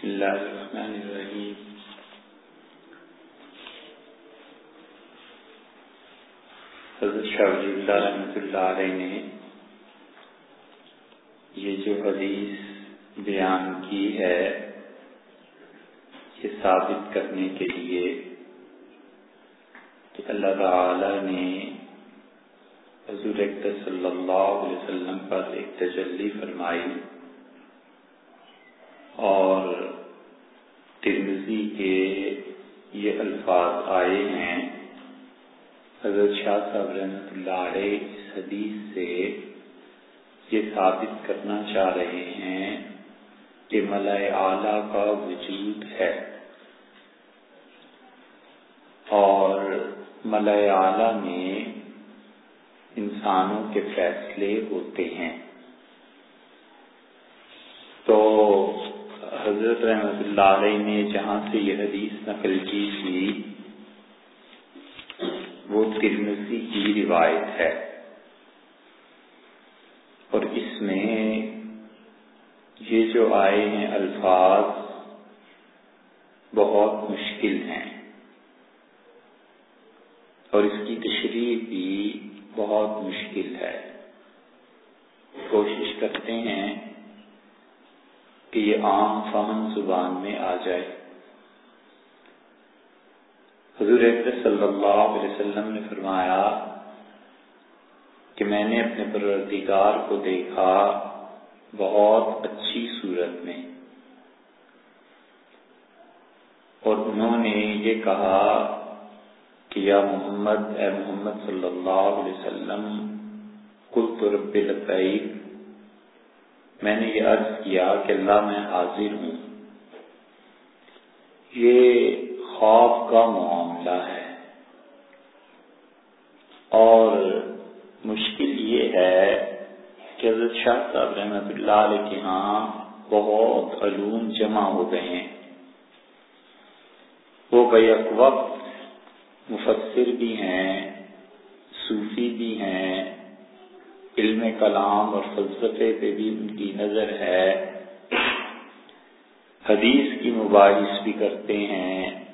بسم اللہ الرحمن الرحیم حضرت شاہ ولی اللہ رحمۃ اللہ علیہ نے یہ جو حدیث بیان کی ہے، یہ ثابت کرنے کے لیے کہ اللہ تعالی نے حضور اکتر صلی اللہ علیہ وسلم پر ایک تجلی فرمائی۔ اور ترمزی کے یہ الفاظ آئے ہیں۔ حضرت شاہ صاحب رحمۃ اللہ علیہ اس حدیث سے یہ ثابت کرنا چاہ رہے ہیں کہ ملائے اعلی کا وجود ہے۔ اور ملائے اعلی میں انسانوں کے فیصلے ہوتے ہیں۔ تو حضرت رحمت اللہ علیہ نے جہاں سے یہ حدیث نقل کی تھی، وہ ترمسی کی روایت ہے۔ اور اس میں یہ جو آئے ہیں الفاظ بہت مشکل ہیں۔ اور اس کی تشریح بھی بہت مشکل ہے۔ کوشش کرتے ہیں کہ یہ عام فہم زبان میں آ جائے۔ حضور صلی اللہ علیہ وسلم نے فرمایا کہ میں نے اپنے پروردگار کو دیکھا بہت اچھی صورت میں۔ اور انہوں نے یہ کہا کہ یا محمد، اے محمد صلی اللہ علیہ وسلم کل تو رب لبیک میں نے یہ عرض کیا کہ اللہ میں حاضر ہوں۔ یہ خوف کا معاملہ ہے۔ اور مشکل یہ ہے کہ حضرت شاہ صاحب رحمت اللہ علیہ کے ہاں بہت علوم جمع ہو گئے ہیں۔ وہ بیک وقت مفسر بھی ہیں، صوفی بھی ہیں۔ علم کلام اور فلسفے پہ بھی ان کی نظر ہے۔ حدیث کی مباحث بھی کرتے ہیں۔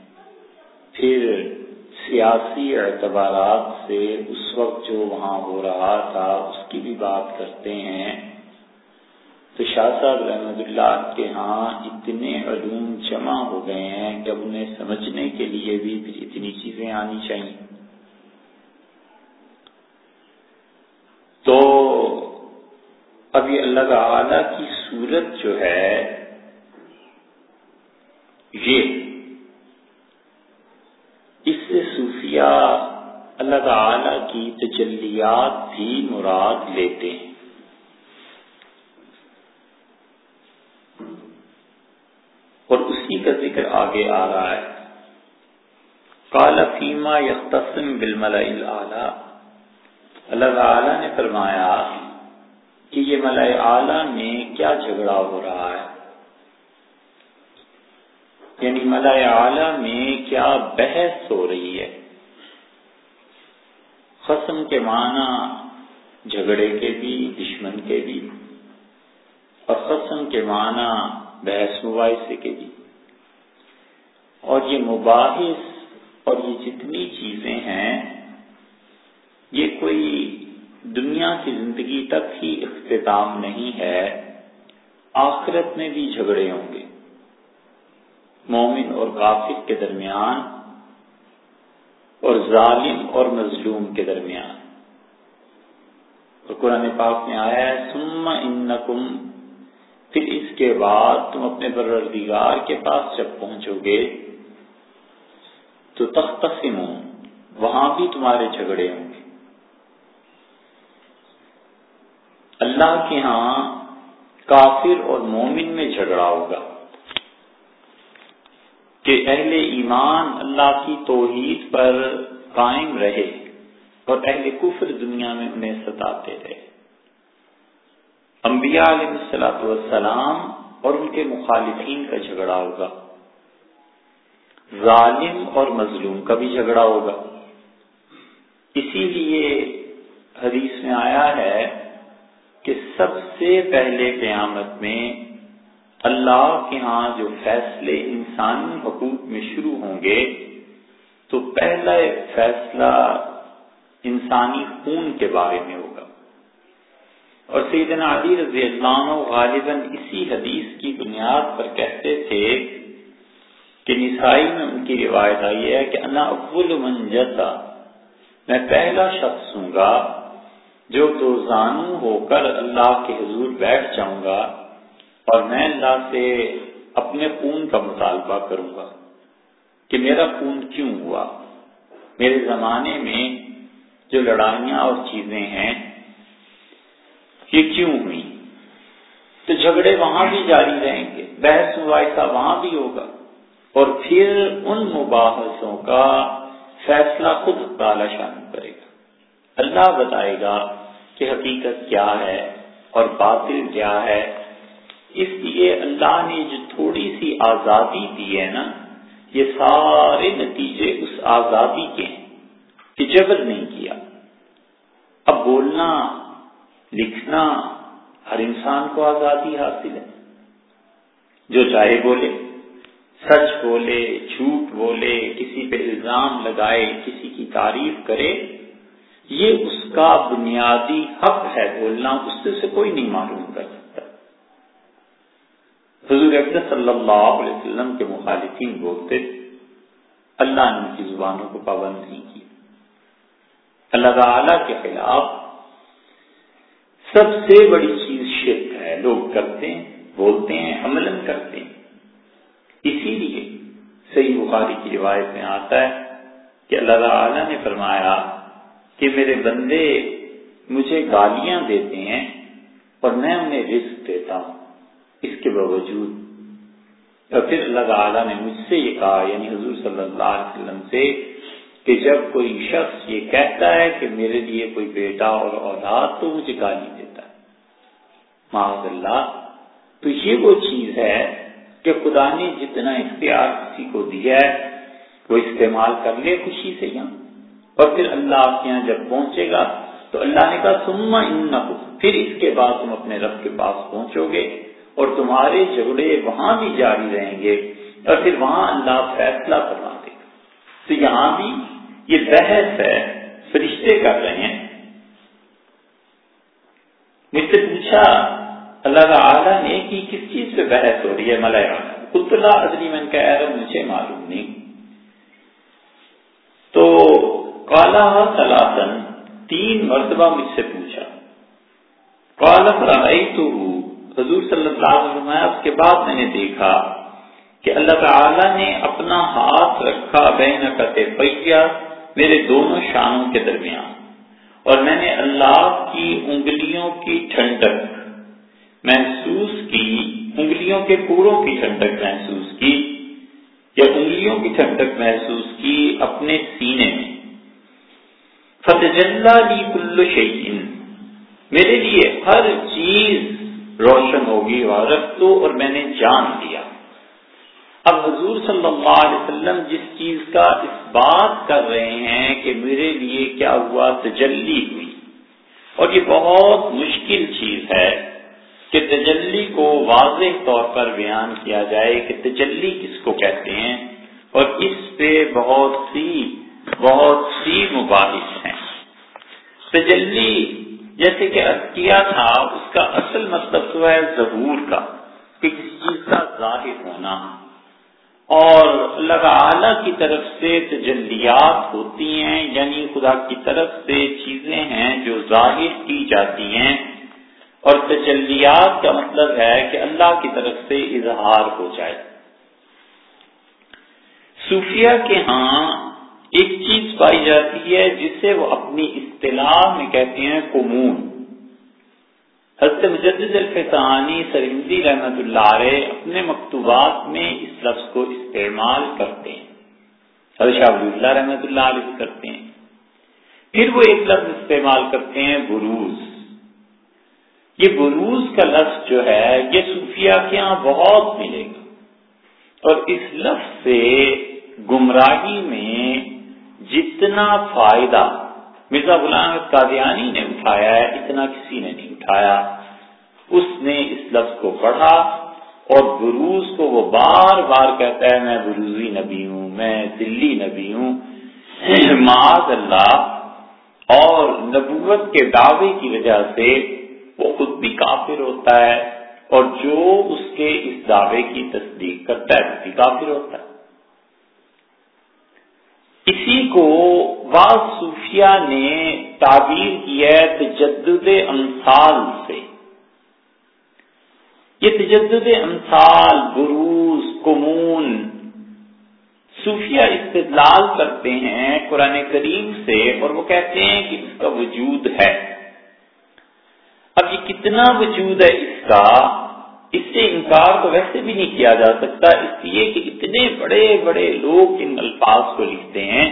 پھر سیاسی اعتبارات سے اس وقت جو وہاں ہو رہا تھا، اس کی بھی بات کرتے ہیں۔ تو شاہ صاحب رحمت اللہ کے ہاں اتنے علوم جمع ہو گئے ہیں کہ اب انہیں سمجھنے کے لیے بھی پھر اتنی چیزیں آنی چاہیے۔ تو اب یہ اللہ تعالی کی صورت جو ہے، یہ اس سے صوفیہ اللہ تعالی کی تجلیات بھی مراد لیتے ہیں۔ اور اسی کا ذکر آگے آ رہا ہے۔ کالا فیما یختصم بالملا اللہ تعالی نے فرمایا کہ یہ ملائے اعلی میں کیا جھگڑا ہو رہا ہے؟ یعنی ملائے اعلی میں کیا بحث ہو رہی ہے؟ قسم کے معنی جھگڑے کے بھی، دشمن کے بھی، اور قسم کے معنی بحث مباحثے کے بھی۔ اور یہ مباحث اور یہ جتنی چیزیں ہیں یہ کوئی دنیا کی زندگی تک ہی اختتام نہیں ہے، آخرت میں بھی جھگڑے ہوں گے۔ مومن اور غافر کے درمیان اور ظالم اور مظلوم کے درمیان۔ اور قرآن پاک میں آیا ہے سم انکم، پھر اس کے بعد تم اپنے پروردگار کے پاس جب پہنچو گے، تو تختصم وہاں بھی تمہارے جھگڑے ہوں گے۔ اللہ کے ہاں کافر اور مومن میں جھگڑا ہوگا۔ کہ اہل ایمان اللہ کی توحید پر قائم رہے اور اہل کفر دنیا میں انہیں ستاتے رہے۔ انبیاء علیہ السلاۃ والسلام اور ان کے مخالفین کا جھگڑا ہوگا۔ ظالم اور مظلوم کا بھی جھگڑا ہوگا۔ اسی لیے حدیث میں آیا ہے کہ سب سے پہلے قیامت میں اللہ کے ہاں جو فیصلے انسانی حقوق میں شروع ہوں گے، تو پہلا فیصلہ انسانی خون کے بارے میں ہوگا۔ اور سیدنا علی رضی اللہ عنہ غالباً اسی حدیث کی بنیاد پر کہتے تھے کہ نسائی میں ان کی روایت آئی ہے کہ انا اول من جتا میں پہلا شخص ہوں گا جو تو زانو ہو کر اللہ کے حضور بیٹھ جاؤں گا اور میں اللہ سے اپنے خون کا مطالبہ کروں گا کہ میرا خون کیوں ہوا؟ میرے زمانے میں جو لڑائیاں اور چیزیں ہیں، یہ کیوں ہوئی تو جھگڑے وہاں بھی جاری رہیں گے، بحث مباحثہ وہاں بھی ہوگا اور پھر ان مباحثوں کا فیصلہ خود تعالی شامل کرے گا۔ اللہ بتائے گا کہ حقیقت کیا ہے اور باطل کیا ہے۔ اس لیے اللہ نے جو تھوڑی سی آزادی دی ہے نا، یہ سارے نتیجے اس آزادی کے ہیں، کہ جبر نہیں کیا۔ اب بولنا، لکھنا، ہر انسان کو آزادی حاصل ہے۔ جو چاہے بولے، سچ بولے، جھوٹ بولے، کسی پہ الزام لگائے، کسی کی تعریف کرے یہ اس کا بنیادی حق ہے بولنا اس سے کوئی نہیں معلوم کر سکتا۔ حضور اکبر صلی اللہ علیہ وسلم کے مخالفین بولتے، اللہ نے ان کی زبانوں کو پابند نہیں کیا۔ اللہ تعالی کے خلاف سب سے بڑی چیز شرک ہے۔ لوگ کرتے ہیں، بولتے ہیں عمل کرتے ہیں۔ اسی لیے صحیح بخاری کی روایت میں آتا ہے کہ اللہ تعالی نے فرمایا کہ میرے بندے مجھے گالیاں دیتے ہیں اور میں انہیں رزق دیتا ہوں، اس کے باوجود۔ اور پھر اللہ تعالیٰ نے مجھ سے یہ کہا یعنی حضور صلی اللہ علیہ وسلم سے، کہ جب کوئی شخص یہ کہتا ہے کہ میرے لیے کوئی بیٹا اور اولاد تو مجھے گالی دیتا ہے۔ معاذ اللہ۔ تو یہ وہ چیز ہے کہ خدا نے جتنا اختیار کسی کو دیا ہے، وہ استعمال کر لے خوشی سے یہاں۔ اور پھر اللہ آپ کے یہاں جب پہنچے گا تو اللہ نے کہا سما ان پھر اس کے بعد تم اپنے رب کے پاس پہنچو گے اور تمہارے جھگڑے وہاں بھی جاری رہیں گے اور پھر وہاں اللہ فیصلہ کروا دے گا۔ تو یہاں بھی یہ بحث ہے، فرشتے کر رہے ہیں۔ مجھ سے پوچھا، اللہ تعالیٰ نے کہ کس چیز پہ بحث ہو رہی ہے؟ ملیہ کل اللہ ادری من کا مجھے معلوم نہیں۔ تو کالا سلاسن تین مرتبہ مجھ سے پوچھا۔ کالا فرائی تو حضور صلی اللہ علیہ وسلم اس کے بعد میں نے دیکھا کہ اللہ تعالی نے اپنا ہاتھ رکھا بین کتے پہیا میرے دونوں شانوں کے درمیان۔ اور میں نے اللہ کی انگلیوں کی ٹھنڈک محسوس کی، انگلیوں کے پوروں کی ٹھنڈک محسوس کی یا انگلیوں کی ٹھنڈک محسوس کی اپنے سینے میں۔ لی کل شعین میرے لیے ہر چیز روشن ہوگی تو اور میں نے جان لیا۔ اب حضور صلی اللہ علیہ وسلم جس چیز کا اس بات کر رہے ہیں کہ میرے لیے کیا ہوا، تجلی ہوئی۔ اور یہ بہت مشکل چیز ہے کہ تجلی کو واضح طور پر بیان کیا جائے کہ تجلی کس کو کہتے ہیں۔ اور اس پہ بہت سی بہت سی مباحث ہیں۔ تجلی، جیسے کہ کیا تھا، اس کا اصل مطلب تو ہے ظہور کا، کہ کسی چیز کا ظاہر ہونا۔ اور اللہ تعالی کی طرف سے تجلیات ہوتی ہیں یعنی خدا کی طرف سے چیزیں ہیں جو ظاہر کی جاتی ہیں۔ اور تجلیات کا مطلب ہے کہ اللہ کی طرف سے اظہار ہو جائے۔ صوفیہ کے ہاں ایک چیز پائی جاتی ہے جسے وہ اپنی اصطلاح میں کہتے ہیں کمون۔ حضرت مجدد الفتحانی سرندی رحمت اللہ علیہ اپنے مکتوبات میں اس لفظ کو استعمال کرتے ہیں۔ حضرت شاہ اللہ رحمت اللہ علیہ کرتے ہیں۔ پھر وہ ایک لفظ استعمال کرتے ہیں بروز۔ یہ بروز کا لفظ جو ہے، یہ صوفیہ کے یہاں بہت ملے گا۔ اور اس لفظ سے گمراہی میں جتنا فائدہ مرزا غلام قادیانی نے اٹھایا ہے، اتنا کسی نے نہیں اٹھایا۔ اس نے اس لفظ کو پڑھا اور بروز کو وہ بار بار کہتا ہے، میں بروزی نبی ہوں، میں دلی نبی ہوں۔ معاذ اللہ۔ اور نبوت کے دعوے کی وجہ سے وہ خود بھی کافر ہوتا ہے اور جو اس کے اس دعوے کی تصدیق کرتا ہے، وہ بھی کافر ہوتا ہے۔ اسی کو بعض صوفیہ نے تعبیر کی ہے تجدد امثال سے۔ یہ تجدد امثال، بروز، کمون صوفیہ استدلال کرتے ہیں قرآن کریم سے اور وہ کہتے ہیں کہ اس کا وجود ہے۔ اب یہ کتنا وجود ہے اس کا؟ اس سے انکار تو ویسے بھی نہیں کیا جا سکتا، اس لیے کہ اتنے بڑے بڑے لوگ ان الفاظ کو لکھتے ہیں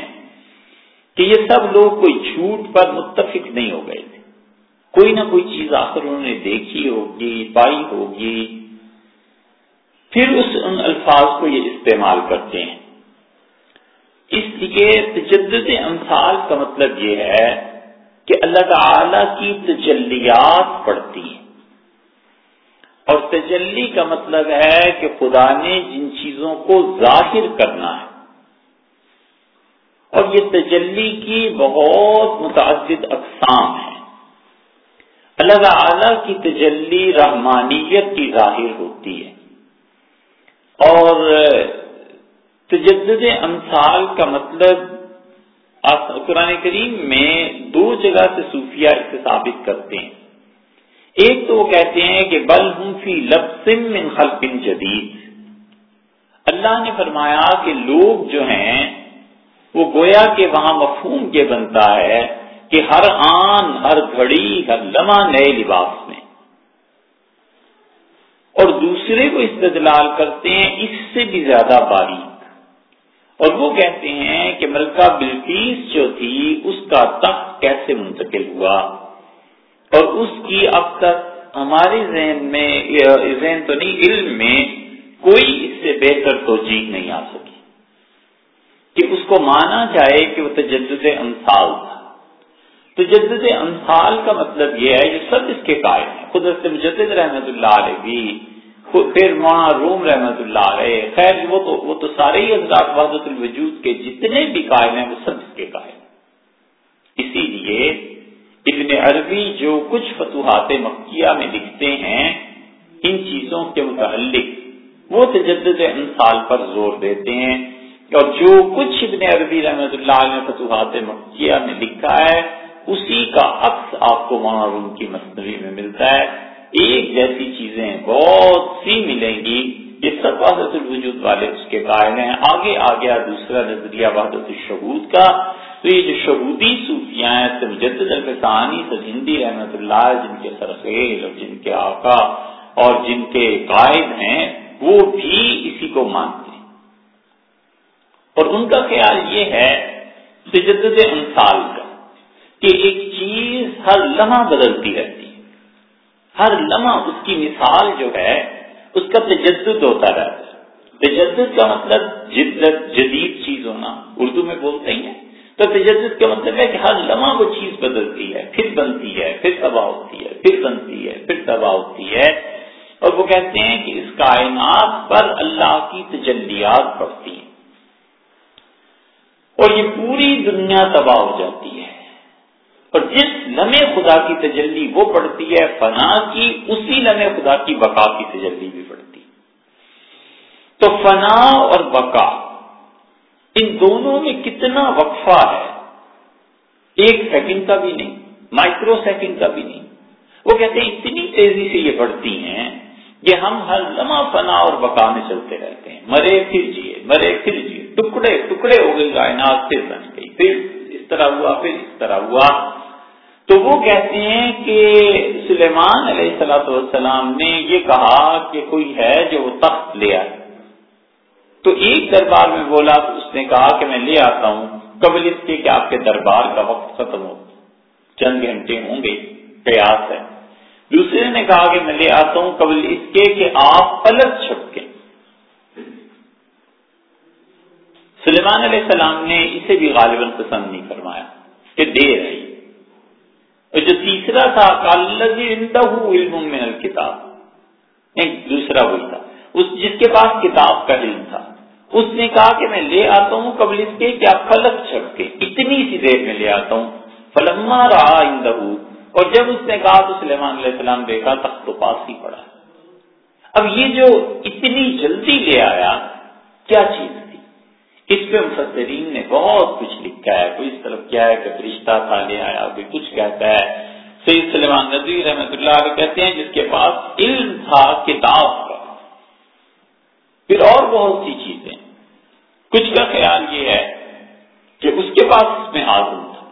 کہ یہ سب لوگ کوئی جھوٹ پر متفق نہیں ہو گئے تھے۔ کوئی نہ کوئی چیز آخر انہوں نے دیکھی ہوگی، پائی ہوگی۔ پھر اس ان الفاظ کو یہ استعمال کرتے ہیں۔ اس لیے تجدد امثال کا مطلب یہ ہے کہ اللہ تعالی کی تجلیات پڑتی ہیں۔ اور تجلی کا مطلب ہے کہ خدا نے جن چیزوں کو ظاہر کرنا ہے۔ اور یہ تجلی کی بہت متعدد اقسام ہیں۔ اللہ تعالی کی تجلی رحمانیت کی ظاہر ہوتی ہے۔ اور تجدد امثال کا مطلب قرآن کریم میں دو جگہ سے صوفیہ اسے ثابت کرتے ہیں۔ ایک تو وہ کہتے ہیں کہ بل ہم فی من خلق جدید۔ اللہ نے فرمایا کہ لوگ جو ہیں، وہ گویا کہ وہاں مفہوم کے بنتا ہے کہ ہر آن، ہر گھڑی، ہر لمحہ نئے لباس میں۔ اور دوسرے کو استدلال کرتے ہیں، اس سے بھی زیادہ باریک۔ اور وہ کہتے ہیں کہ ملکہ بلکیس جو تھی، اس کا تخت کیسے منتقل ہوا؟ اور اس کی اب تک ہمارے ذہن میں ذہن تو نہیں، علم میں کوئی اس سے بہتر توجہ نہیں آ سکی۔ کہ اس کو مانا جائے کہ وہ تجدد امثال تھا۔ تجدد امثال کا مطلب یہ ہے، جو سب اس کے قائم ہے خود مجدد رحمت اللہ علیہ بھی پھر وہاں روم رحمت اللہ علیہ، خیر وہ تو وہ تو سارے ہی حضرات وحدت الوجود کے جتنے بھی قائم ہیں، وہ سب اس کے قائم اسی لیے ابن عربی جو کچھ فتوحات مکیہ میں لکھتے ہیں، ان چیزوں کے متعلق وہ تجدد انصال پر زور دیتے ہیں۔ اور جو کچھ ابن عربی رحمت اللہ علیہ فتوحات مکیہ میں لکھا ہے، اسی کا عکس آپ کو وہاں روم کی مصنوعی میں ملتا ہے۔ ایک جیسی چیزیں بہت سی ملیں گی، یہ سب وحدت الوجود والے اس کے قائل ہیں۔ آگے آ گیا دوسرا نظریہ وحدت الشہود کا۔ تو یہ جو شہودی صوفیاں ہیں سب مجدد الفسانی ہندی رحمت اللہ، جن کے سرخیل اور جن کے آقا اور جن کے قائد ہیں، وہ بھی اسی کو مانتے ہیں۔ اور ان کا خیال یہ ہے، تجدد انسال کا، کہ ایک چیز ہر لمحہ بدلتی رہتی ہر لمحہ اس کی مثال جو ہے، اس کا تجدد ہوتا رہتا ہے۔ تجدد کا مطلب جدت، جدید چیز ہونا اردو میں بولتے ہی ہیں۔ تو تجدد کا مطلب ہے کہ ہر لمحہ وہ چیز بدلتی ہے، پھر بنتی ہے، پھر تباہ ہوتی ہے، پھر بنتی ہے، پھر تباہ ہوتی ہے۔ اور وہ کہتے ہیں کہ اس کائنات پر اللہ کی تجلیات پڑتی ہیں۔ اور یہ پوری دنیا تباہ ہو جاتی ہے۔ اور جس لمحے خدا کی تجلی وہ پڑتی ہے، فنا کی، اسی لمحے خدا کی بقا کی تجلی بھی پڑتی تو فنا اور بقا ان دونوں میں کتنا وقفہ ہے؟ ایک سیکنڈ کا بھی نہیں مائکرو سیکنڈ کا بھی نہیں۔ وہ کہتے ہیں، اتنی تیزی سے یہ پڑتی ہیں کہ ہم ہر لمحہ فنا اور بقا میں چلتے رہتے ہیں۔ مرے پھر جیے، مرے پھر جیے۔ ٹکڑے ٹکڑے ہو گئی کائنات پھر بن گئی۔ پھر اس طرح ہوا، پھر اس طرح ہوا۔ تو وہ کہتے ہیں کہ سلیمان علیہ السلاۃ والسلام نے یہ کہا کہ کوئی ہے جو وہ تخت لے آئے۔ تو ایک دربار میں بولا، تو اس نے کہا کہ میں لے آتا ہوں۔ قبل اس کے کہ آپ کے دربار کا وقت ختم ہو۔ چند گھنٹے ہوں گے، قیاس ہے۔ دوسرے نے کہا کہ میں لے آتا ہوں قبل اس کے کہ آپ پلٹ چھپ کے سلیمان علیہ السلام نے اسے بھی غالباً پسند نہیں فرمایا کہ دیر ہے اور جو تیسرا تھا علم میں الکتاب۔ ایک دوسرا وہی تھا۔ اس جس کے پاس کتاب کا علم تھا۔ اس نے کہا کہ میں لے آتا ہوں قبل اس کے کیا فلک چھپ کے اتنی سی دیر میں لے آتا ہوں۔ فلما رہا اندہ اور جب اس نے کہا تو سلیمان علیہ السلام دیکھا تخت تو پاس ہی پڑا۔ اب یہ جو اتنی جلدی لے آیا، کیا چیز تھی؟ اس پہ مفسرین نے بہت کچھ لکھا ہے۔ کوئی اس طرف کیا ہے کہ رشتہ تھا، لے آیا کوئی کچھ کہتا ہے۔ سید سلیمان نظیر رحمۃ اللہ علیہ کہتے ہیں، جس کے پاس علم تھا، کتاب کا پھر اور بہت سی چیزیں۔ کچھ کا خیال یہ ہے کہ اس کے پاس اس میں آزم تھا۔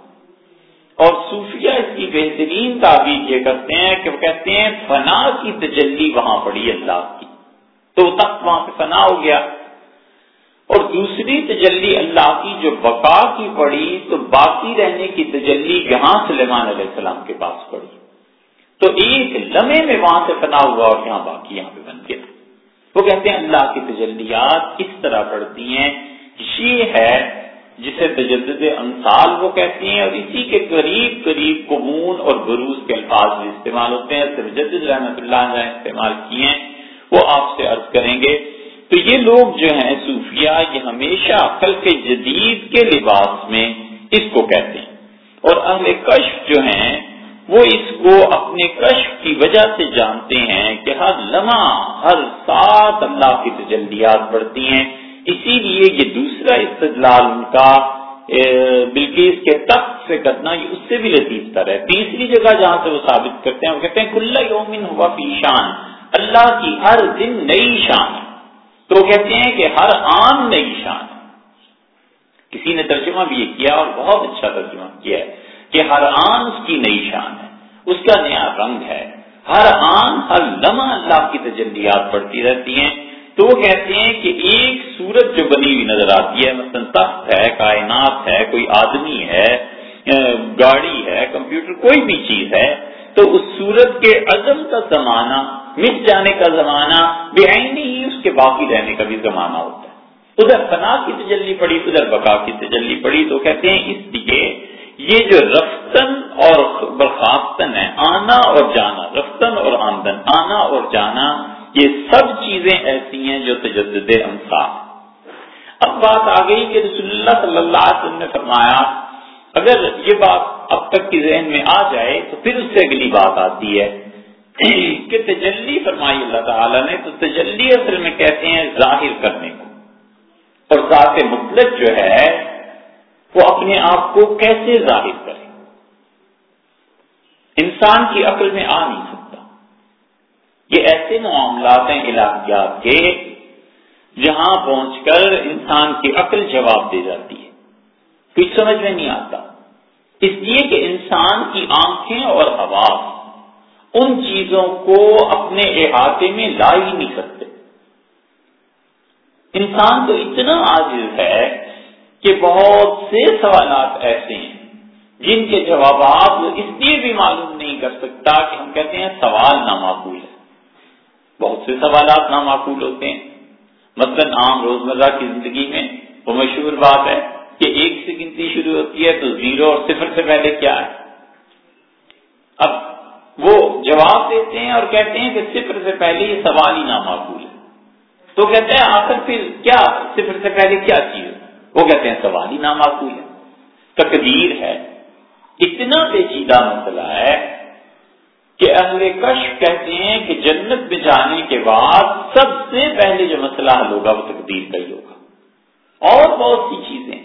اور صوفیہ اس کی بہترین تعبیر یہ کرتے ہیں کہ وہ کہتے ہیں، فنا کی تجلی وہاں پڑی اللہ کی۔ تو تخت وہاں پہ فنا ہو گیا۔ اور دوسری تجلی اللہ کی جو بقا کی پڑی، تو باقی رہنے کی تجلی یہاں سلیمان علیہ السلام کے پاس پڑی۔ تو ایک لمحے میں وہاں سے فنا ہوا اور یہاں باقی یہاں پہ بن گیا۔ وہ کہتے ہیں، اللہ کی تجلیات کس طرح پڑتی ہیں یہ ہے جسے تجدد انصال وہ کہتے ہیں، اور اسی کے قریب قریب قبون اور بروز کے الفاظ بھی استعمال ہوتے ہیں تجدد رحمت اللہ نے استعمال کیے ہیں، وہ آپ سے عرض کریں گے۔ تو یہ لوگ جو ہیں صوفیہ یہ ہمیشہ عقل کے جدید کے لباس میں اس کو کہتے ہیں۔ اور اہل کشف جو ہیں، وہ اس کو اپنے کشف کی وجہ سے جانتے ہیں کہ ہر لمحہ، ہر ساتھ اللہ کی تجلیات بڑھتی ہیں۔ اسی لیے یہ دوسرا استدلال ان کا بلکہ کے تخت سے کرنا یہ اس سے بھی لطیف تر ہے۔ تیسری جگہ جہاں سے وہ ثابت کرتے ہیں، وہ کہتے ہیں، کل یومن ہوا فی شان، اللہ کی ہر دن نئی شان ہے۔ تو وہ کہتے ہیں کہ ہر آن نئی شان ہے۔ کسی نے ترجمہ بھی یہ کیا اور بہت اچھا ترجمہ کیا ہے کہ ہر آن اس کی نئی شان ہے، اس کا نیا رنگ ہے۔ ہر آن، ہر لمحہ اللہ کی تجلیات بڑھتی رہتی ہیں۔ تو وہ کہتے ہیں کہ ایک صورت جو بنی ہوئی نظر آتی ہے، مثلاً تخت ہے، کائنات ہے، کوئی آدمی ہے گاڑی ہے، کمپیوٹر، کوئی بھی چیز ہے، تو اس صورت کے عزم کا زمانہ، مٹ جانے کا زمانہ بے ہی اس کے باقی رہنے کا بھی زمانہ ہوتا ہے۔ ادھر فنا کی تجلی پڑی، ادھر بقا کی تجلی پڑی، تو کہتے ہیں اس لیے یہ جو رفتن اور برخاستن ہے، آنا اور جانا، رفتن اور آمدن، آنا اور جانا یہ سب چیزیں ایسی ہیں جو تجدد انصاف اب بات آ گئی کہ رسول اللہ صلی اللہ علیہ وسلم نے فرمایا، اگر یہ بات اب تک کی ذہن میں آ جائے تو پھر اس سے اگلی بات آتی ہے کہ تجلی فرمائی اللہ تعالیٰ نے تو تجلی اصل میں کہتے ہیں ظاہر کرنے کو۔ اور ذات مطلق جو ہے، وہ اپنے آپ کو کیسے ظاہر کرے؟ انسان کی عقل میں آ نہیں یہ ایسے معاملات ہیں الہیات کے جہاں پہنچ کر انسان کی عقل جواب دے جاتی ہے۔ کچھ سمجھ میں نہیں آتا۔ اس لیے کہ انسان کی آنکھیں اور حواس ان چیزوں کو اپنے احاطے میں لا ہی نہیں سکتے۔ انسان تو اتنا عاجز ہے کہ بہت سے سوالات ایسے ہیں جن کے جوابات وہ اس لیے بھی معلوم نہیں کر سکتا کہ ہم کہتے ہیں سوال نامعقول ہے۔ بہت سے سوالات نامعقول ہوتے ہیں۔ مثلاً عام روزمرہ کی زندگی میں وہ مشہور بات ہے کہ ایک سے گنتی شروع ہوتی ہے تو زیرو اور صفر سے پہلے کیا ہے؟ اب وہ جواب دیتے ہیں اور کہتے ہیں کہ صفر سے پہلے یہ سوال ہی نامعقول ہے۔ تو کہتے ہیں آخر پھر کیا صفر سے پہلے کیا چیز وہ کہتے ہیں سوال ہی نامعقول ہے۔ تقدیر ہے۔ اتنا پیچیدہ مسئلہ ہے کہ اہل کش کہتے ہیں کہ جنت میں جانے کے بعد سب سے پہلے جو مسئلہ حل ہوگا وہ تقدیر کا ہی ہوگا۔ اور بہت سی چیزیں۔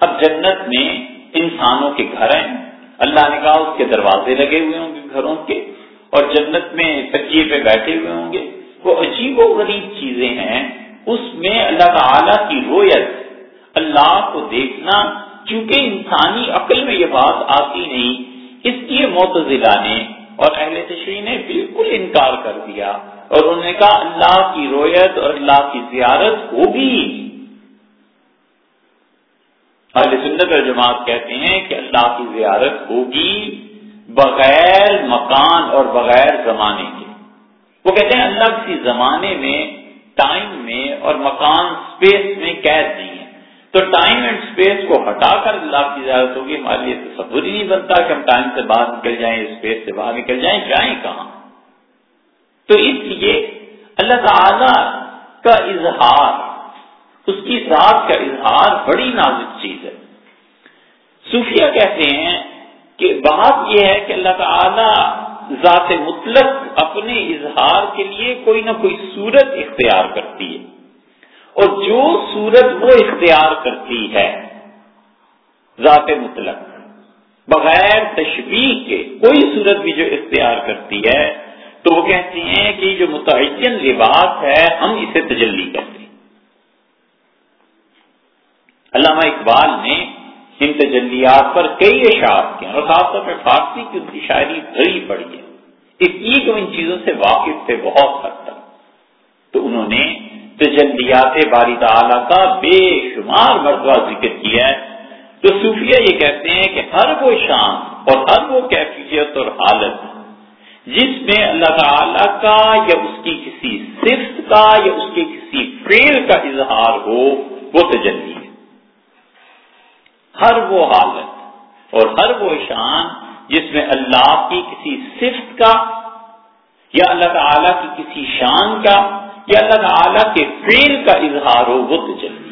اب جنت میں انسانوں کے گھر ہیں۔ اللہ نے کہا اس کے دروازے لگے ہوئے ہوں گے گھروں کے اور جنت میں تکیے پہ بیٹھے ہوئے ہوں گے۔ وہ عجیب و غریب چیزیں ہیں۔ اس میں اللہ تعالی کی رویت، اللہ کو دیکھنا، چونکہ انسانی عقل میں یہ بات آتی نہیں، اس لیے معتزلہ نے اور اہل تشریح نے بالکل انکار کر دیا اور انہوں نے کہا اللہ کی رویت اور اللہ کی زیارت ہوگی اہل سنت اور جماعت کہتے ہیں کہ اللہ کی زیارت ہوگی بغیر مکان اور بغیر زمانے کے۔ وہ کہتے ہیں اللہ کسی زمانے میں ٹائم میں اور مکان اسپیس میں قید نہیں تو ٹائم اینڈ اسپیس کو ہٹا کر اللہ کی اجازت ہوگی، ہمارے لیے تصور ہی نہیں بنتا کہ ہم ٹائم سے باہر نکل جائیں اسپیس سے باہر نکل جائیں جائیں کہاں؟ تو اس لیے اللہ تعالی کا اظہار، اس کی ذات کا اظہار بڑی نازک چیز ہے۔ صوفیہ کہتے ہیں کہ بات یہ ہے کہ اللہ تعالی ذات مطلق اپنے اظہار کے لیے کوئی نہ کوئی صورت اختیار کرتی ہے۔ اور جو صورت وہ اختیار کرتی ہے، ذات مطلق۔ بغیر تشبیح کے کوئی صورت بھی جو اختیار کرتی ہے، تو وہ کہتی ہیں کہ جو متعین لباس ہے، ہم اسے تجلی کرتے ہیں۔ علامہ اقبال نے ان تجلیات پر کئی اشعار کیے اور خاص طور پر فارسی کی ان کی شاعری بھری پڑی ہے۔ اس لیے کہ ان چیزوں سے واقف تھے بہت حد تک۔ تو انہوں نے تجلیات باری تعالیٰ کا بے شمار مرتبہ ذکر کیا ہے۔ تو صوفیہ یہ کہتے ہیں کہ ہر وہ شان اور ہر وہ کیفیت اور حالت جس میں اللہ تعالی کا یا اس کی کسی صفت کا یا اس کے کسی فیل کا اظہار ہو، وہ تجلی ہے۔ ہر وہ حالت اور ہر وہ شان جس میں اللہ کی کسی صفت کا یا اللہ تعالی کی کسی شان کا یا اللہ تعالیٰ کے فیل کا اظہار ہو وہ تجلی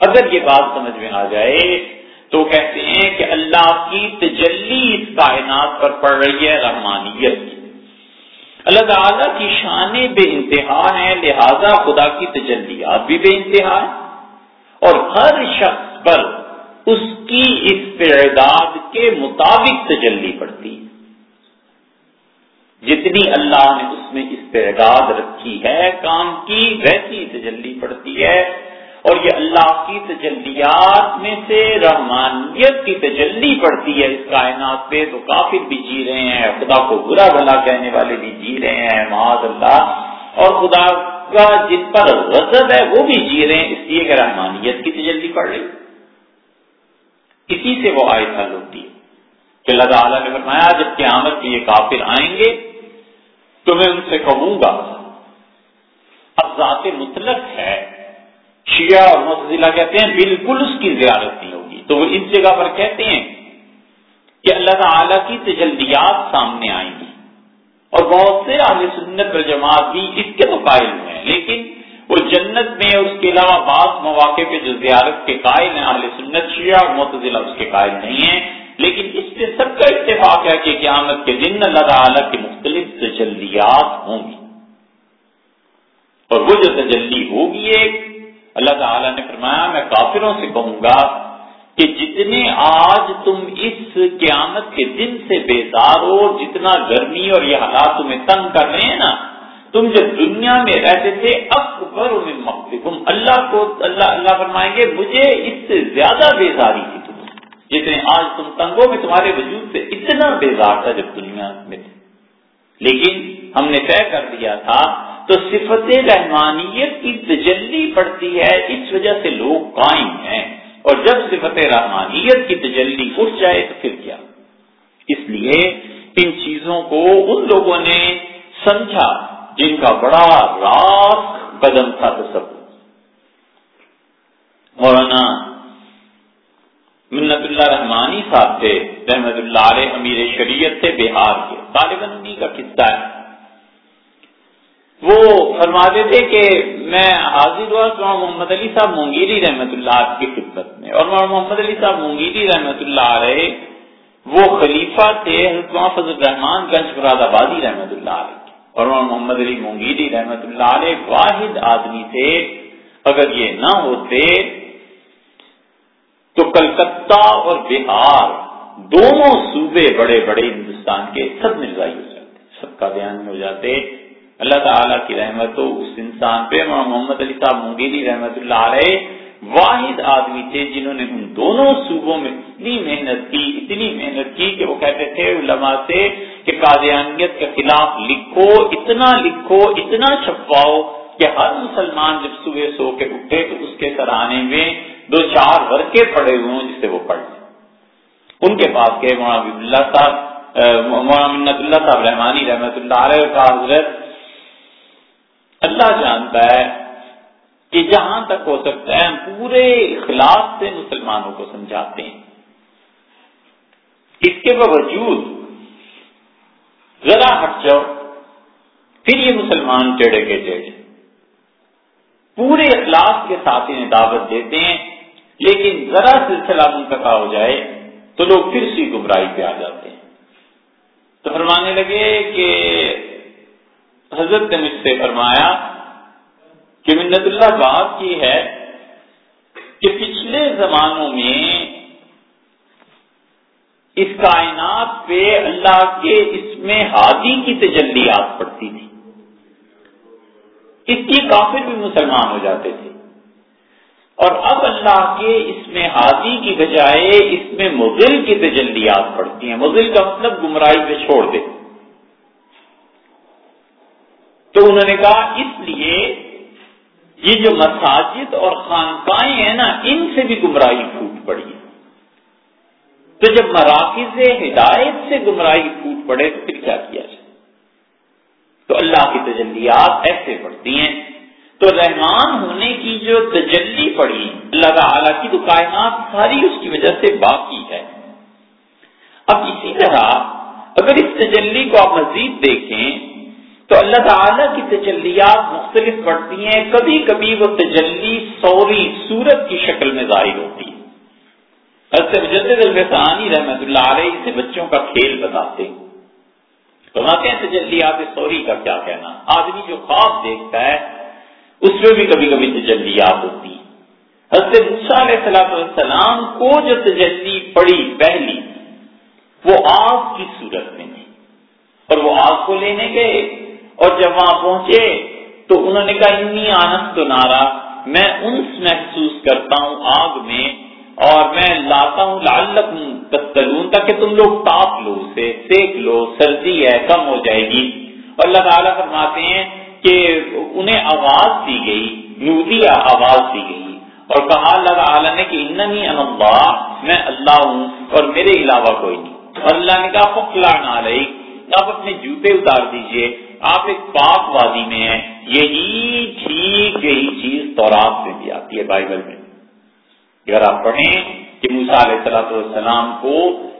اگر یہ بات سمجھ میں آ جائے تو کہتے ہیں کہ اللہ کی تجلی اس کائنات پر پڑ رہی ہے، رحمانیت کی۔ اللہ تعالیٰ کی شان بے انتہا ہے، لہذا خدا کی تجلیات بھی بے انتہا ہے اور ہر شخص پر اس کی استعداد کے مطابق تجلی پڑتی ہے۔ جتنی اللہ نے اس میں استعداد رکھی ہے، کام کی ویسی تجلی پڑتی ہے۔ اور یہ اللہ کی تجلیات میں سے رحمانیت کی تجلی پڑتی ہے۔ اس کائنات پہ تو کافر بھی جی رہے ہیں، خدا کو برا بھلا کہنے والے بھی جی رہے ہیں معاذ اللہ اور خدا کا جن پر غضب ہے وہ بھی جی رہے ہیں، اس لیے کہ رحمانیت کی تجلی پڑ رہی۔ اسی سے وہ آئے حل ہوتی ہے۔ کہ اللہ تعالیٰ نے فرمایا، جب قیامت کے یہ کافر آئیں گے تو میں ان سے کہوں گا اب ذات مطلق ہے۔ شیعہ اور متضلہ کہتے ہیں، بالکل اس کی زیارت نہیں ہوگی۔ تو وہ اس جگہ پر کہتے ہیں کہ اللہ تعالی کی تجلیات سامنے آئیں گی۔ اور بہت سے اہل سنت پر جماعت بھی اس کے تو قائل ہیں۔ لیکن وہ جنت میں اس کے علاوہ بعض مواقع پہ جو زیارت کے قائل ہیں، اہل سنت، شیعہ اور متضلہ اس کے قائل نہیں ہیں۔ لیکن اس سے سب کا اتفاق ہے کہ قیامت کے دن اللہ تعالیٰ کی مختلف تجلیات ہوں گی۔ اور وہ جو تجلی ہوگی ایک، اللہ تعالیٰ نے فرمایا، میں کافروں سے کہوں گا کہ جتنے آج تم اس قیامت کے دن سے بیزار ہو، جتنا گرمی اور یہ حالات تمہیں تنگ کر رہے ہیں نا، تم جب دنیا میں رہتے تھے، اکبر مختلف اللہ کو، اللہ اللہ فرمائیں گے، مجھے اس سے زیادہ بیزاری تھی۔ جتنے آج تم تنگوں میں تمہارے وجود سے اتنا بیزار تھا جب دنیا میں تھے۔ لیکن ہم نے طے کر دیا تھا، تو صفت رحمانیت کی تجلی پڑتی ہے، اس وجہ سے لوگ قائم ہیں۔ اور جب صفت رحمانیت کی تجلی اٹھ جائے تو پھر کیا؟ اس لیے ان چیزوں کو ان لوگوں نے سمجھا جن کا بڑا راس قدم تھا تو سب مولانا منت اللہ رحمانی صاحب تھے، رحمت اللہ علیہ امیر شریعت تھے، بہار کے۔ طالباً انہیں کا قصہ ہے۔ وہ فرماتے تھے کہ میں حاضر ہوا تو محمد علی صاحب مونگیری رحمت اللہ کی خدمت میں۔ اور محمد علی صاحب مونگیری رحمت اللہ علیہ، وہ خلیفہ تھے، حضرت فضل الرحمان گنج مراد آبادی رحمت اللہ علیہ اور محمد علی مونگیری رحمت اللہ علیہ واحد آدمی تھے۔ اگر یہ نہ ہوتے تو کلکتہ اور بہار دونوں صوبے بڑے بڑے ہندوستان کے سب مرزائی ہو جاتے سب کا بیان ہو جاتے اللہ تعالیٰ کی رحمت ہو، اس انسان پہ محمد علی صاحب مغیری رحمت اللہ علیہ واحد آدمی تھے جنہوں نے ان دونوں صوبوں میں اتنی محنت کی، اتنی محنت کی کہ وہ کہتے تھے علماء سے کہ قادیانیت کے خلاف لکھو، اتنا لکھو، اتنا چھپواؤ کہ ہر مسلمان جب صبح سو کے اٹھے تو اس کے سراہنے میں دو چار ورکے پڑے ہوئے ہوں جس سے وہ پڑھ لیں۔ ان کے پاس کے مولانا اللہ صاحب مولانا منت اللہ صاحب رحمانی رحمت اللہ علیہ کا حضرت۔ اللہ جانتا ہے کہ جہاں تک ہو سکتا ہے ہم پورے اخلاق سے مسلمانوں کو سمجھاتے ہیں۔ اس کے باوجود ذرا ہٹ جاؤ، پھر یہ مسلمان ٹیڑے کے ٹیڑے پورے اخلاق کے ساتھ انہیں دعوت دیتے ہیں، لیکن ذرا سلسلہ منتقا ہو جائے تو لوگ پھر سی گمراہی پہ آ جاتے ہیں۔ تو فرمانے لگے کہ حضرت نے مجھ سے فرمایا کہ منت اللہ بات کی ہے کہ پچھلے زمانوں میں اس کائنات پہ اللہ کے اس میں ہادی کی تجلیات پڑتی تھی۔ اس کی کافر بھی مسلمان ہو جاتے تھے۔ اور اب اللہ کے اس میں ہادی کی بجائے اس میں مغل کی تجلیات پڑتی ہیں۔ مغل کا مطلب گمراہی پہ چھوڑ دے۔ تو انہوں نے کہا، اس لیے یہ جو مساجد اور خانقاہیں ہیں نا، ان سے بھی گمراہی پھوٹ پڑی۔ ہے تو جب مراکز ہدایت سے گمراہی پھوٹ پڑے تو پھر کیا کیا جائے؟ تو اللہ کی تجلیات ایسے پڑتی ہیں۔ تو رحمان ہونے کی جو تجلی پڑی، اللہ تعالی کی تو کائنات ساری اس کی وجہ سے باقی ہے۔ اب اسی طرح اگر اس تجلی کو آپ مزید دیکھیں، تو اللہ تعالیٰ کی تجلیات مختلف پڑتی ہیں۔ کبھی کبھی وہ تجلی سوری سورت کی شکل میں ظاہر ہوتی ہے۔ الفسانی رحمت اللہ علیہ اسے بچوں کا کھیل بتاتے ہیں۔ فرماتے ہیں تجلیات سوری کا کیا کہنا؟ آدمی جو خواب دیکھتا ہے، اس میں بھی کبھی کبھی تجلیات ہوتی ہے حضرت علیہ صلاح السلام کو جو تجلی پڑی پہلی، وہ آگ کی صورت میں تھی۔ اور وہ آگ کو لینے گئے اور جب وہاں پہنچے تو انہوں نے کہا انی آنس تو نارا، میں انس محسوس کرتا ہوں آگ میں اور میں لاتا ہوں لال تختلون تاکہ تم لوگ تاپ لو اسے سیک لو، سردی ہے، کم ہو جائے گی۔ اور اللہ تعالیٰ فرماتے ہیں کہ انہیں آواز دی گئی نودیا آواز دی گئی۔ اور کہا اللہ تعالیٰ نے کہ اننی اللہ، میں اللہ ہوں اور میرے علاوہ کوئی نہیں۔ اور اللہ نے کہا پکلا نہ رہی آپ اپنے جوتے اتار دیجیے۔ آپ ایک پاک وادی میں ہیں۔ یہی ٹھیک، یہی چیز تورات میں بھی آتی ہے بائبل میں۔ اگر آپ پڑھیں کہ موسا علیہ صلاح والسلام کو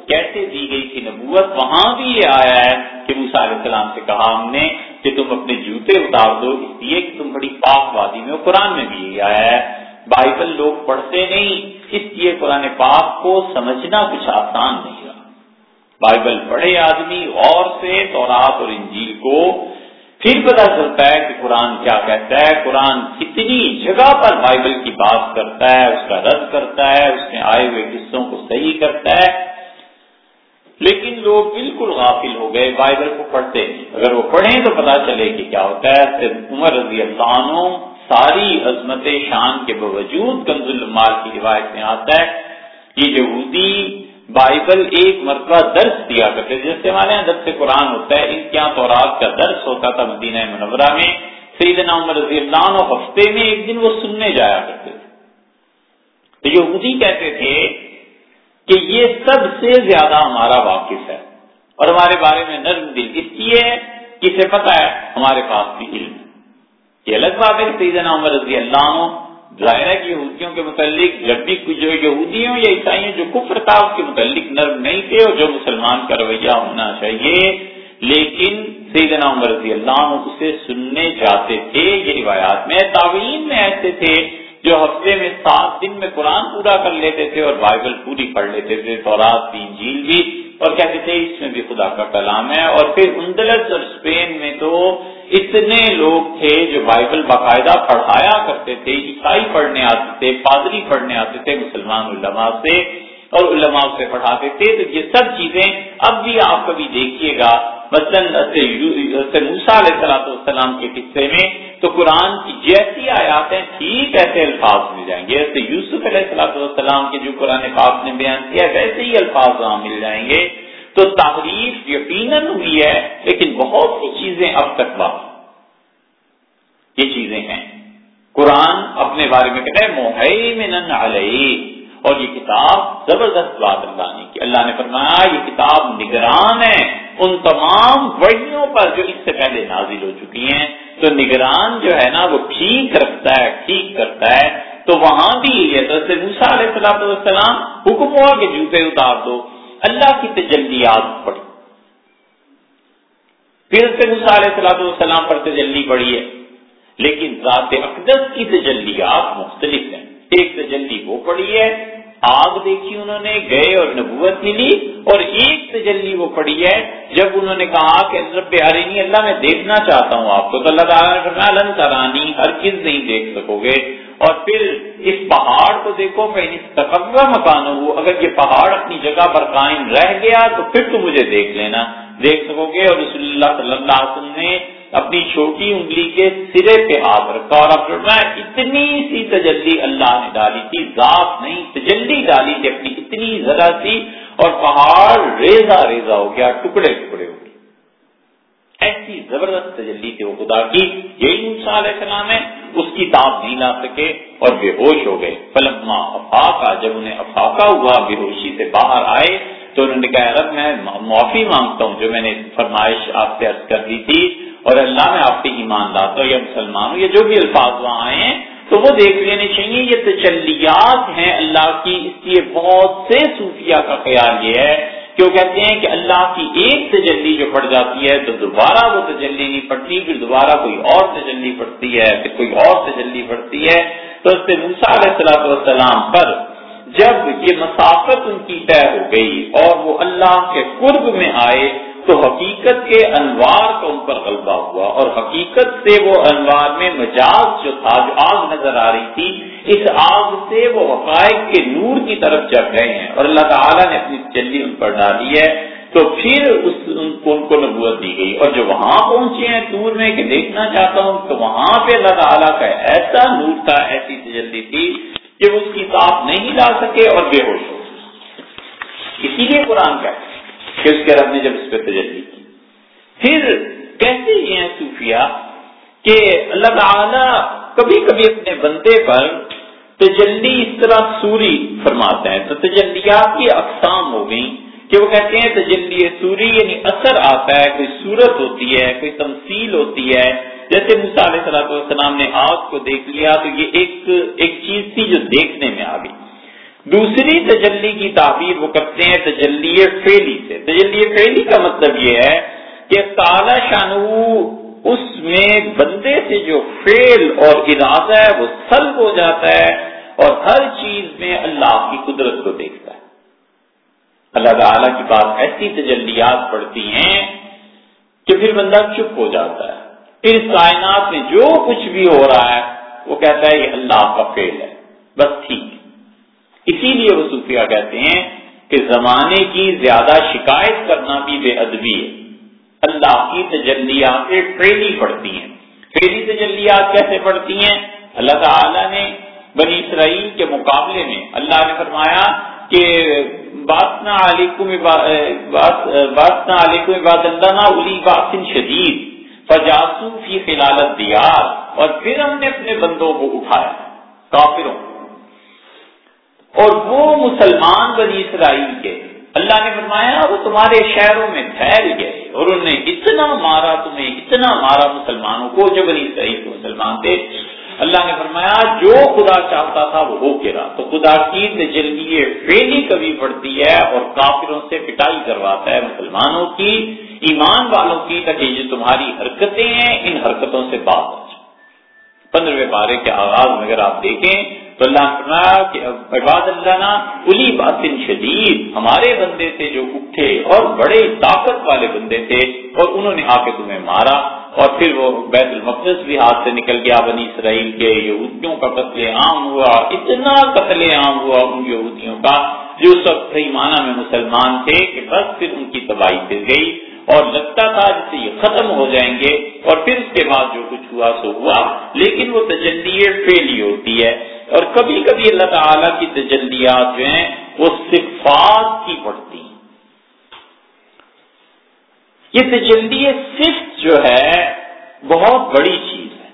کیسے دی گئی تھی نبوت، وہاں بھی یہ آیا ہے کہ موسا علیہ السلام سے کہا ہم نے کہ تم اپنے جوتے اتار دو، اس لیے کہ تم بڑی پاک وادی میں قرآن میں بھی یہ آیا ہے۔ بائبل لوگ پڑھتے نہیں، اس لیے قرآن پاک کو سمجھنا کچھ آسان نہیں رہا۔ بائبل پڑھے آدمی اور سے تورات اور انجیل کو پھر پتا چلتا ہے کہ قرآن کیا کہتا ہے، قرآن کتنی جگہ پر بائبل کی بات کرتا ہے، اس کا رد کرتا ہے، اس میں آئے ہوئے قصوں کو صحیح کرتا ہے۔ لیکن لوگ بالکل غافل ہو گئے، بائبل کو پڑھتے نہیں۔ اگر وہ پڑھیں تو پتا چلے کہ کیا ہوتا ہے۔ عمر رضی اللہ عنہ ساری عظمت شان کے باوجود کنز المال کی روایت میں آتا ہے، یہ یہودی بائبل ایک مرتبہ درس دیا کرتے جیسے ہمارے یہاں درس قرآن ہوتا ہے ان کے یہاں تورات کا درس ہوتا تھا مدینہ منورہ میں۔ سیدنا عمر رضی اللہ عنہ ہفتے میں ایک دن وہ سننے جایا کرتے تھے۔ تو یہودی کہتے تھے کہ یہ سب سے زیادہ ہمارا واقف ہے۔ اور ہمارے بارے میں نرم دل اس لیے کسے پتا ہے ہمارے پاس بھی علم۔ یہ الگ بات ہے سیدنا عمر رضی اللہ عنہ ظاہر ہے کہ یہودیوں کے متعلق جب بھی جو یہودیوں یا عیسائیوں جو کفر تھا اس کے متعلق نرم نہیں تھے اور جو مسلمان کا رویہ ہونا چاہیے، لیکن سیدنا عمر رضی اللہ عنہ اسے سننے جاتے تھے، یہ روایات میں تعوین میں ایسے تھے جو ہفتے میں سات دن میں قرآن پورا کر لیتے تھے اور بائبل پوری پڑھ لیتے تھے، تورات بھی جھیل بھی، اور کہتے تھے اس میں بھی خدا کا کلام ہے، اور پھر اندلس اور اسپین میں تو اتنے لوگ تھے جو بائبل باقاعدہ پڑھایا کرتے تھے، عیسائی پڑھنے آتے تھے، پادری پڑھنے آتے تھے، مسلمان علماء سے اور علماء سے پڑھاتے تھے۔ تو یہ سب چیزیں اب بھی آپ کبھی دیکھیے گا۔ مثلاً موسا علیہ صلاح السلام کے قصے میں تو قرآن کی جیسی آیات ہیں ٹھیک ایسے الفاظ مل جائیں گے۔ ایسے یوسف علیہ السلاۃ والسلام کے جو قرآن پاک نے بیان کیا ویسے ہی الفاظ وہاں مل جائیں گے۔ تو تعریف یقیناً ہوئی ہے، لیکن بہت سی چیزیں اب تک باقی۔ یہ چیزیں ہیں۔ قرآن اپنے بارے میں کہتے ہیں محمن علیہ۔ اور یہ کتاب زبردست بات اللہ نے کی۔ اللہ نے فرمایا، یہ کتاب نگران ہے۔ ان تمام وحیوں پر جو اس سے پہلے نازل ہو چکی ہیں، تو نگران جو ہے نا، وہ ٹھیک رکھتا ہے، ٹھیک کرتا ہے۔ تو وہاں بھی یہ موسا علیہ السلام حکم ہوا کہ جوتے اتار دو۔ اللہ کی تجلیات پڑی۔ پھر سے علیہ صلاح السلام پر تجلی پڑی ہے۔ لیکن ذات اقدس کی تجلیات مختلف ہیں ایک تجلی وہ پڑی ہے آگ دیکھی انہوں نے، گئے اور نبوت ملی اور ایک تجلی وہ پڑی ہے۔ جب انہوں نے کہا کہ رب عرینی اللہ میں دیکھنا چاہتا ہوں آپ کو، تو اللہ تعالیٰ فرمایا، لن ترانی، ہر کس نہیں دیکھ سکو گے۔ اور پھر اس پہاڑ کو دیکھو میں اس تقبہ مکان ہوں اگر یہ پہاڑ اپنی جگہ پر قائم رہ گیا، تو پھر تو مجھے دیکھ لینا، دیکھ سکو گے۔ اور رسول اللہ صلی اللہ علیہ وسلم نے اپنی چھوٹی انگلی کے سرے پہ ہاتھ رکھا اور اب میں اتنی سی تجلی اللہ نے ڈالی تھی، ذات نہیں، تجلی ڈالی تھی اپنی اتنی ذرا سی اور پہاڑ ریزا ریزا ہو گیا، ٹکڑے ٹکڑے ہو گئے۔ ایسی زبردست تجلی تھی وہ خدا کی یہی علیہ السلام ہے، اس کی تاپ نہیں لا سکے اور بے ہوش ہو گئے۔ فلما افاقہ، جب انہیں افاقہ ہوا، بے ہوشی سے باہر آئے، تو انہوں نے کہا رب میں معافی مانگتا ہوں، جو میں نے فرمائش آپ سے عرض کر دی تھی اور اللہ میں آپ کے ایمان لاتا ہوں یا مسلمان ہوں یا جو بھی الفاظ وہاں آئے ہیں، تو وہ دیکھ لینے چاہیے، یہ تجلیات ہیں اللہ کی، اس لیے بہت سے صوفیہ کا خیال یہ ہے کہ وہ کہتے ہیں کہ اللہ کی ایک تجلی جو پڑ جاتی ہے تو دوبارہ وہ تجلی نہیں پڑتی، پھر دوبارہ کوئی اور تجلی پڑتی ہے، پھر کوئی اور تجلی پڑتی ہے۔ تو اس سے موسا علیہ السلام والسلام پر جب یہ مسافت ان کی طے ہو گئی اور وہ اللہ کے قرب میں آئے تو حقیقت کے انوار کا ان پر غلبہ ہوا اور حقیقت سے وہ انوار میں مجاز جو تھا، جو آگ نظر آ رہی تھی، اس آگ سے وہ حقائق کے نور کی طرف چڑھ گئے ہیں اور اللہ تعالیٰ نے اپنی چلی ان پر ڈالی ہے۔ تو پھر اس ان کو ان کو نبوت دی گئی اور جو وہاں پہنچے ہیں دور میں، کہ دیکھنا چاہتا ہوں، تو وہاں پہ اللہ تعالیٰ کا ایسا نور تھا، ایسی تجلی تھی کہ وہ اس کی ساتھ نہیں لا سکے اور بے ہوش ہو اسی لیے قرآن کا کہ اس کے رب نے جب اس پہ تجلی کی۔ پھر کہتے یہ ہیں صوفیہ کہ اللہ تعالی کبھی کبھی اپنے بندے پر تجلی اس طرح سوری فرماتے ہیں تو تجلیات کی اقسام ہو گئی کہ وہ کہتے ہیں تجلی سوری یعنی اثر آتا ہے، کوئی صورت ہوتی ہے، کوئی تمثیل ہوتی ہے۔ جیسے علیہ صلاح السلام نے آگ کو دیکھ لیا تو یہ ایک ایک چیز تھی جو دیکھنے میں آ گئی۔ دوسری تجلی کی تعبیر وہ کرتے ہیں تجلی فیلی سے۔ تجلی فیلی کا مطلب یہ ہے کہ تالا شانو اس میں بندے سے جو فیل اور ارادہ ہے وہ سلب ہو جاتا ہے اور ہر چیز میں اللہ کی قدرت کو دیکھتا ہے۔ اللہ تعالی کی بات ایسی تجلیات پڑتی ہیں کہ پھر بندہ چپ ہو جاتا ہے۔ پھر اس کائنات میں جو کچھ بھی ہو رہا ہے وہ کہتا ہے یہ اللہ کا فیل ہے۔ بس ٹھیک۔ اسی لیے وہ صوفیہ کہتے ہیں کہ زمانے کی زیادہ شکایت کرنا بھی بے ادبی ہے۔ اللہ کی تجلیات ٹریلی پڑتی ہیں۔ ٹریلی تجلیات کیسے پڑتی ہیں؟ اللہ تعالی نے بنی اسرائیل کے مقابلے میں اللہ نے فرمایا کہ باسنا علیکم باسنا علیکم بادندنا الی باسن شدید۔ فجاسو فی خلالت دیار اور پھر ہم نے اپنے بندوں کو اٹھایا۔ کافروں اور وہ مسلمان بنی اسرائیل کے۔ اللہ نے فرمایا، وہ تمہارے شہروں میں ٹھہر گئے اور انہوں نے اتنا مارا تمہیں، اتنا مارا مسلمانوں کو جو بنی اسرائیل کے مسلمان تھے۔ اللہ نے فرمایا، جو خدا چاہتا تھا وہ ہو کے رہا۔ تو خدا کی تجلی فیلی کبھی پڑتی ہے اور کافروں سے پٹائی کرواتا ہے مسلمانوں کی، ایمان والوں کی، تاکہ جو تمہاری حرکتیں ہیں، ان حرکتوں سے بات ہو جائے۔ پندرہویں پارے کے آغاز میں اگر آپ دیکھیں تو اللہ فرمایا کہ عباد اللہ نا بات شدید، ہمارے بندے تھے جو اٹھے اور بڑے طاقت والے بندے تھے اور انہوں نے آ کے تمہیں مارا اور پھر وہ بیت المقدس بھی ہاتھ سے نکل گیا، بنی اسرائیل کے یہودیوں کا قتل عام ہوا، اتنا قتل عام ہوا ان یہودیوں کا جو سب صحیح معنی میں مسلمان تھے کہ بس پھر ان کی تباہی پھر گئی اور لگتا تھا جسے یہ ختم ہو جائیں گے اور پھر اس کے بعد جو کچھ ہوا سو ہوا، لیکن وہ تجلی فیلی ہوتی ہے۔ اور کبھی کبھی اللہ تعالی کی تجلیات جو ہیں وہ صفات کی پڑتی ہیں۔ یہ تجلی صفت جو ہے بہت بڑی چیز ہے۔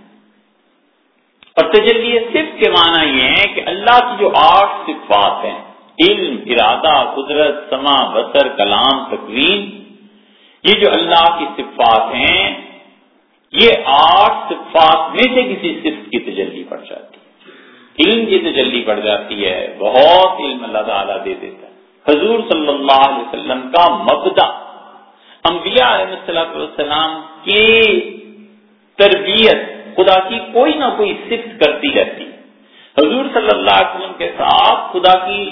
اور تجلی صفت کے معنی یہ ہے کہ اللہ کی جو آٹھ صفات ہیں، علم، ارادہ، قدرت سما بسر کلام تقویم یہ جو اللہ کی صفات ہیں، یہ آٹھ صفات میں سے کسی صفت کی تجلی پڑ جاتی علم کی تجلی بڑھ جاتی ہے، بہت علم اللہ تعالیٰ دے دیتا ہے۔ حضور صلی اللہ علیہ وسلم کا مبدا انبیاء علیہ السلام کی تربیت خدا کی کوئی نہ کوئی صفت کرتی رہتی۔ حضور صلی اللہ علیہ وسلم کے ساتھ خدا کی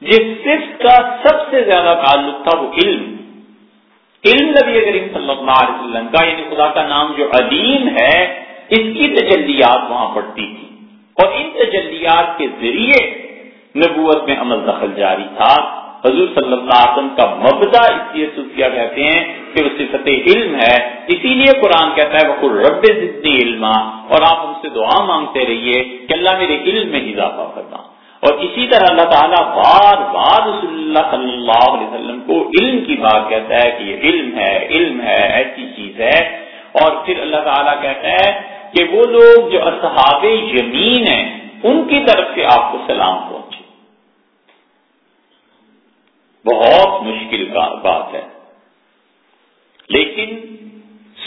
جس صفت کا سب سے زیادہ تعلق تھا وہ علم۔ علم نبی کریم صلی اللہ علیہ وسلم کا یعنی خدا کا نام جو عدیم ہے، اس کی تجلیات وہاں پڑتی تھی۔ اور ان تجلیات کے ذریعے نبوت میں عمل دخل جاری تھا۔ حضور صلی اللہ علیہ وسلم کا مبدا اس لیے صوفیہ کہتے ہیں کہ وہ صفت علم ہے، اسی لیے قرآن کہتا ہے وہ رب ضدی علم اور آپ ان سے دعا مانگتے رہیے کہ اللہ میرے علم میں اضافہ کرنا اور اسی طرح اللہ تعالیٰ بار بار رسول اللہ صلی اللہ علیہ وسلم کو علم کی بات کہتا ہے کہ یہ علم ہے علم ہے، ایسی چیز ہے۔ اور پھر اللہ تعالیٰ کہتا ہے کہ وہ لوگ جو اصحاب یمین ہیں، ان کی طرف سے آپ کو سلام پہنچے۔ بہت مشکل بات ہے۔ لیکن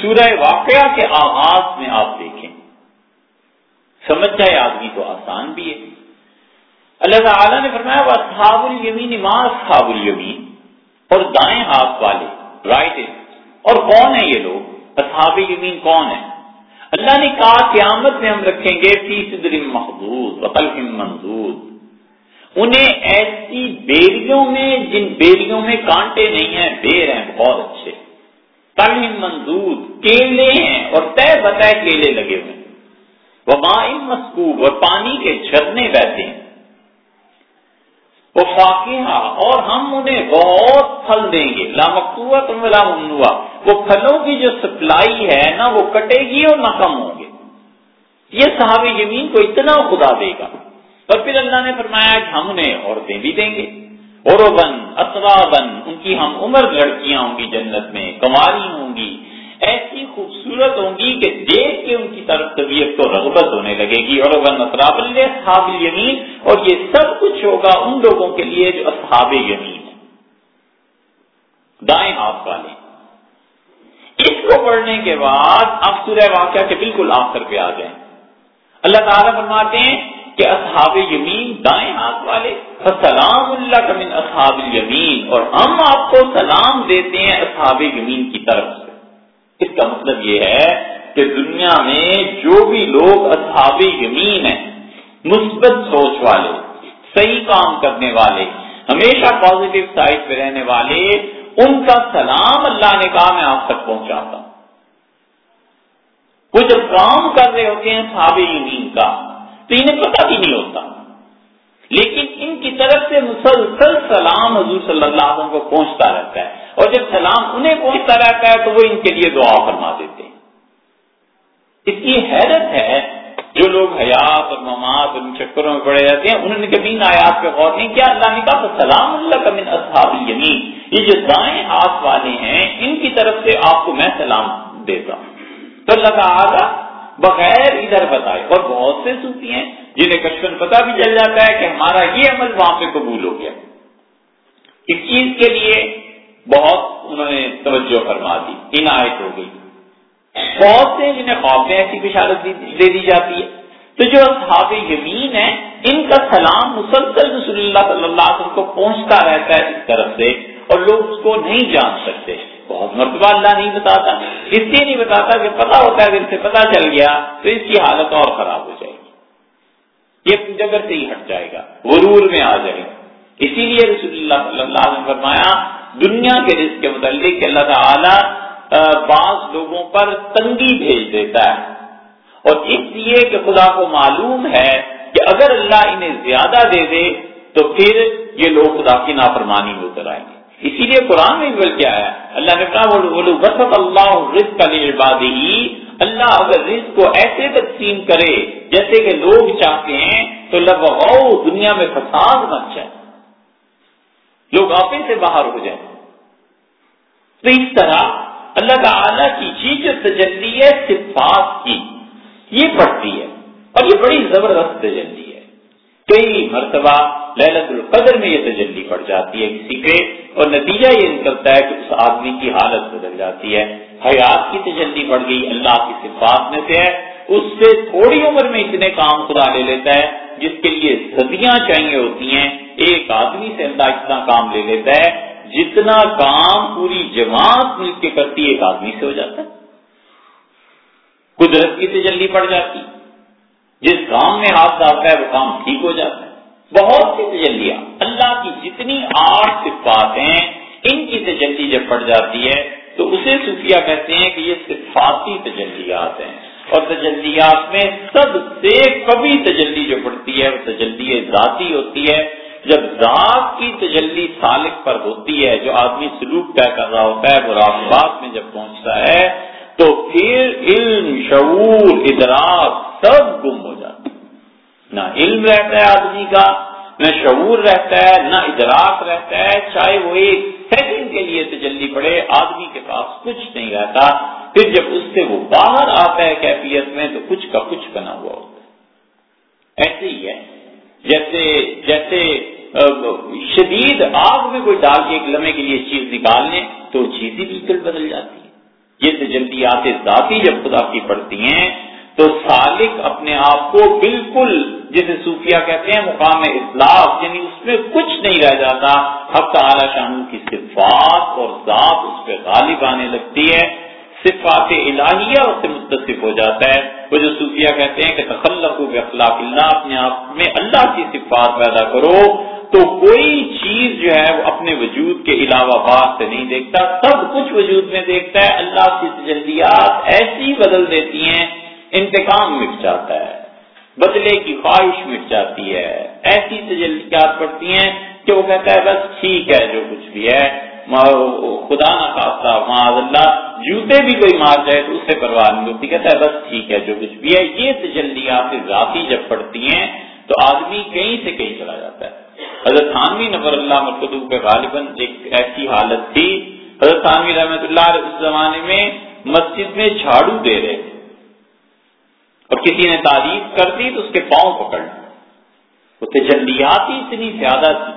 سورہ واقعہ کے آغاز میں آپ دیکھیں۔ سمجھ جائے آدمی تو آسان بھی ہے۔ اللہ تعالیٰ نے فرمایا وہ اصحاب الیمین، ما اصحاب الیمین؟ اور دائیں ہاتھ والے، رائٹ اور کون ہے یہ لوگ؟ اصحاب یمین کون ہے اللہ نے کہا قیامت میں ہم رکھیں گے فی صدر محدود وقل منظور انہیں ایسی بیریوں میں، جن بیریوں میں کانٹے نہیں ہیں، بیر ہیں، بہت اچھے۔ کل منظور کیلے ہیں اور طے بتائے کیلے لگے ہوئے۔ وہ مائم مسکوب اور پانی کے جھرنے بہتے ہیں۔ وہ فاقیہ اور ہم انہیں بہت پھل دیں گے۔ لامکتوا تم لامنوا وہ پھلوں کی جو سپلائی ہے نا، وہ کٹے گی اور نہ کم ہوں گے۔ یہ صحاب یمین کو اتنا خدا دے گا۔ اور پھر اللہ نے فرمایا کہ ہم انہیں عورتیں بھی دیں گے۔ اور بن اتوا بن ان کی ہم عمر لڑکیاں ہوں گی جنت میں، کماری ہوں گی۔ ایسی خوبصورت ہوں گی کہ دیکھ کے ان کی طرف طبیعت کو رغبت ہونے لگے گی۔ اور اصحاب یمین اور یہ سب کچھ ہوگا ان لوگوں کے لیے جو اصحاب یمین دائیں ہاتھ والے۔ اس کو پڑھنے کے بعد آپ سورہ واقعہ کے بالکل آخر پہ آ جائیں۔ اللہ تعالیٰ فرماتے ہیں کہ اصحاب یمین دائیں ہاتھ والے۔ سلام اللہ کا من اصحاب یمین اور ہم آپ کو سلام دیتے ہیں اصحاب یمین کی طرف سے۔ اس کا مطلب یہ ہے کہ دنیا میں جو بھی لوگ اصحاب یمین ہیں، مثبت سوچ والے، صحیح کام کرنے والے، ہمیشہ پازیٹو سائڈ پہ رہنے والے، ان کا سلام اللہ نے کہا میں آپ تک پہنچاتا ہوں۔ وہ جب کام کر رہے ہوتے ہیں صحاب یمین کا، تو انہیں پتہ بھی نہیں ہوتا۔ لیکن ان کی طرف سے مسلسل سلام حضور صلی اللہ علیہ وسلم کو پہنچتا رہتا ہے۔ اور جب سلام انہیں پہنچتا رہتا ہے تو وہ ان کے لیے دعا فرما دیتے ہیں۔ اس کی حیرت ہے جو لوگ حیات اور مماد اور چکروں میں پڑے جاتے ہیں، انہوں نے کبھی ان آیات پہ غور نہیں کیا، اللہ نے کہا سلام اللہ کا من اصحاب یمین یہ جو دائیں ہاتھ والے ہیں، ان کی طرف سے آپ کو میں سلام دیتا ہوں۔ تو اللہ تعالیٰ بغیر ادھر بتائے، اور بہت سے صوفی ہیں جنہیں کشمیر پتا بھی چل جاتا ہے کہ ہمارا یہ عمل وہاں پہ قبول ہو گیا۔ اس چیز کے لیے بہت انہوں نے توجہ فرما دی، عنایت ہو گئی۔ بہت سے جنہیں خواب میں ایسی بشارت دے دی جاتی ہے۔ تو جو اصحاب یمین ہے ان کا سلام مسلسل رسول اللہ صلی اللہ علیہ وسلم کو پہنچتا رہتا ہے اس طرف سے، اور لوگ اس کو نہیں جان سکتے۔ بہت مرتبہ اللہ نہیں بتاتا۔ اس لیے نہیں بتاتا کہ پتا ہوتا ہے دل سے پتا چل گیا تو اس کی حالت اور خراب ہو جائے گی۔ یہ جگہ سے ہی ہٹ جائے گا، غرور میں آ جائے گا۔ اسی لیے رسول اللہ صلی اللہ علیہ وسلم فرمایا دنیا کے رزق کے متعلق اللہ تعالی بعض لوگوں پر تنگی بھیج دیتا ہے۔ اور اس لیے کہ خدا کو معلوم ہے کہ اگر اللہ انہیں زیادہ دے دے، تو پھر یہ لوگ خدا کی نافرمانی میں اتر آئیں گے۔ اسی لیے قرآن میں بول کیا ہے، اللہ نے کہا اللہ رزق عباد اللہ اگر رزق کو ایسے تقسیم کرے جیسے کہ لوگ چاہتے ہیں، تو لگ دنیا میں فساد مت جائے۔ لوگ آپے سے باہر ہو جائیں۔ تو اس طرح اللہ تعالی کی چیز جو تجلی ہے، صفات کی، یہ پڑتی ہے۔ اور یہ بڑی زبردست تجلی ہے۔ کئی مرتبہ للت القدر میں یہ تجلی پڑ جاتی ہے کسی پہ اور نتیجہ یہ نکلتا ہے کہ اس آدمی کی حالت بدل جاتی ہے۔ حیات کی تجلی پڑ گئی، اللہ کی صفات میں سے ہے۔ اس سے تھوڑی عمر میں اتنے کام خدا لے لیتا ہے، جس کے لیے صدیاں چاہیے ہوتی ہیں۔ ایک آدمی سے اللہ اتنا کام لے لیتا ہے جتنا کام پوری جماعت مل کے کرتی ایک آدمی سے ہو جاتا ہے۔ قدرت کی تجلی پڑ جاتی۔ جس کام میں ہاتھ ڈالتا ہے، وہ کام ٹھیک ہو جاتا ہے۔ بہت سی تجلیاں۔ اللہ کی جتنی آٹھ صفات ہیں، ان کی تجلی جب پڑ جاتی ہے، تو اسے صوفیہ کہتے ہیں کہ یہ صفاتی تجلیات ہیں۔ اور تجلیات میں سب سے کبھی تجلی جو پڑتی ہے، وہ تجلی ذاتی ہوتی ہے۔ جب ذات کی تجلی سالک پر ہوتی ہے، جو آدمی سلوک طے کر رہا ہوتا ہے مراقبات میں جب پہنچتا ہے، تو پھر علم، شعور، ادراک سب گم ہو جاتا نہ علم رہتا ہے آدمی کا، نہ شعور رہتا ہے، نہ ادراک رہتا ہے۔ چاہے وہ ایک سیکنڈ کے لیے تجلی پڑے آدمی کے پاس کچھ نہیں رہتا۔ پھر جب اس سے وہ باہر آتا ہے کیفیت میں، تو کچھ کا کچھ بنا ہوا ہوتا ہے۔ ایسے ہی ہے۔ جیسے جیسے شدید آگ میں کوئی ڈال کے ایک لمحے کے لیے چیز نکال لیں تو چیز ہی بالکل بدل جاتی ہے یہ تجلیات ذاتی جب خدا کی پڑتی ہیں، تو سالک اپنے آپ کو بالکل جسے صوفیہ کہتے ہیں مقام اطلاق یعنی اس میں کچھ نہیں رہ جاتا اب تعالی شاہ کی صفات اور ذات اس پہ غالب آنے لگتی ہے۔ صفات الہیہ اس سے متصف ہو جاتا ہے۔ وہ جو صوفیہ کہتے ہیں کہ تخلق اخلاق اللہ، اپنے آپ میں اللہ کی صفات پیدا کرو، تو کوئی چیز جو ہے وہ اپنے وجود کے علاوہ بات سے نہیں دیکھتا، سب کچھ وجود میں دیکھتا ہے۔ اللہ کی تجلیات ایسی بدل دیتی ہیں، انتقام مٹ جاتا ہے، بدلے کی خواہش مٹ جاتی ہے۔ ایسی تجلیات پڑتی ہیں کہ وہ کہتا ہے، بس ٹھیک ہے، جو کچھ بھی ہے۔ خدا نہ خاصہ معاذ اللہ جوتے بھی کوئی مار جائے تو اس سے پرواہ نہیں ہوتی، کہتا ہے بس ٹھیک ہے، جو کچھ بھی ہے، یہ تجلیات ذاتی جب پڑتی ہیں تو آدمی کہیں سے کہیں چلا جاتا ہے۔ حضرت خانوی نفر اللہ مرکز پہ غالباً ایک ایسی حالت تھی۔ حضرت خانوی رحمت اللہ اس زمانے میں مسجد میں جھاڑو دے رہے تھے۔ اور کسی نے تعریف کر دی تو اس کے پاؤں پکڑ وہ تجلیات ہی اتنی زیادہ تھی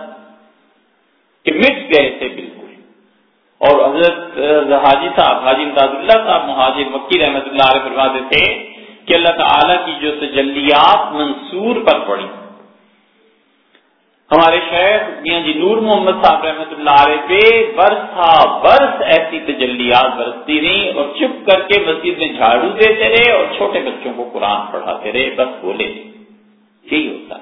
کہ مٹ گئے تھے بالکل۔ اور حضرت حاجی صاحب، حاجی امتاز اللہ صاحب، مہاجر مکی رحمت اللہ علیہ فرماتے تھے کہ اللہ تعالیٰ کی جو تجلیات منصور پر پڑی۔ ہمارے شہر میاں جی نور محمد صاحب رحمۃ اللہ علیہ پہ برس برس ایسی تجلیات برستی رہی اور چپ کر کے مسجد میں جھاڑو دیتے رہے اور چھوٹے بچوں کو قرآن پڑھاتے رہے، بس بولے۔ یہی ہوتا۔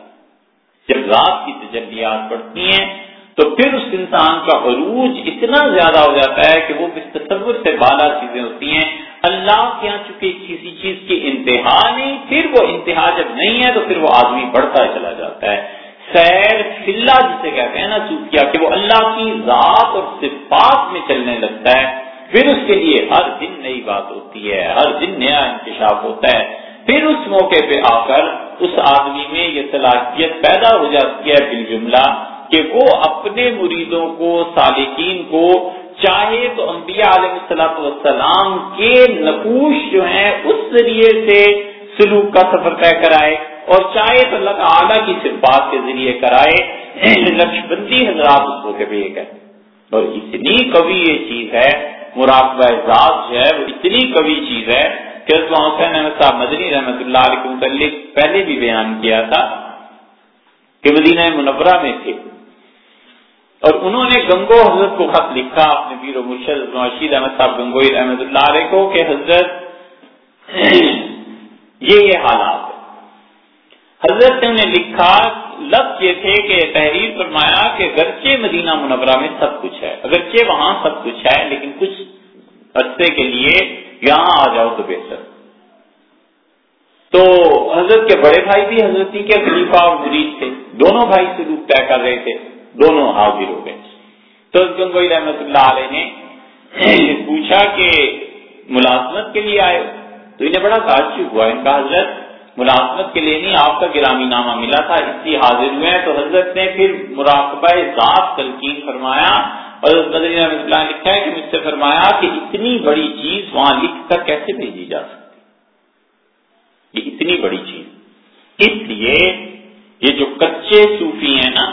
جب رات کی تجلیات پڑتی ہیں تو پھر اس انسان کا عروج اتنا زیادہ ہو جاتا ہے کہ وہ اس تصور سے بالا چیزیں ہوتی ہیں۔ اللہ کے یہاں چونکہ کسی چیز کی انتہا نہیں، پھر وہ انتہا جب نہیں ہے تو پھر وہ آدمی بڑھتا چلا جاتا ہے۔ سیر فلّہ جسے کہتے ہیں نا صوفیہ، کہ وہ اللہ کی ذات اور صفات میں چلنے لگتا ہے۔ پھر اس کے لیے ہر دن نئی بات ہوتی ہے، ہر دن نیا انکشاف ہوتا ہے۔ پھر اس موقع پہ آ کر اس آدمی میں یہ صلاحیت پیدا ہو جاتی ہے بال جملہ کہ وہ اپنے مریدوں کو، سالکین کو، چاہے تو انبیاء علیہ السلاۃ والسلام کے نقوش جو ہیں، اس ذریعے سے سلوک کا سفر طے کرائے اور چاہے تو اللہ تعالیٰ کی صفات کے ذریعے کرائے نقش بندی حضرات اس کو کہ یہ اور اتنی کبھی یہ چیز ہے، مراقبہ ذات جو ہے، وہ اتنی کبھی چیز ہے کہ حسین احمد صاحب مدنی رحمۃ اللہ علیہ متعلق پہلے بھی بیان کیا تھا کہ مدینہ منورہ میں تھے۔ اور انہوں نے گنگو حضرت کو خط لکھا، اپنے پیر و مرشد رشید احمد صاحب گنگوئی رحمۃ اللہ علیہ کو کہ حضرت یہ یہ حالات حضرت نے لکھا، لفظ یہ تھے کہ تحریر فرمایا کہ گرچہ مدینہ منورہ میں سب کچھ ہے، اگرچہ وہاں سب کچھ ہے، لیکن کچھ عرصے کے لیے یہاں آ جاؤ تو بہتر۔ تو حضرت کے بڑے بھائی بھی حضرت کے خلیفہ اور مریض تھے، دونوں بھائی سے روپ طے کر رہے تھے۔ دونوں حاضر ہو گئے۔ تو گنگوئی رحمت اللہ علیہ نے پوچھا کہ ملازمت کے لیے آئے تو انہیں بڑا تعجب ہوا۔ ان کا حضرت، ملازمت کے لیے نہیں، آپ کا گرامی نامہ ملا تھا، اس لیے حاضر ہوئے تو حضرت نے پھر مراقبہ ذات تلقین فرمایا اور بدری رحمۃ اللہ نے لکھا ہے کہ مجھ سے فرمایا کہ اتنی بڑی چیز وہاں لکھ کر کیسے بھیجی جا سکتی؟ یہ اتنی بڑی چیز۔ اس لیے یہ جو کچے صوفی ہیں نا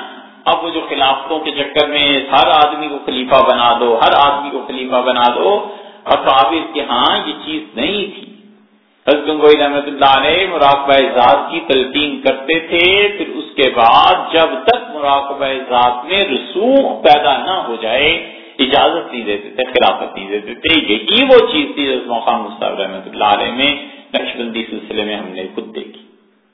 اب وہ جو خلافتوں کے چکر میں ہر آدمی کو خلیفہ بنا دو، ہر آدمی کو خلیفہ بنا دو، اور قابل کہ ہاں یہ چیز نہیں تھی۔ حضرت گنگوئی رحمت اللہ علیہ مراقبہ ذات کی تلقین کرتے تھے، پھر اس کے بعد جب تک مراقبہ ذات میں رسوخ پیدا نہ ہو جائے، اجازت نہیں دیتے تھے، خلافت نہیں دیتے تھے۔ یہی وہ چیز تھی مقام مصطف رحمۃ اللہ علیہ میں نقش بندی سلسلے میں ہم نے خود دیکھی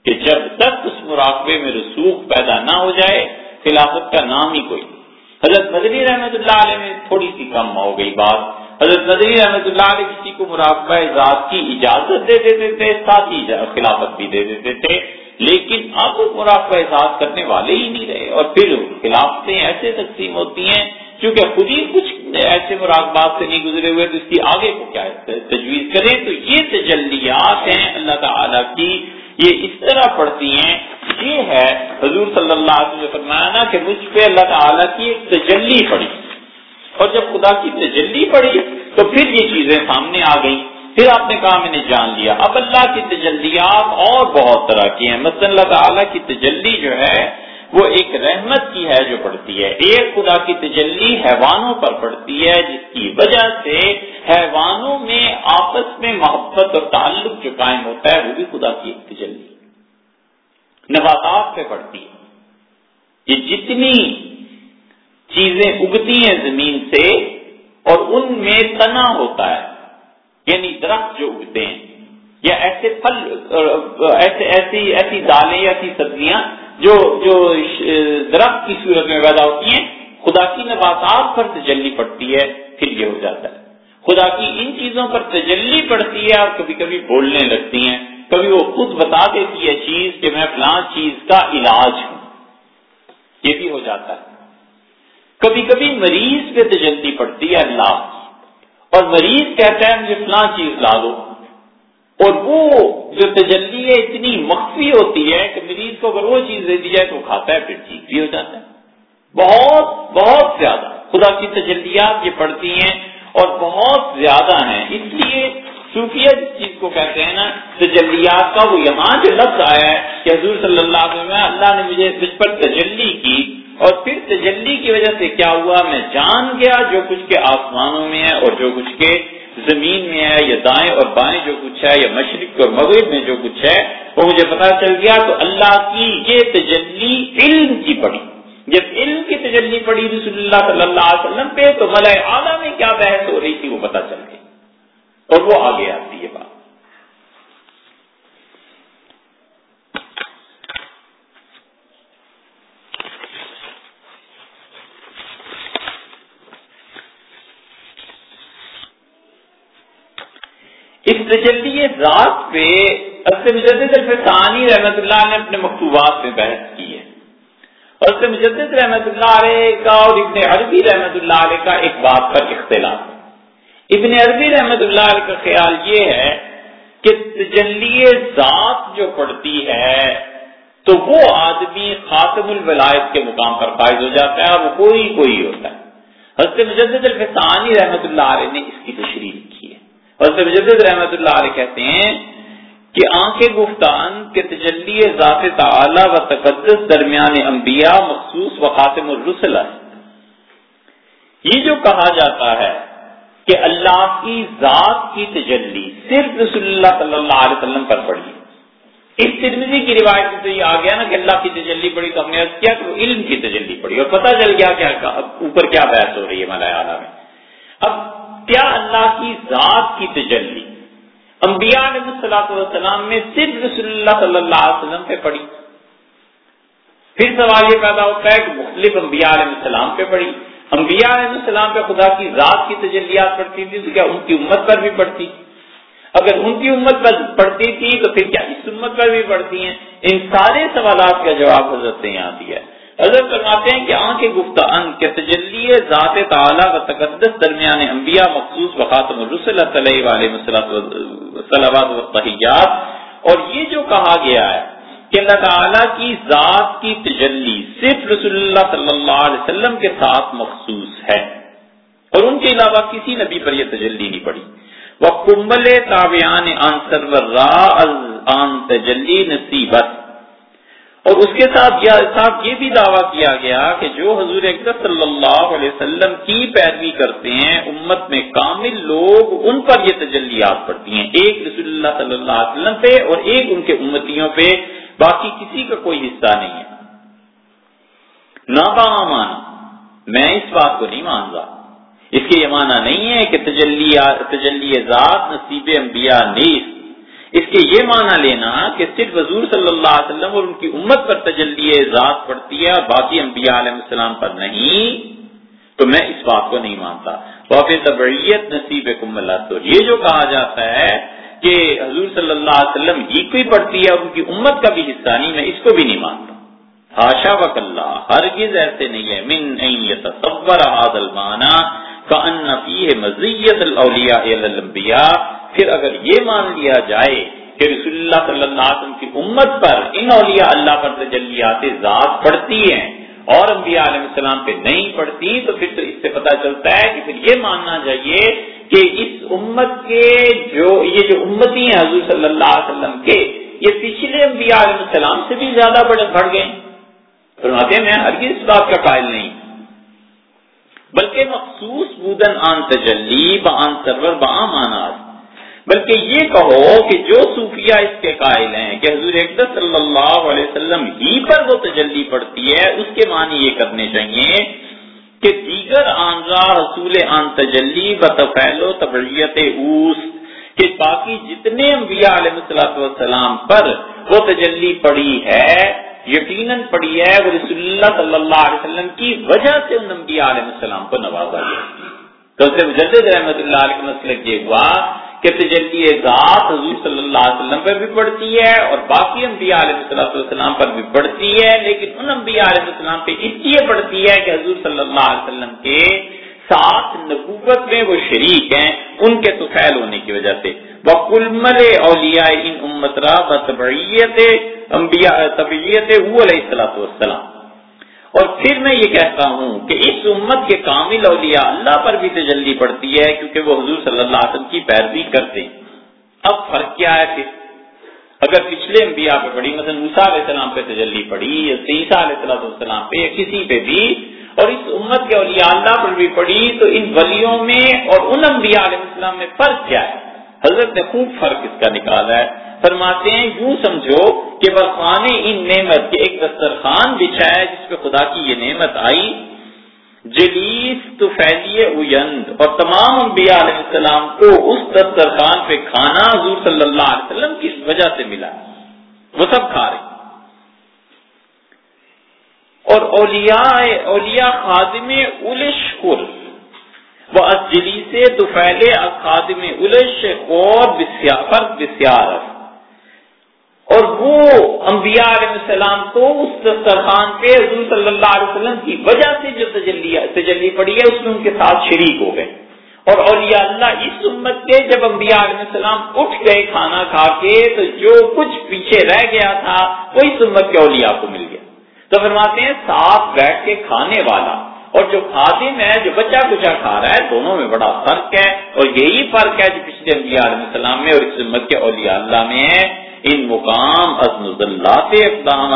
کہ جب تک اس مراقبے میں رسوخ پیدا نہ ہو جائے خلافت کا نام ہی کوئی حضرت مدنی رحمت اللہ علیہ میں تھوڑی سی کم ہو گئی بات۔ حضرت مدنی رحمت اللہ علیہ کسی کو مراقبہ ذات کی اجازت دے دیتے تھے، ساتھ ہی خلافت بھی دے دیتے تھے، لیکن اب مراقبہ ذات کرنے والے ہی نہیں رہے۔ اور پھر خلافتیں ایسے تقسیم ہوتی ہیں کیونکہ خود ہی کچھ ایسے مراقبات سے نہیں گزرے ہوئے، تو اس کی آگے کو کیا تجویز کریں؟ تو یہ تجلیات ہیں اللہ تعالیٰ کی یہ اس طرح پڑتی ہیں، یہ ہے حضور صلی اللہ علیہ وسلم فرمایا نا کہ مجھ پہ اللہ تعالیٰ کی ایک تجلی پڑی۔ اور جب خدا کی تجلی پڑی تو پھر یہ چیزیں سامنے آ گئی پھر آپ نے کہا میں نے جان لیا۔ اب اللہ کی تجلیات اور بہت طرح کی ہیں۔ مثلا اللہ تعالیٰ کی تجلی جو ہے، وہ ایک رحمت کی ہے جو پڑتی ہے۔ ایک خدا کی تجلی حیوانوں پر پڑتی ہے، جس کی وجہ سے حیوانوں میں آپس میں محبت اور تعلق جو قائم ہوتا ہے وہ بھی خدا کی ایک تجلی نباتات پہ پڑتی ہے۔ یہ جتنی چیزیں اگتی ہیں زمین سے اور ان میں تنا ہوتا ہے یعنی درخت جو اگتے ہیں، یا ایسے پھل، ایسے، ایسی ایسی دالیں، ایسی سبزیاں جو جو درخت کی صورت میں پیدا ہوتی ہیں، خدا کی نباتات پر تجلی پڑتی ہے، پھر یہ ہو جاتا ہے۔ خدا کی ان چیزوں پر تجلی پڑتی ہے اور کبھی کبھی بولنے لگتی ہیں۔ کبھی وہ خود بتا دیتی ہے چیز کہ میں فلاں چیز کا علاج ہوں۔ یہ بھی ہو جاتا ہے۔ کبھی کبھی مریض پہ تجلی پڑتی ہے اللہ۔ اور مریض کہتا ہے مجھے فلاں چیز لا دو۔ اور وہ جو تجلی ہے اتنی مخفی ہوتی ہے کہ مریض کو اگر وہ چیز دے دی جائے تو کھاتا ہے، پھر ٹھیک بھی ہو جاتا ہے۔ بہت بہت زیادہ۔ خدا کی تجلیات یہ پڑتی ہیں۔ اور بہت زیادہ ہیں۔ اس لیے صوفیہ جس چیز کو کہتے ہیں نا، تجلیات کا وہ یہاں جو لفظ آیا ہے کہ حضور صلی اللہ علیہ وسلم، اللہ نے مجھے مجھ پر تجلی کی اور پھر تجلی کی وجہ سے کیا ہوا؟ میں جان گیا جو کچھ کے آسمانوں میں ہے اور جو کچھ کے زمین میں ہے، یا دائیں اور بائیں جو کچھ ہے، یا مشرق اور مغرب میں جو کچھ ہے، وہ مجھے پتا چل گیا۔ تو اللہ کی یہ تجلی علم کی پڑی جب علم کی تجلی پڑی رسول اللہ صلی اللہ علیہ وسلم پہ، تو ملائے اعلیٰ میں کیا بحث ہو رہی تھی وہ پتا چل گئی۔ اور وہ آگے آتی ہے بات۔ اس تجلی ذات پہ مجدد الفسانی رحمت اللہ نے اپنے مکتوبات میں بحث کی ہے۔ اور مجدد رحمت اللہ علیہ کا اور ابن عربی رحمت اللہ علیہ کا ایک بات پر اختلاف ہے۔ ابن عربی رحمت اللہ علیہ کا خیال یہ ہے کہ تجلی ذات جو پڑتی ہے تو وہ آدمی خاتم الولایت کے مقام پر فائز ہو جاتا ہے اور وہ کوئی کوئی ہوتا ہے۔ حضرت مجدد الفسانی رحمت اللہ علیہ نے اس کی تشریح کی ہے۔ حضرت مجدد رحمت اللہ علیہ کہتے ہیں کہ آنکھ گفتان کے تجلی ذات تعالی و تقدس درمیان انبیاء مخصوص و خاتم الرسل ہے یہ جو کہا جاتا ہے کہ اللہ کی ذات کی تجلی صرف رسول اللہ صلی اللہ علیہ وسلم پر پڑی۔ اس ترمیزی کی روایت سے یہ آ گیا نا کہ اللہ کی تجلی پڑی تو ہم نے کیا کہ علم کی تجلی پڑی اور پتہ چل گیا کیا اوپر کیا بحث ہو رہی ہے ملائے اعلیٰ میں۔ اب کیا اللہ کی ذات کی تجلی انبیاء علیہ السلاۃ والسلام میں صرف رسول اللہ صلی اللہ علیہ وسلم پہ پڑی پھر سوال یہ پیدا ہوتا ہے کہ مختلف انبیاء علیہ السلام پہ پڑی انبیاء علیہ السلام پہ خدا کی ذات کی تجلیات پڑتی تھی تو کیا ان کی امت پر بھی پڑتی اگر ان کی امت پر پڑتی تھی تو پھر کیا اس امت پر بھی پڑتی ہیں؟ ان سارے سوالات کا جواب حضرت نے یہاں دیا ہے۔ حضرت فرماتے ہیں کہ آنکھ گفتہ ان کے تجلی ذات تعالیٰ و تقدس درمیان انبیاء مخصوص وخاتم الرسل صلی اللہ و تحیات۔ اور یہ جو کہا گیا ہے کہ اللہ تعالیٰ کی ذات کی تجلی صرف رسول اللہ صلی اللہ علیہ وسلم کے ساتھ مخصوص ہے۔ اور ان کے علاوہ کسی نبی پر یہ تجلی نہیں پڑی۔ وہ کمبل تابعان آن سرور را تجلی نصیبت اور اس کے ساتھ ساتھ یہ بھی دعویٰ کیا گیا کہ جو حضور اکبر صلی اللہ علیہ وسلم کی پیروی کرتے ہیں، امت میں کامل لوگ ان پر یہ تجلیات پڑتی ہیں، ایک رسول اللہ صلی اللہ علیہ وسلم پہ اور ایک ان کے امتیوں پہ، باقی کسی کا کوئی حصہ نہیں ہے۔ نہ مانا میں اس بات کو نہیں مان رہا اس کے یہ معنی نہیں ہے کہ تجلی تجلی ذات نصیب انبیاء نیس اس کے یہ معنی لینا کہ صرف حضور صلی اللہ علیہ وسلم اور ان کی امت پر تجلی ذات پڑتی ہے اور باقی انبیاء علیہ السلام پر نہیں، تو میں اس بات کو نہیں مانتا۔ تبعیت نصیب تو۔ یہ جو کہا جاتا ہے کہ حضور صلی اللہ علیہ وسلم ہی کوئی پڑتی ہے ان کی امت کا بھی حصہ نہیں، میں اس کو بھی نہیں مانتا۔ ہاشا وک اللہ ہرگز ایسے نہیں ہے۔ من تصور حاضل مانا کا فیہ مزیت الاولیاء الانبیاء۔ پھر اگر یہ مان لیا جائے کہ رسول اللہ صلی اللہ علیہ وسلم کی امت پر ان اولیاء اللہ پر تجلیات ذات پڑتی ہیں اور انبیاء علیہ السلام پہ نہیں پڑتی، تو پھر تو اس سے پتا چلتا ہے کہ پھر یہ ماننا چاہیے کہ اس امت کے جو، یہ جو امتی ہیں حضور صلی اللہ علیہ وسلم کے، یہ پچھلے انبیاء علیہ السلام سے بھی زیادہ بڑھ گئے۔ فرماتے ہیں، میں ہرگز اس بات کا قائل نہیں۔ بلکہ مخصوص بودن آن تجلی بآن سرور بعام آناس بلکہ یہ کہو کہ جو صوفیہ اس کے قائل ہیں کہ حضور اقدس صلی اللہ علیہ وسلم ہی پر وہ تجلی پڑتی ہے، اس کے معنی یہ کرنے چاہیے کہ دیگر آنزا رسول آن تجلی بطفیل و تبریت اوس، کہ باقی جتنے انبیاء علیہ السلام پر وہ تجلی پڑی ہے، یقیناً پڑی ہے وہ رسول اللہ صلی اللہ علیہ وسلم کی وجہ سے ان انبیاء علیہ السلام کو نوازا گیا۔ تو اسے مجدد رحمت اللہ علیہ مسلک یہ ہوا کہ تجلی ذات حضور صلی اللہ علیہ وسلم پر بھی پڑتی ہے اور باقی انبیاء علیہ السلام پر بھی پڑتی ہے، لیکن ان انبیاء علیہ السلام پہ اس لیے پڑتی ہے کہ حضور صلی اللہ علیہ وسلم کے ساتھ نبوت میں وہ شریک ہیں، ان کے تو فیل ہونے کی وجہ سے۔ بکل مل اولیا ان امترا بتبعیت انبیاء طبیعت علیہ السلام اور پھر میں یہ کہتا ہوں کہ اس امت کے کامل اولیاء اللہ پر بھی تجلی پڑتی ہے کیونکہ وہ حضور صلی اللہ علیہ وسلم کی پیروی کرتے اب فرق کیا ہے پھر؟ اگر پچھلے انبیاء پہ پڑی، مثلا موسا علیہ السلام پہ تجلی پڑی، یا سیسا علیہ السلام پہ، یا کسی پہ بھی، اور اس امت کے اولیاء اللہ پر بھی پڑی، تو ان ولیوں میں اور ان انبیاء علیہ السلام میں فرق کیا ہے؟ حضرت نے خوب فرق اس کا نکالا ہے۔ فرماتے ہیں، یوں سمجھو کہ خانے ان نعمت کے ایک دسترخوان بچھایا جس پہ خدا کی یہ نعمت آئی۔ جلیس تو پھیلیے اور تمام انبیاء علیہ السلام کو اس دسترخوان پہ کھانا حضور صلی اللہ علیہ وسلم کی وجہ سے ملا؟ وہ سب کھا رہے۔ اور اولیاء اولیاء خادم الش خر وہ جلی سے تو پھیلے خادم الش اور فرق بسیار۔ اور وہ انبیاء علیہ السلام کو اس دسترخوان پہ حضور صلی اللہ علیہ وسلم کی وجہ سے جو تجلی تجلی پڑی ہے، اس میں ان کے ساتھ شریک ہو گئے۔ اور اولیاء اللہ اس امت کے جب انبیاء علیہ السلام اٹھ گئے کھانا کھا کے، تو جو کچھ پیچھے رہ گیا تھا، وہ اس امت کے اولیاء کو مل گیا۔ تو فرماتے ہیں، ساتھ بیٹھ کے کھانے والا۔ اور جو خادم ہے، جو بچہ کچا کھا رہا ہے، دونوں میں بڑا فرق ہے۔ اور یہی فرق ہے جو پچھلے انبیاء علیہ السلام میں اور اس امت کے اولیاء اللہ میں ہے۔ ان مقام ازمزلات اقدام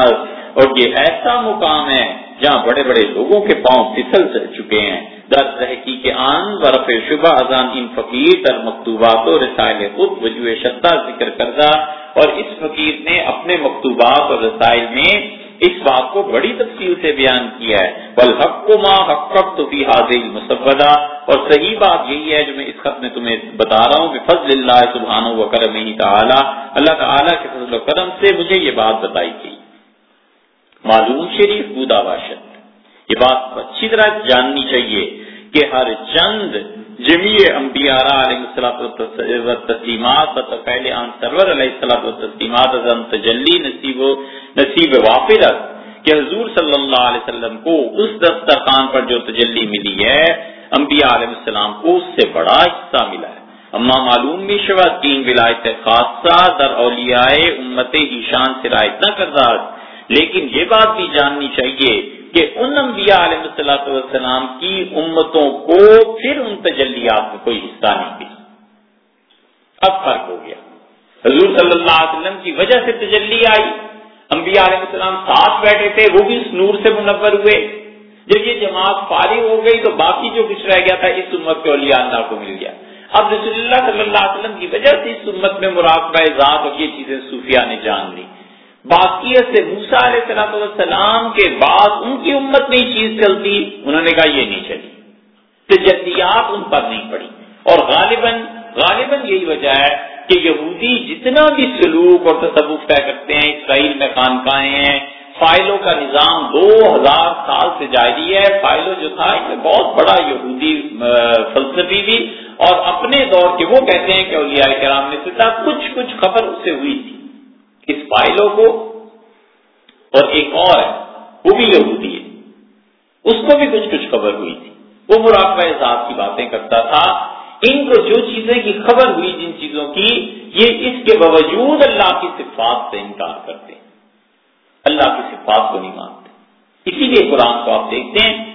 اور یہ ایسا مقام ہے جہاں بڑے بڑے لوگوں کے پاؤں پھسل چکے ہیں۔ در تحقیق آن برف شبہ ازان ان فقیر در مکتوبات و رسائل خود وجوہ شتہ ذکر کردہ۔ اور اس فقیر نے اپنے مکتوبات اور رسائل میں اس بات کو بڑی تفصیل سے بیان کیا ہے۔ بل حق کو ماں حق تو فی حاضر مسودہ اور صحیح بات یہی ہے جو میں اس خط میں تمہیں بتا رہا ہوں۔ کہ فضل اللہ سبحان و کرم تعالیٰ اللہ تعالیٰ کے فضل و کرم سے مجھے یہ بات بتائی گئی۔ معلوم شریف بودا باشد۔ یہ بات اچھی طرح جاننی چاہیے کہ ہر چند جمی انبیاء علیہ السلام تسلیمات پہلے آن سرور علیہ السلام تسلیمات تجلی نصیب و نصیب وافرت کہ حضور صلی اللہ علیہ وسلم کو اس دسترخوان پر جو تجلی ملی ہے، انبیاء علیہ السلام کو اس سے بڑا حصہ ملا ہے۔ اما معلوم بھی شوا تین ولایت خاصہ در اولیاء امت ایشان سے رائت نہ کردار لیکن یہ بات بھی جاننی چاہیے کہ ان انبیاء علیہ والسلام کی امتوں کو پھر ان تجلیات میں کوئی حصہ نہیں دی اب فرق ہو گیا۔ حضور صلی اللہ علیہ وسلم کی وجہ سے تجلی آئی۔ انبیاء علیہ السلام ساتھ بیٹھے تھے، وہ بھی اس نور سے منور ہوئے۔ جب یہ جماعت فارغ ہو گئی تو باقی جو کچھ رہ گیا تھا، اس امت کے اولیاء اللہ کو مل گیا۔ اب رسول اللہ صلی اللہ علیہ وسلم کی وجہ سے اس امت میں مراقبہ ذات اور یہ چیزیں صوفیہ نے جان لی۔ باقیت سے موسا علیہ السلام کے بعد ان کی امت میں چیز چلتی، انہوں نے کہا یہ نہیں چلی۔ تجلیات ان پر نہیں پڑی۔ اور غالباً غالباً یہی وجہ ہے کہ یہودی جتنا بھی سلوک اور تصوف طے کرتے ہیں، اسرائیل میں خانقاہیں ہیں، فائلوں کا نظام دو ہزار سال سے جاری ہے۔ فائلوں جو تھا یہ بہت بڑا یہودی فلسفی بھی اور اپنے دور کے وہ کہتے ہیں کہ اولیاء کرام نے ستا کچھ کچھ خبر اس سے ہوئی تھی۔ اس کو اور ایک اور ہے وہ بھی یہودی ہے اس کو بھی کچھ کچھ خبر ہوئی تھی۔ وہ مراقبہ ذات کی باتیں کرتا تھا۔ ان کو جو چیزیں کی خبر ہوئی جن چیزوں کی، یہ اس کے باوجود اللہ کی صفات سے انکار کرتے ہیں۔ اللہ کی صفات کو نہیں مانتے۔ اسی لیے قرآن کو آپ دیکھتے ہیں۔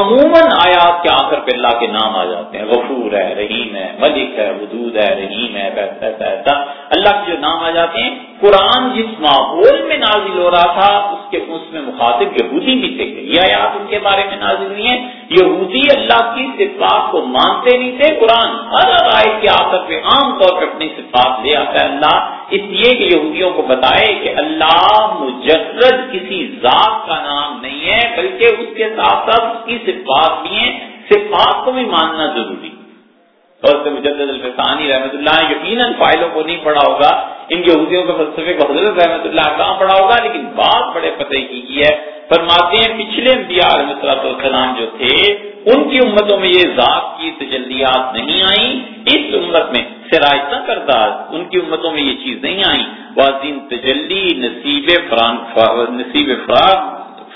عموماً آیات کے آخر پہ اللہ کے نام آ جاتے ہیں، غفور ہے، رحیم ہے، ملک ہے وجود ہے، رحیم ہے ایسا ایسا اللہ کے جو نام آ جاتے ہیں، قرآن جس ماحول میں نازل ہو رہا تھا، اس کے اس میں مخاطب یہودی بھی تھے۔ یہ آیات ان کے بارے میں نازل ہوئی ہیں۔ یہودی اللہ کی صفات کو مانتے نہیں تھے، قرآن ہر رائے کے آخر پہ عام طور پہ اپنی صفات لے آتا ہے اللہ۔ اس لیے کہ یہودیوں کو بتائے کہ اللہ مجرد کسی ذات کا نام نہیں ہے، بلکہ اس کے ساتھ ساتھ اس کی صفات بھی ہیں۔ صفات کو بھی ماننا ضروری۔ اور مجدد الفسانی رحمۃ اللہ یقیناً فائلوں کو نہیں پڑھا ہوگا۔ ان یہودیوں کے فلسفے کو حضرت رحمۃ اللہ کہاں پڑھا ہوگا، لیکن بات بڑے پتہ کی کی ہے۔ فرماتے ہیں، پچھلے انبیاء علیہ السلام جو تھے، ان کی امتوں میں یہ ذات کی تجلیات نہیں آئیں، اس امت میں سرائط نہ ان کی امتوں میں یہ چیز نہیں آئی واضح تجلی، نصیب فرانگ نصیب فراغ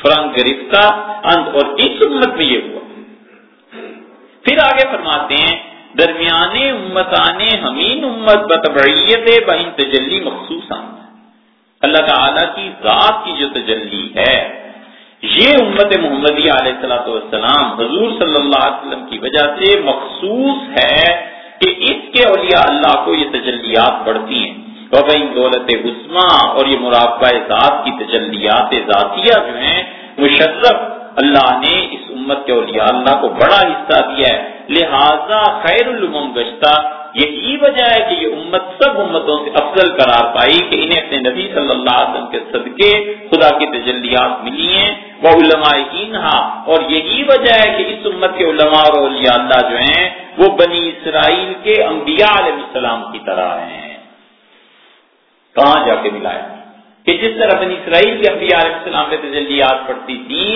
فرنگ گرفتہ، اند، اور اس امت میں یہ ہوا۔ پھر آگے فرماتے ہیں، درمیان امتان ہمین امت بتبعیت بہن تجلی مخصوص اللہ تعالی کی ذات کی جو تجلی ہے یہ امت محمدی علیہ السلاۃ والسلام حضور صلی اللہ علیہ وسلم کی وجہ سے مخصوص ہے کہ اس کے اولیاء اللہ کو یہ تجلیات بڑھتی ہیں۔ وبین دولت عثما اور یہ مراقبہ ذات کی تجلیات ذاتیہ جو ہیں، مشرف اللہ نے اس امت کے اولیاء اللہ کو بڑا حصہ دیا ہے۔ لہذا خیر العموم گشتہ یہی وجہ ہے کہ یہ امت سب امتوں سے افضل قرار پائی کہ انہیں اپنے نبی صلی اللہ علیہ وسلم کے صدقے خدا کی تجلیات ملی ہیں، وہ علماء انہا اور یہی وجہ ہے کہ اس امت کے علماء اور اولیاء اللہ جو ہیں، وہ بنی اسرائیل کے انبیاء علیہ السلام کی طرح ہیں۔ کہاں جا کے ملا کہ جس طرح بنی اسرائیل کے انبیاء علیہ السلام میں تجلیات پڑتی تھی،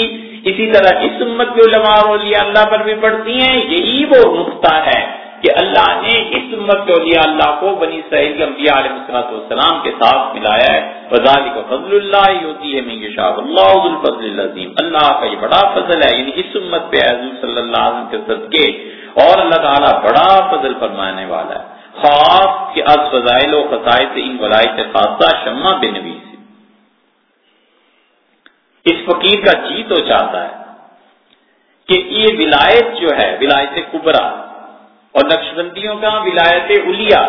اسی طرح اس امت کے علماء اور اولیاء اللہ پر بھی پڑتی ہیں۔ یہی وہ نقطہ ہے۔ کہ اللہ نے اس امت کے اولیاء اللہ کو بنی اسرائیل کے انبیاء علیہ والسلام کے ساتھ ملایا ہے۔ فضالی کو فضل اللہ ہوتی ہے میں شاہ اللہ الفضل العظیم۔ اللہ کا یہ بڑا فضل ہے یعنی اس امت پہ حضور صلی اللہ علیہ وسلم کے۔ صدقے اور اللہ تعالیٰ بڑا فضل فرمانے والا ہے۔ خواب کہ از فضائل و خسائل سے ان ولائت خاصہ شمع بے نبی سے۔ اس فقیر کا جی تو چاہتا ہے کہ یہ ولایت جو ہے، ولایت کبرا اور نقش بندیوں کا ولایت الیا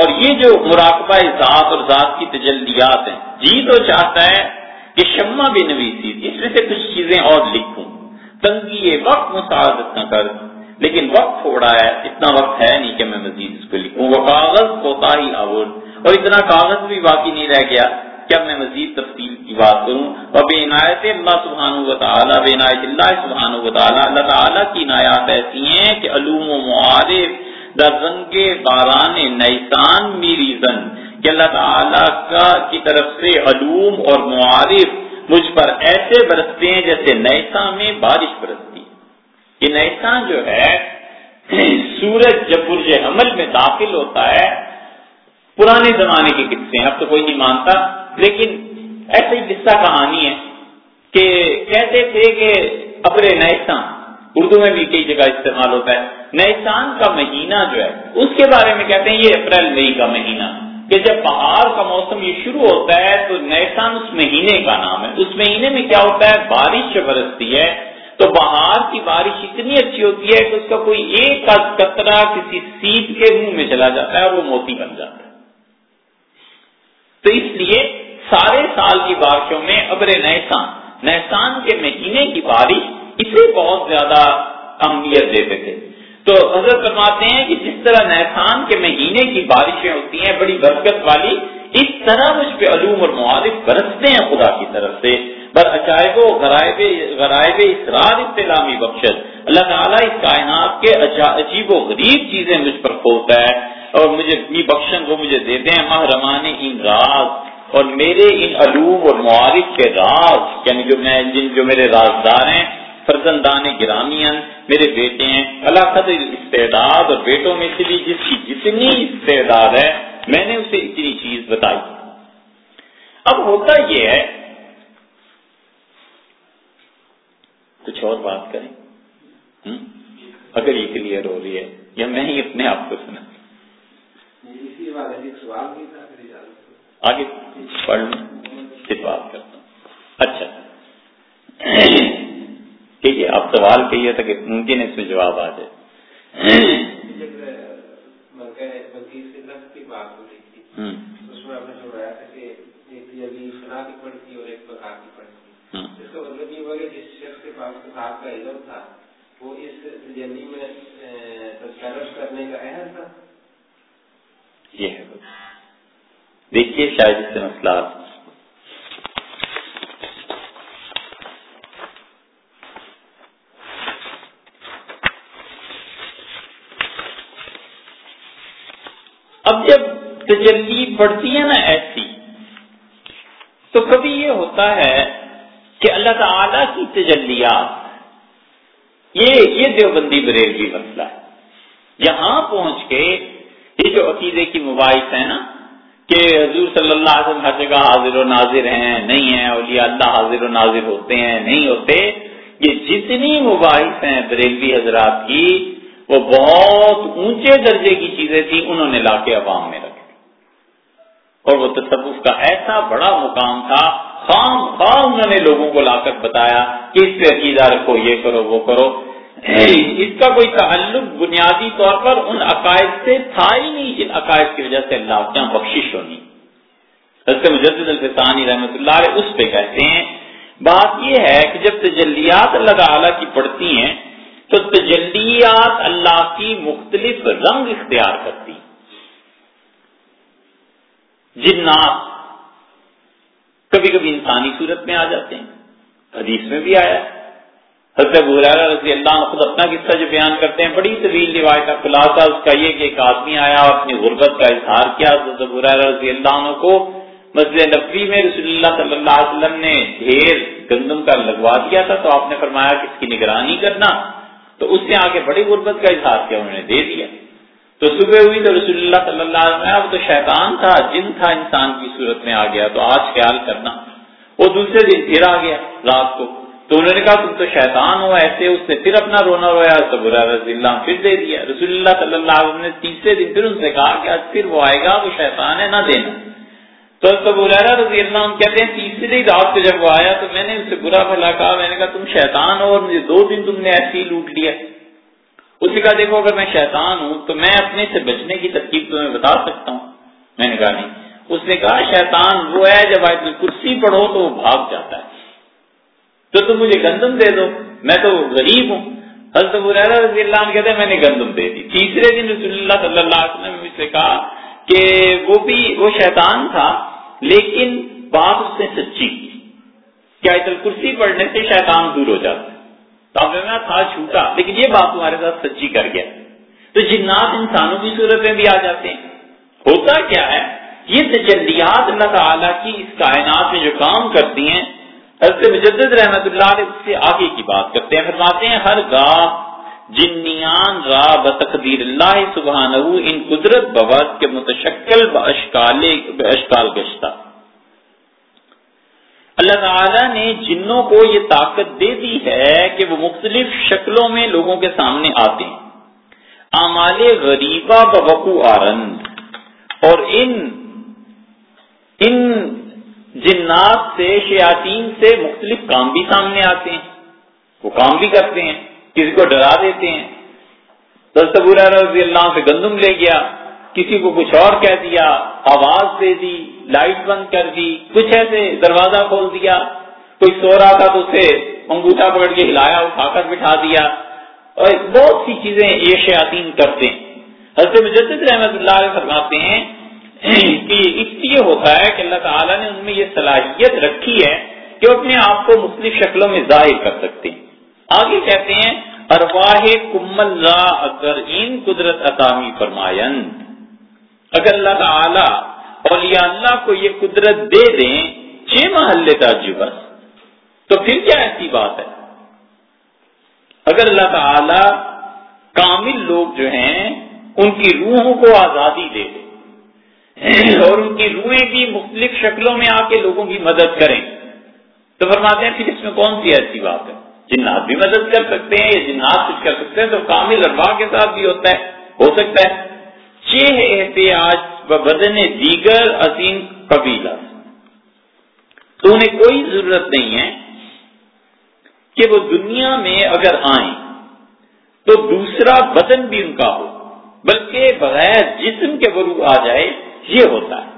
اور یہ جو مراقبہ ذات اور ذات کی تجلیات ہیں جی تو چاہتا ہے کہ شمع بھی نویسی اس میں سے کچھ چیزیں اور لکھوں۔ تنگی وقت مساعدت نہ کر، لیکن وقت تھوڑا ہے، اتنا وقت ہے نہیں کہ میں مزید اس کو لکھوں۔ وہ کاغذ ہوتا ہی اور اتنا کاغذ بھی باقی نہیں رہ گیا۔ کیا میں مزید تفصیل کی بات کروں، اور بے عنایت اللہ سبحانہ و تعالیٰ، بے عنایت اللہ سبحانہ و تعالیٰ، اللہ تعالیٰ کی عنایات ایسی ہیں کہ علوم و معارف در رنگ باران نیسان میری زن، کہ اللہ تعالیٰ کا کی طرف سے علوم اور معارف مجھ پر ایسے برستے ہیں جیسے نیسا میں بارش برستی۔ یہ نیسان جو ہے، سورج جب برج حمل میں داخل ہوتا ہے، پرانے زمانے کے قصے ہیں، اب تو کوئی نہیں مانتا۔ لیکن ایسے ہی قصہ کہانی ہے کہ کہتے تھے کہ ابر نیسان اردو میں بھی کئی جگہ استعمال ہوتا ہے نیسان کا مہینہ جو ہے، اس کے بارے میں کہتے ہیں یہ اپریل مئی کا مہینہ، کہ جب بہار کا موسم یہ شروع ہوتا ہے تو نیسان اس مہینے کا نام ہے۔ اس مہینے میں کیا ہوتا ہے؟ بارش جو برستی ہے۔ تو بہار کی بارش اتنی اچھی ہوتی ہے کہ اس کا کوئی ایک قطرہ کسی سیٹ کے منہ میں چلا جاتا ہے اور وہ موتی بن جاتا ہے۔ تو اس لیے سارے سال کی بارشوں میں ابر نیسان نیسان کے مہینے کی بارش اسے بہت زیادہ اہمیت دیتے تھے۔ تو حضرت فرماتے ہیں کہ جس طرح نیسان کے مہینے کی بارشیں ہوتی ہیں، بڑی برکت والی، اس طرح مجھ پہ علوم اور معارف برستے ہیں خدا کی طرف سے۔ بر عجائب و غرائب غرائب اسرار اطلامی بخشت۔ اللہ تعالیٰ اس کائنات کے عجیب و غریب چیزیں مجھ پر کھولتا ہے اور مجھے اپنی بخشن کو مجھے دیتے ہیں۔ محرمان ان راز اور میرے ان علوم اور معارف کے راز یعنی جو میں جن جو میرے رازدار ہیں، فرزندان گرامی میرے بیٹے ہیں، اللہ قدر استعداد اور بیٹوں میں سے بھی جس کی جتنی استعداد ہے، میں نے اسے اتنی چیز بتائی۔ اب ہوتا یہ ہے، کچھ اور بات کریں۔ اگر یہ کلیئر ہو رہی ہے، یا میں ہی اپنے آپ کو سنا۔ سوال آگے پڑھ پھر بات کرتا ہوں۔ اچھا۔ ٹھیک ہے آپ سوال کہیے تھا کہ ممکن ہے اس میں جواب آ جائے۔ یہ ہے۔ دیکھیے شاید اس سے مسئلہ اب جب تجلی بڑھتی ہے نا ایسی، تو کبھی یہ ہوتا ہے کہ اللہ تعالی کی تجلیات، یہ یہ دیوبندی بریلوی مسئلہ ہے۔ یہاں پہنچ کے یہ جو عقیدے کی مباحث ہے نا کہ حضور صلی اللہ علیہ وسلم ہر جگہ حاضر و ناظر ہیں، نہیں ہیں، اولیاء اللہ حاضر و ناظر ہوتے ہیں، نہیں ہوتے۔ یہ جتنی مباحث ہیں بریلوی حضرات کی، وہ بہت اونچے درجے کی چیزیں تھیں، انہوں نے لا کے عوام میں رکھ اور وہ تصوف کا ایسا بڑا مقام تھا، خام خواہ انہوں نے لوگوں کو لا کر بتایا کہ اس پہ عقیدہ رکھو، یہ کرو، وہ کرو۔ اس کا کوئی تعلق بنیادی طور پر ان عقائد سے تھا ہی نہیں، جن عقائد کی وجہ سے اللہ کے بخشش ہونی۔ حضرت مجدد الفسانی رحمۃ اللہ علیہ اس پہ کہتے ہیں، بات یہ ہے کہ جب تجلیات اللہ تعالیٰ کی پڑتی ہیں، تو تجلیات اللہ کی مختلف رنگ اختیار کرتی جنات کبھی کبھی انسانی صورت میں آ جاتے ہیں، حدیث میں بھی آیا حضرت رضی اللہ عنہ خود اپنا قصہ جو بیان کرتے ہیں، بڑی طویل روایت کا خلاصہ اس کا یہ کہ ایک آدمی آیا اور اپنی غربت کا اظہار کیا۔ حضرت رضی اللہ عنہ کو مسجد نبی میں رسول اللہ صلی اللہ علیہ وسلم نے ڈھیر گندم کا لگوا دیا تھا تو آپ نے فرمایا کہ اس کی نگرانی کرنا۔ تو اس سے آگے بڑی غربت کا اظہار کیا، انہوں نے دے دیا۔ تو صبح ہوئی تو رسول اللہ صلی اللہ علیہ وسلم تو شیطان تھا، جن تھا انسان کی صورت میں آ گیا۔ تو آج خیال کرنا۔ وہ دوسرے دن پھر آ گیا رات کو۔ تو انہوں نے کہا تم تو شیطان ہو، ایسے اس نے پھر اپنا رونا رویا سبرا رضی اللہ پھر دے دیا۔ رسول اللہ صلی اللہ علیہ وسلم نے تیسرے دن پھر ان سے کہا کہ آج پھر وہ آئے گا، وہ شیطان ہے، نہ دینا۔ تو رضی اللہ عنہ کہتے ہیں تیسری رات کو جب وہ آیا تو میں نے اس سے برا بھلا کہا، میں نے کہا تم شیطان ہو اور مجھے دو دن تم نے ایسے ہی لوٹ لیا۔ اس نے کہا، دیکھو، اگر میں شیطان ہوں تو میں اپنے سے بچنے کی ترکیب تمہیں بتا سکتا ہوں۔ میں نے کہا، نہیں۔ اس نے کہا، شیطان وہ ہے، جب آئے کرسی پڑھو تو وہ بھاگ جاتا ہے۔ تو تم مجھے گندم دے دو، میں تو غریب ہوں۔ حضرت رضی اللہ عنہ کہتے ہیں، میں نے گندم دے دی۔ تیسرے دن رسول اللہ صلی اللہ علیہ وسلم نے مجھ سے کہا کہ وہ بھی وہ شیطان تھا، لیکن بات اس نے سچی کی۔ کیا کرسی پڑھنے سے شیطان دور ہو جاتا ہے۔ تو تھا چھوٹا لیکن یہ بات تمہارے ساتھ سچی کر گیا۔ تو جنات انسانوں کی صورت میں بھی آ جاتے ہیں۔ ہوتا کیا ہے؟ یہ تجلیات اللہ تعالیٰ کی اس کائنات میں جو کام کرتی ہیں حضرت مجدد رحمت اللہ علیہ اس سے آگے کی بات کرتے ہیں، فرماتے ہیں، ہر گاہ، جنیان را بتقدیر اللہ سبحانہ ان قدرت بوت کے متشکل اشکال گشتہ۔ اللہ تعالیٰ نے جنوں کو یہ طاقت دے دی ہے کہ وہ مختلف شکلوں میں لوگوں کے سامنے آتے ہیں۔ اعمال غریبہ بوقو آرند اور ان ان جنات سے، شیاطین سے مختلف کام بھی سامنے آتے ہیں۔ وہ کام بھی کرتے ہیں، کسی کو ڈرا دیتے ہیں۔ رضی اللہ سے گندم لے گیا، کسی کو کچھ اور کہہ دیا، آواز دے دی، لائٹ بند کر دی، کچھ ایسے دروازہ کھول دیا۔ کوئی سو رہا تھا تو اسے انگوٹھا پکڑ کے ہلایا، اٹھا کر بٹھا دیا۔ اور بہت سی چیزیں یہ شیاطین کرتے ہیں۔ حضرت مجدد رحمت اللہ علیہ فرماتے ہیں کہ اس لیے ہوتا ہے کہ اللہ تعالیٰ نے ان میں یہ صلاحیت رکھی ہے کہ وہ اپنے آپ کو مختلف شکلوں میں ظاہر کر سکتے ہیں۔ آگے کہتے ہیں ارواہ کم اللہ اگر ان قدرت عطامی فرمائن۔ اگر اللہ تعالی اولیاء اللہ کو یہ قدرت دے دیں، چھ محلے بس۔ تو پھر کیا ایسی بات ہے؟ اگر اللہ تعالی کامل لوگ جو ہیں، ان کی روحوں کو آزادی دے دے۔ اور ان کی روحیں بھی مختلف شکلوں میں آ کے لوگوں کی مدد کریں۔ تو فرماتے ہیں پھر اس میں کون سی ایسی بات ہے؟ جنات بھی مدد کر سکتے ہیں یا جنات کچھ کر سکتے ہیں تو کامل اربا کے ساتھ بھی ہوتا ہے، ہو سکتا ہے۔ چھ احتیاط بدن دیگر عظیم قبیلہ۔ تو انہیں کوئی ضرورت نہیں ہے کہ وہ دنیا میں اگر آئیں تو دوسرا بدن بھی ان کا ہو، بلکہ بغیر جسم کے بروغ آ جائے یہ ہوتا ہے۔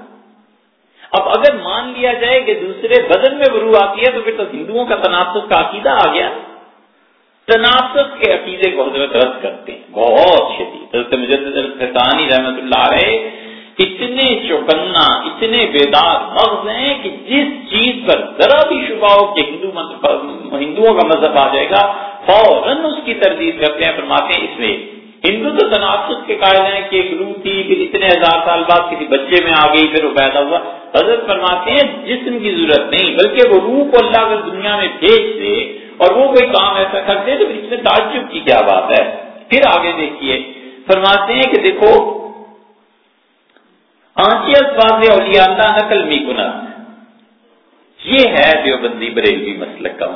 اب اگر مان لیا جائے کہ دوسرے بدن میں برو آتی ہے تو پھر تو ہندوؤں کا تناسب کا عقیدہ آ گیا۔ تناسب کے عقیدے کو حضرت رد کرتے ہیں۔ بہت شدید۔ حضرت رحمت اللہ رہے اتنے چوکنا، اتنے بیدار مغز ہیں کہ جس چیز پر ذرا بھی شبہ ہو کہ ہندو ہندوؤں کا مذہب آ جائے گا، فوراً اس کی تردید کرتے ہیں، فرماتے ہیں اس میں ہندو تو تناسب کے قائل ہیں کہ ایک روح تھی، پھر اتنے ہزار سال بعد کسی بچے میں آ گئی، پھر وہ پیدا ہوا۔ حضرت فرماتے ہیں جسم کی ضرورت نہیں، بلکہ وہ روح کو اللہ اگر دنیا میں بھیج دے اور وہ کوئی کام ایسا کرتے تو اس میں تعجب کی کیا بات ہے۔ پھر آگے دیکھیے، فرماتے ہیں کہ دیکھو آنچی الفاظ اولیاء اللہ، نقل می گنا یہ ہے دیوبندی، بریلوی مسلک کا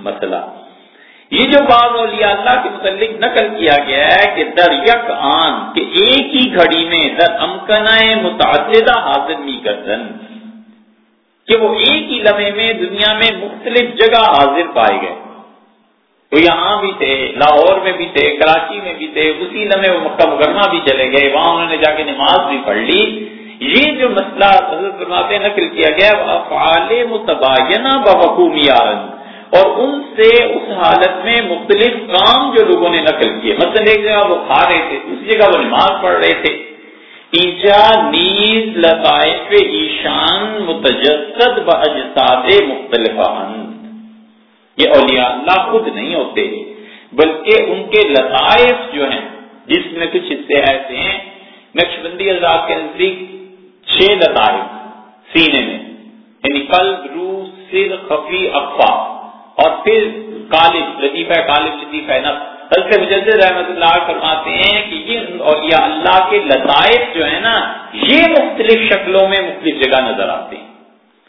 مسئلہ۔ یہ جو بعض اولیاء اللہ کے متعلق نقل کیا گیا ہے کہ در یک آن کہ ایک ہی گھڑی میں در امکنا متعددہ حاضر می کردن، کہ وہ ایک ہی لمحے میں دنیا میں مختلف جگہ حاضر پائے گئے۔ وہ یہاں بھی تھے، لاہور میں بھی تھے، کراچی میں بھی تھے، اسی لمحے وہ مکہ مکرمہ بھی چلے گئے۔ وہاں انہوں نے جا کے نماز بھی پڑھ لی۔ یہ جو مسئلہ حضرت فرماتے نقل کیا گیا وہ افعال متباینہ بحکومیات اور ان سے اس حالت میں مختلف کام جو لوگوں نے نقل کیے۔ مثلا ایک جگہ وہ کھا رہے تھے، دوسری جگہ وہ نماز پڑھ رہے تھے۔ ایجا نیز لطائف ایشان متجسد بجساد مختلف یہ اولیاء اللہ خود نہیں ہوتے، بلکہ ان کے لطائف جو ہیں، جس میں کچھ حصے ایسے ہیں۔ نقش بندی حضرات کے نزدیک چھ لطائف سینے میں یعنی قلب، روح، سر، خفی افواہ اور پھر کالب لطیفہ کالب لطیفہ نفس حضرت مجدد رحمت اللہ فرماتے ہیں کہ یہ اور یہ اللہ کے لطائف جو ہے نا، یہ مختلف شکلوں میں مختلف جگہ نظر آتے ہیں۔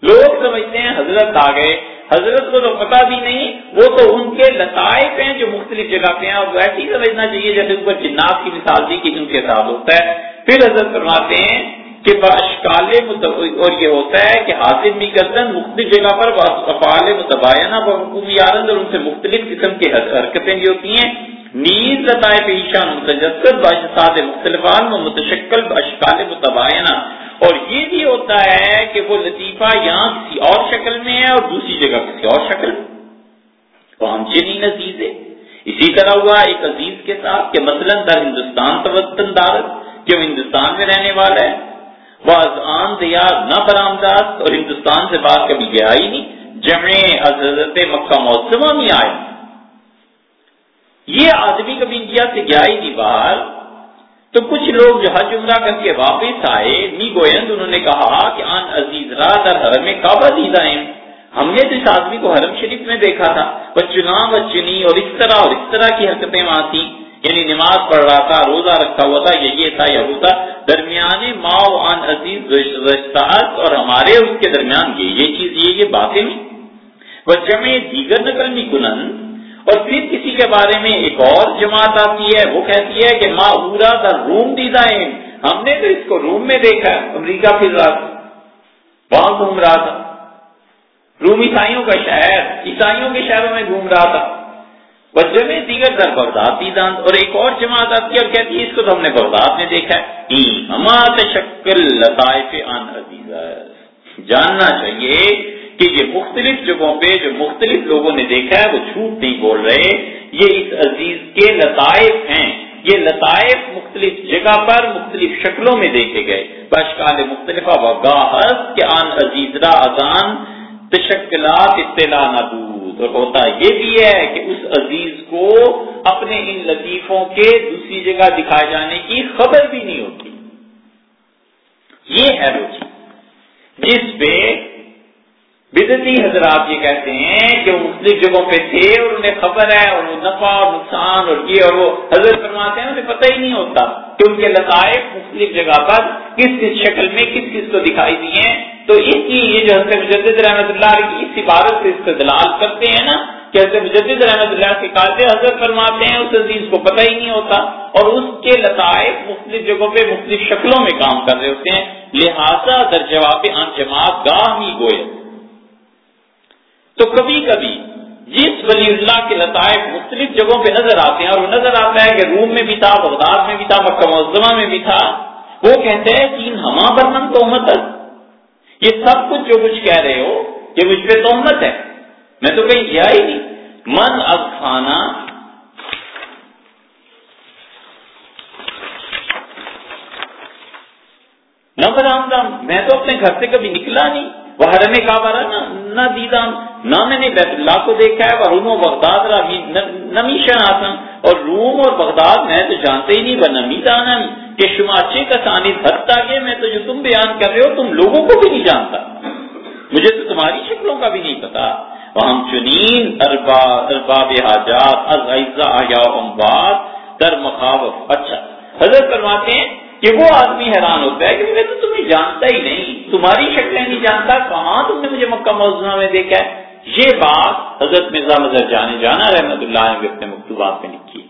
لوگ سمجھتے ہیں حضرت آ گئے، حضرت کو تو پتا بھی نہیں، وہ تو ان کے لطائف ہیں جو مختلف جگہ پہ ہیں۔ اور ویسے ہی سمجھنا چاہیے جیسے اوپر جنات کی مثال دی کہ ان کے ساتھ ہوتا ہے۔ پھر حضرت فرماتے ہیں کہ باشکال اور یہ ہوتا ہے کہ حاصل بھی گردن مختلف جگہ پر افعال متباینہ حکومی اور ان سے مختلف قسم کی حرکتیں بھی ہوتی ہیں۔ نیز لطائے پیشان متجسد باشاد مختلفان و متشکل باشکال متباینہ۔ اور یہ بھی ہوتا ہے کہ وہ لطیفہ یہاں کسی اور شکل میں ہے اور دوسری جگہ کسی اور شکل تو ہم چینی نزیز ہے۔ اسی طرح ہوا ایک عزیز کے ساتھ کہ مثلا در ہندوستان توطن دارت، کہ وہ ہندوستان میں رہنے والا ہے۔ آن دیار نہ برآمدات اور ہندوستان سے بات کبھی گیا ہی نہیں جمع حضرت مکہ موسمہ میں آئے۔ یہ آدمی کبھی انڈیا سے گیا ہی نہیں باہر تو کچھ لوگ جو حج عمرہ کر کے واپس آئے نی گوئند انہوں نے کہا کہ آن عزیز را در حرم کعبہ دیدہ ہیں۔ ہم نے تو اس آدمی کو حرم شریف میں دیکھا تھا بچنا بچنی اور اس طرح اور اس طرح کی حرکتیں وہاں تھیں۔ یعنی نماز پڑھ رہا تھا، روزہ رکھا ہوا تھا، یہ یہ تھا، یہ ہوتا درمیان ماؤ عزیز اور ہمارے اس کے درمیان یہ یہ چیز یہ یہ باتیں وہ جمع دیگر نقل میں اور پھر کسی کے بارے میں ایک اور جماعت آتی ہے، وہ کہتی ہے کہ ماں ارا دا روم ڈیزائن۔ ہم نے تو اس کو روم میں دیکھا، امریکہ پھر رہا تھا وہاں گھوم رہا تھا۔ روم عیسائیوں کا شہر، عیسائیوں کے شہروں میں گھوم رہا تھا۔ بچوں میں دیگر در بغداد دان اور ایک اور جماعت آتی ہے اور کہتی ہے، اس کو تو ہم نے بغداد میں دیکھا ہے۔ لطائف عزیزہ جاننا چاہیے کہ یہ مختلف جگہوں پہ جو مختلف لوگوں نے دیکھا ہے، وہ جھوٹ نہیں بول رہے۔ یہ اس عزیز کے لطائف ہیں۔ یہ لطائف مختلف جگہ پر مختلف شکلوں میں دیکھے گئے۔ بشکال مختلف وگاہت کے آن عزیزرا اذان تشکلات اطلاع نبود اور ہوتا یہ بھی ہے کہ اس عزیز کو اپنے ان لطیفوں کے دوسری جگہ دکھائے جانے کی خبر بھی نہیں ہوتی۔ یہ ہے وہ چیز۔ جس پہ بدتی حضرات یہ کہتے ہیں کہ وہ مختلف جگہوں پہ تھے اور انہیں خبر ہے اور وہ نفع اور نقصان اور یہ اور وہ۔ حضرت فرماتے ہیں، انہیں پتہ ہی نہیں ہوتا کہ ان کے لطائف مختلف جگہ پر کس کس شکل میں کس کس کو دکھائی دی ہیں۔ تو اس کی یہ جو حضرت مجدد رحمت اللہ کی اس عبارت سے استدلال کرتے ہیں نا کہ حضرت مجدد رحمت اللہ کے قاعدے حضرت فرماتے ہیں، اس عزیز کو پتہ ہی نہیں ہوتا اور اس کے لطائف مختلف جگہوں پہ مختلف شکلوں میں کام کر رہے ہوتے ہیں۔ لہٰذا در جواب جماعت گاہ ہی گوئے۔ تو کبھی کبھی جس ولی اللہ کے لطائف مختلف جگہوں پہ نظر آتے ہیں اور وہ نظر آتا ہے کہ روم میں بھی تھا، بغداد میں بھی تھا، مکہ معظمہ میں بھی تھا۔ وہ کہتے ہیں تین ہما برمن تو یہ سب کچھ جو کچھ کہہ رہے ہو، یہ مجھ پہ تومت ہے۔ میں تو کہیں کیا ہی نہیں۔ من اب کھانا۔ نہ برآمدہ میں تو اپنے گھر سے کبھی نکلا نہیں۔ وہ حرم کعبہ رہا نہ دیدام نہ میں نے بیت اللہ کو دیکھا ہے وہ روم و بغداد رہا نمیشن آسن اور روم اور بغداد میں تو جانتے ہی نہیں وہ نمی دانا کہ شماچے کا سانی حد آگے میں تو جو تم بیان کر رہے ہو، تم لوگوں کو بھی نہیں جانتا۔ مجھے تو تمہاری شکلوں کا بھی نہیں پتا۔ وہ ہم چنین ارباب حاجات امباد در مخاوف۔ اچھا حضرت فرماتے ہیں کہ وہ آدمی حیران ہوتا ہے کہ میں تو تمہیں جانتا ہی نہیں، تمہاری شکلیں نہیں جانتا، کہاں تم نے مجھے مکہ موضوع میں دیکھا ہے؟ یہ بات حضرت مرزا مظہر جانے جانا رحمت اللہ علیہ اپنے مکتوبات میں لکھی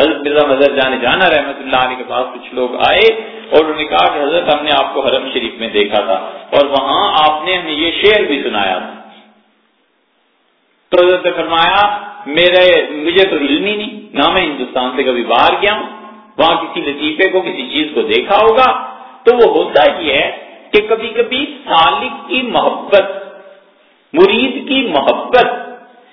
حضرت مرزا مظہر جانے جانا رحمت اللہ علیہ کے پاس کچھ لوگ آئے اور انہوں نے کہا کہ حضرت ہم نے آپ کو حرم شریف میں دیکھا تھا اور وہاں آپ نے ہمیں یہ شعر بھی سنایا تھا۔ تو حضرت نے فرمایا، میرے، مجھے تو علم ہی نہیں، نہ میں ہندوستان سے کبھی باہر گیا ہوں وہاں کسی لطیفے کو، کسی چیز کو دیکھا ہوگا، تو وہ ہوتا ہی ہے کہ کبھی کبھی سالک کی محبت، مرید کی محبت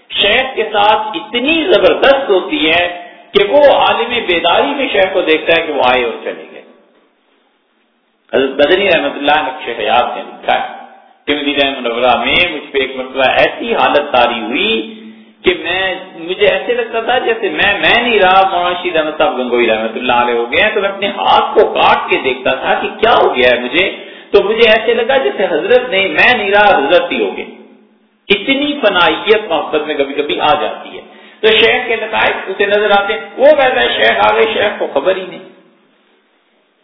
شیخ کے ساتھ اتنی زبردست ہوتی ہے کہ وہ عالم بیداری میں شیخ کو دیکھتا ہے کہ وہ آئے اور چلے گئے۔ حضرت بدنی رحمت اللہ نقش حیات نے لکھا ہے کہ مدینہ منورہ میں مجھ پہ ایک مرتبہ ایسی حالت تاری ہوئی کہ میں مجھے ایسے لگتا تھا جیسے میں میں نہیں رہا، مولانا رحمت صاحب گنگوئی رحمت اللہ علیہ ہو گئے تو میں اپنے ہاتھ کو کاٹ کے دیکھتا تھا کہ کیا ہو گیا ہے مجھے۔ تو مجھے ایسے لگا جیسے حضرت نہیں، میں نہیں رہا، حضرت ہی ہو گئے۔ اتنی فنائیت محبت میں کبھی کبھی آ جاتی ہے۔ تو شیخ کے نتائج اسے نظر آتے ہیں۔ وہ کہتا ہے شیخ آ گئے، شیخ کو خبر ہی نہیں۔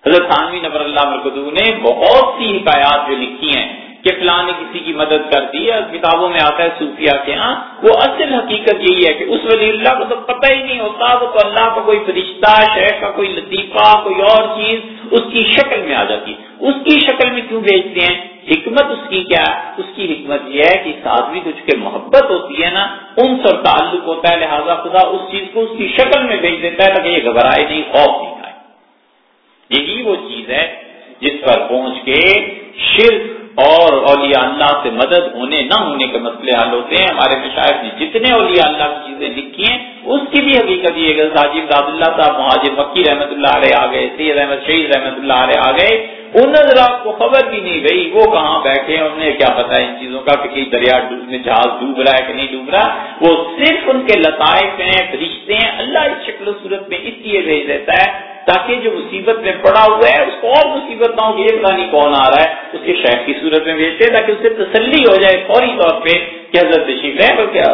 حضرت خانوی نبر اللہ مرکدو نے بہت سی حکایات جو لکھی ہیں۔ کہ فلاں نے کسی کی مدد کر دی ہے کتابوں میں آتا ہے صوفیہ کے ہاں وہ اصل حقیقت یہی ہے کہ اس ولی اللہ کو تو پتہ ہی نہیں ہوتا، وہ تو اللہ کا کوئی فرشتہ، شیخ کا کوئی لطیفہ، کوئی اور چیز اس کی شکل میں آ جاتی۔ اس کی شکل میں کیوں بھیجتے ہیں؟ حکمت اس کی کیا ہے؟ اس کی حکمت یہ ہے کہ اس آدمی کو چونکہ محبت ہوتی ہے نا ان سے تعلق ہوتا ہے، لہٰذا خدا اس چیز کو اس کی شکل میں بھیج دیتا ہے تاکہ یہ گھبرائے نہیں، خوف نہیں کھائے۔ یہی وہ چیز ہے جس پر پہنچ کے شرک اور اولیاء اللہ سے مدد ہونے نہ ہونے کے مسئلے حل ہوتے ہیں۔ ہمارے مشاعر نے جتنے اولیاء اللہ کی چیزیں لکھی ہیں، اس کی بھی حقیقت یہ ہے ساجد داد اللہ صاحب، مہاجر مکی رحمۃ اللہ علیہ آ گئے، سید احمد شہید رحمۃ اللہ علیہ آ گئے۔ ان حضرات کو خبر بھی نہیں گئی، وہ کہاں بیٹھے ہیں؟ انہیں کیا پتا ان چیزوں کا کہ دریا میں جہاز ڈوب رہا ہے کہ نہیں ڈوب رہا۔ وہ صرف ان کے لطائف ہیں، فرشتے ہیں۔ اللہ اس شکل و صورت میں اس لیے بھیج دیتا ہے تاکہ جو مصیبت میں پڑا ہوا ہے، اس کو اور مصیبت نہ ہو یہ پتا نہیں کون آ رہا ہے، اس کے شہر کی صورت میں بھیجتے تاکہ اس سے تسلی ہو جائے فوری طور پہ کہ حضرت تشریف ہے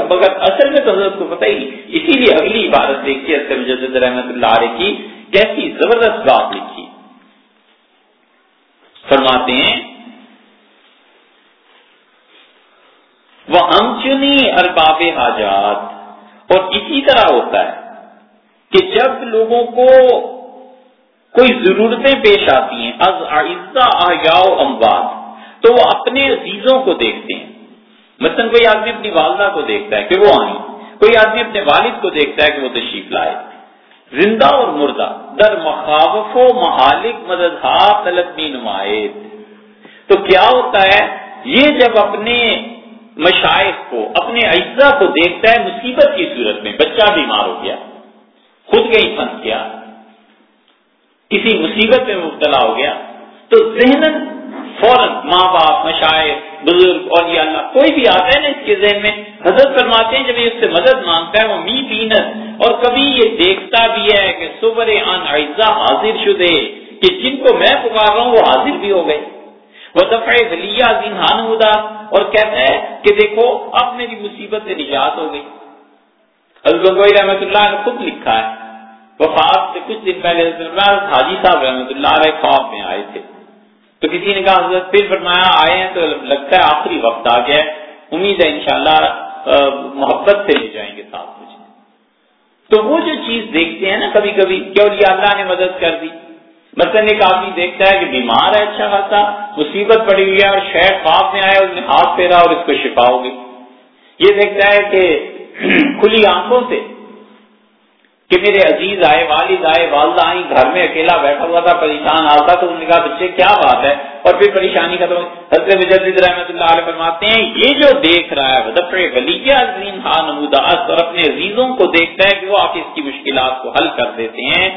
مگر اصل میں تو حضرت کو پتہ ہی نہیں۔ اسی لیے اگلی عبارت دیکھیے اصل مجدد رحمت اللہ علیہ کی کیسی زبردست بات لکھی۔ فرماتے ہیں وہ ہم چنی ارباب حاجات۔ اور اسی طرح ہوتا ہے کہ جب لوگوں کو کوئی ضرورتیں پیش آتی ہیں، از آئزہ امواد تو وہ اپنے عزیزوں کو دیکھتے ہیں۔ مثلاً کوئی آدمی اپنی والدہ کو دیکھتا ہے کہ وہ آئیں، کوئی آدمی اپنے والد کو دیکھتا ہے کہ وہ تشریف لائے۔ زندہ اور مردہ، در مخاوف و محالک مدد ہاں طلب نمائد تو کیا ہوتا ہے؟ یہ جب اپنے مشائق کو، اپنے اجزا کو دیکھتا ہے، مصیبت کی صورت میں بچہ بیمار ہو گیا، خود کہیں پھنس گیا۔ کسی مصیبت میں مبتلا ہو گیا، تو ذہن فوراً ماں باپ، مشاعر، بزرگ اور یہ اللہ، کوئی بھی آتا ہے نا اس کے ذہن میں، حضرت فرماتے ہیں جب یہ اس سے مدد مانگتا ہے، وہ می بینت، اور کبھی یہ دیکھتا بھی ہے کہ صبر ان اعزا حاضر شدے کہ جن کو میں پکار رہا ہوں وہ حاضر بھی ہو گئے۔ وہ دفعہ ولیہ ہان ہدا اور کہتا ہے کہ دیکھو، اب میری مصیبت سے نجات ہو گئی۔ حضرت رحمۃ اللہ نے خود لکھا ہے۔ وفات سے کچھ دن پہلے حاجی صاحب رحمۃ اللہ علیہ خواب میں آئے تھے۔ تو کسی نے کہا، حضرت پھر فرمایا، آئے ہیں تو لگتا ہے آخری وقت آ گیا امید ہے انشاءاللہ محبت سے لے جائیں گے ساتھ مجھے۔ تو وہ جو چیز دیکھتے ہیں نا کبھی کبھی کیوں یہ اللہ نے مدد کر دی۔ مثلاً ایک آدمی دیکھتا ہے کہ بیمار ہے اچھا خاصا، مصیبت پڑی ہوئی ہے اور شہر خواب میں آیا، اس نے ہاتھ پھیرا اور اس کو شفا ہوگی یہ دیکھتا ہے کہ کھلی آنکھوں سے کہ میرے عزیز آئے، والد آئے، والدہ آئی گھر میں اکیلا بیٹھا ہوا تھا، پریشان آتا تو انہوں نے کہا، بچے، کیا بات ہے؟ اور پھر پریشانی ختم حضرت مجدد رحمۃ اللہ علیہ فرماتے ہیں، یہ جو دیکھ رہا ہے ظفر ولیہ عظیم ہاں نموداز اور اپنے عزیزوں کو دیکھتا ہے کہ وہ آپ اس کی مشکلات کو حل کر دیتے ہیں۔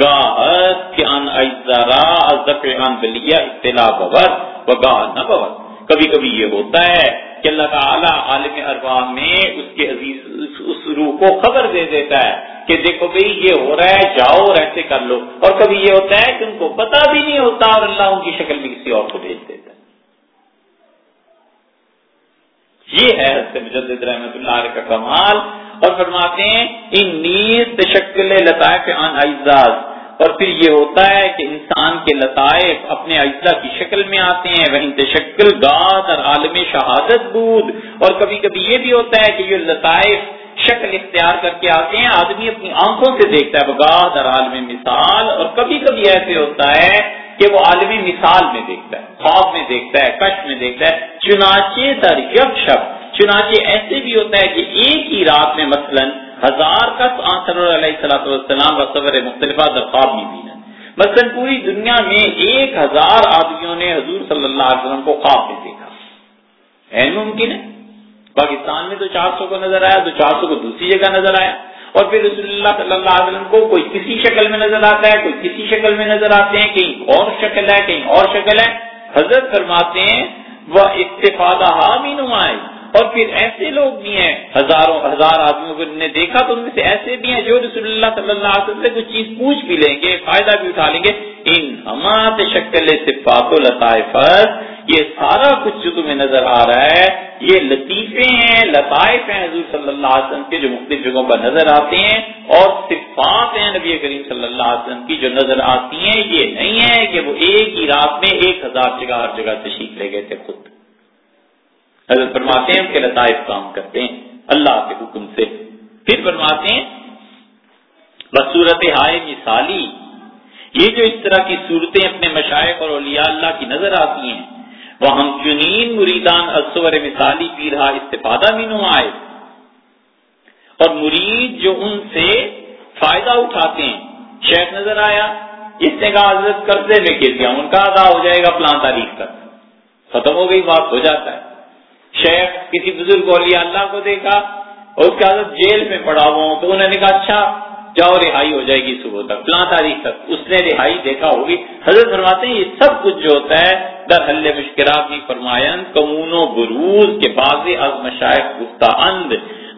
گاہت ان ذرا ظفر ان ولیہ اطلاع بور و گاہ نہ بور کبھی کبھی یہ ہوتا ہے کہ اللہ تعالیٰ عالم ارباب میں اس کے عزیز اس روح کو خبر دے دیتا ہے کہ دیکھو بھائی یہ ہو رہا ہے، جاؤ اور ایسے کر لو۔ اور کبھی یہ ہوتا ہے کہ ان کو پتا بھی نہیں ہوتا اور اللہ ان کی شکل میں کسی اور کو بھیج دیتا ہے۔ یہ ہے مجدد رحمت اللہ علیہ کا کمال۔ اور فرماتے ہیں ان نیز تشکل لطائف عن اعزاز اور پھر یہ ہوتا ہے کہ انسان کے لطائف اپنے اجزا کی شکل میں آتے ہیں وہ تشکل گاد اور عالم شہادت بود۔ اور کبھی کبھی یہ بھی ہوتا ہے کہ یہ لطائف شکل اختیار کر کے آتے ہیں، آدمی اپنی آنکھوں سے دیکھتا ہے بغاد اور عالم مثال۔ اور کبھی کبھی ایسے ہوتا ہے کہ وہ عالمی مثال میں دیکھتا ہے، خواب میں دیکھتا ہے کش میں دیکھتا ہے۔ چنانچہ در یک شب چنانچہ ایسے بھی ہوتا ہے کہ ایک ہی رات میں مثلا ہزار کس آنسر علیہ صلاح والسلام وصور مختلف در خواب میں بھی مثلا پوری دنیا میں ایک ہزار آدمیوں نے حضور صلی اللہ علیہ وسلم کو خواب میں دیکھا۔ ہے ممکن ہے۔ پاکستان میں تو چار سو کو نظر آیا، تو چار سو کو دوسری جگہ نظر آیا۔ اور پھر رسول اللہ صلی اللہ علیہ وسلم کو کوئی کسی شکل میں نظر آتا ہے، کوئی کسی شکل میں نظر آتے ہیں، کہیں اور شکل ہے، کہیں اور شکل ہے۔ حضرت فرماتے ہیں وہ استفادہ حامی نمائے اور پھر ایسے لوگ بھی ہیں، ہزاروں، ہزار آدمیوں کو نے دیکھا تو ان میں سے ایسے بھی ہیں جو رسول اللہ صلی اللہ علیہ وسلم سے کچھ چیز پوچھ بھی لیں گے، فائدہ بھی اٹھا لیں گے۔ ان ہمات شکل صفات و لطائفت، یہ سارا کچھ جو تمہیں نظر آ رہا ہے، یہ لطیفے ہیں، لطائف ہیں حضور صلی اللہ علیہ وسلم کے جو مختلف جگہوں پر نظر آتے ہیں، اور صفات ہیں نبی کریم صلی اللہ علیہ وسلم کی جو نظر آتی ہیں، یہ نہیں ہے کہ وہ ایک ہی رات میں ایک ہزار جگہ ہر جگہ تشریف لے گئے تھے خود۔ حضرت فرماتے ہیں کہ لطائف کام کرتے ہیں۔ اللہ کے حکم سے۔ پھر فرماتے ہیں، بصورت ہائے مثالی۔ یہ جو اس طرح کی صورتیں اپنے مشائق اور اولیاء اللہ کی نظر آتی ہیں وہ ہم چنین مریدان اصور مثالی پی رہا استفادہ بھی نمائے اور مرید جو ان سے فائدہ اٹھاتے ہیں۔ شیخ نظر آیا، اس نے کہا، حضرت قرضے میں گر گیا ان کا ادا ہو جائے گا پلان تاریخ کا ختم ہو گئی بات ہو جاتا ہے۔ شیخ کسی بزرگ اولیاء اللہ کو دیکھا اور اس حضرت جیل میں پڑا ہوا ہوں تو انہوں نے کہا اچھا جاؤ رہائی ہو جائے گی صبح تک، فلاں تاریخ تک۔ اس نے رہائی دیکھا ہوگی۔ حضرت فرماتے ہیں، یہ سب کچھ جو ہوتا ہے، در حل مشکلات کی فرمائن کمون و بروز کے بعض از مشائق، گفتہ اند،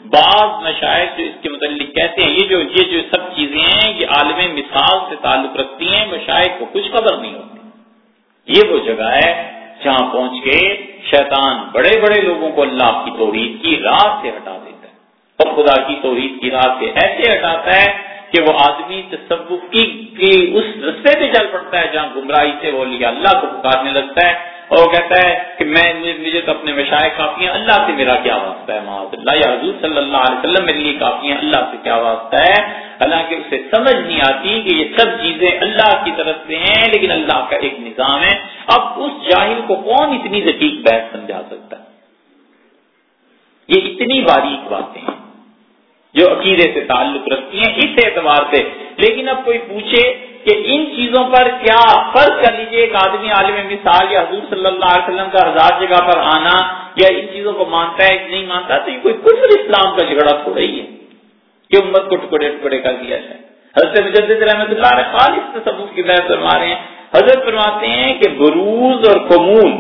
بعض مشائق جو اس کے متعلق کہتے ہیں، یہ جو یہ جو سب چیزیں ہیں، یہ عالم مثال سے تعلق رکھتی ہیں، مشائق کو کچھ خبر نہیں ہوتی یہ وہ جگہ ہے جہاں پہنچ کے شیطان بڑے بڑے لوگوں کو اللہ کی توحید کی راہ سے ہٹا دیتا ہے۔ اور خدا کی توحید کی راہ سے ایسے ہٹاتا ہے کہ وہ آدمی تصوف کی اس رستے پہ چل پڑتا ہے جہاں گمراہی سے وہ لیا اللہ کو پکارنے لگتا ہے۔ اور وہ کہتا ہے کہ میں مجھے تو اپنے مشاعر کافی ہیں اللہ سے میرا کیا واسطہ ہے، محمد اللہ یا حضور صلی اللہ علیہ وسلم میرے لیے کافی ہیں اللہ سے کیا واسطہ ہے؟ اللہ کے اسے سمجھ نہیں آتی کہ یہ سب چیزیں اللہ کی طرف سے ہیں، لیکن اللہ کا ایک نظام ہے۔ اب اس جاہل کو کون اتنی دقیق بحث سمجھا سکتا ہے؟ یہ اتنی باریک باتیں ہیں جو عقیدے سے تعلق رکھتی ہیں اس اعتبار سے۔ لیکن اب کوئی پوچھے کہ ان چیزوں پر کیا فرض کر لیجیے ایک آدمی عالم مثال یا حضور صلی اللہ علیہ وسلم کا ہزار جگہ پر آنا یا ان چیزوں کو مانتا ہے کہ نہیں مانتا، تو یہ کوئی کفر اسلام کا جھگڑا تھوڑا ہی ہے کہ امت کو ٹکڑے ٹکڑے کر دیا جائے۔ حضرت مجدد رحمۃ اللہ علیہ خالص تصوف کی بحث فرما رہے ہیں۔ حضرت فرماتے ہیں کہ بروز اور کمون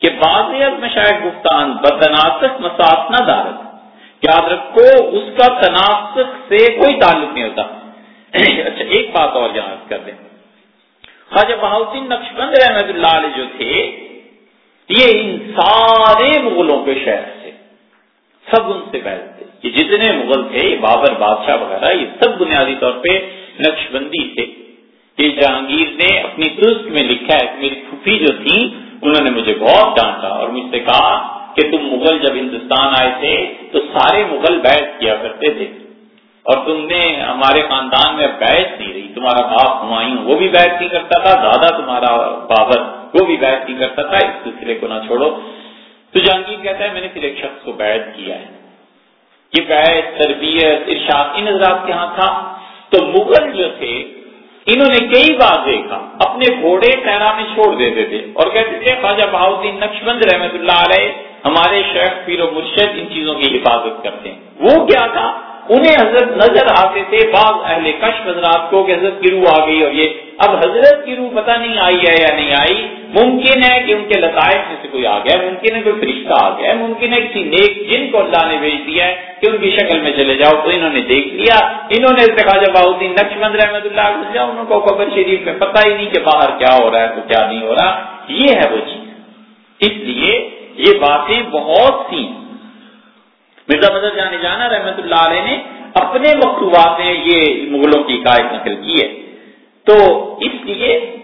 کہ بعض مشاہد گفتان بتناسک مساف نہ دارت یاد رکھو، اس کا تناسق سے کوئی تعلق نہیں ہوتا۔ اچھا ایک بات اور جہاں کر دیں خواجہ بہاؤدین نقش بند رحمت اللہ علیہ جو تھے، یہ ان سارے مغلوں کے شہر سے سب ان سے بیٹھ تھے۔ یہ جتنے مغل تھے، یہ بابر بادشاہ وغیرہ، یہ سب بنیادی طور پہ نقش بندی تھے۔ یہ جہانگیر نے اپنی درست میں لکھا ہے، میری پھوپھی جو تھی انہوں نے مجھے بہت ڈانٹا اور مجھ سے کہا کہ تم مغل جب ہندوستان آئے تھے تو سارے مغل بیٹھ کیا کرتے تھے۔ اور تم نے ہمارے خاندان میں بیعت نہیں رہی، تمہارا باپ ہمایوں وہ بھی بیعت نہیں کرتا تھا دادا تمہارا بابر وہ بھی بیعت نہیں کرتا تھا، اس سلسلے کو نہ چھوڑو۔ تو جہانگیر کہتا ہے، میں نے پھر ایک شخص کو بیعت کیا ہے۔ یہ بیعت، تربیت، ارشاد، ان حضرات کے ہاں تھا۔ تو مغل جو تھے، انہوں نے کئی بار دیکھا، اپنے گھوڑے پیرا میں چھوڑ دیتے تھے۔ اور کہتے تھے، خواجہ بہاؤدین نقشبند رحمت اللہ علیہ ہمارے شیخ، پیر و مرشد ان چیزوں کی حفاظت کرتے ہیں۔ وہ کیا تھا؟ انہیں حضرت نظر آتے تھے، بعض اہل کش حضرات کو کہ حضرت کی روح آ گئی اور یہ اب حضرت کی روح پتہ نہیں آئی ہے یا نہیں آئی۔ ممکن ہے کہ ان کے لطائف میں سے کوئی آ گیا، ممکن ہے کوئی فرشتہ آ گیا، ممکن ہے کسی نیک جن کو اللہ نے بھیج دیا ہے کہ ان کی شکل میں چلے جاؤ۔ تو انہوں نے دیکھ لیا، انہوں نے خواجہ باؤدین نقش مند رحمت اللہ انہوں کو قبر شریف میں پتہ ہی نہیں کہ باہر کیا ہو رہا ہے، تو کیا نہیں ہو رہا۔ یہ ہے وہ چیز۔ اس لیے یہ باتیں بہت سی مرزا مدر جانے جانا رحمت اللہ علیہ نے اپنے مکتوبات میں یہ مغلوں کی قائد نقل کی ہے۔ تو اس لیے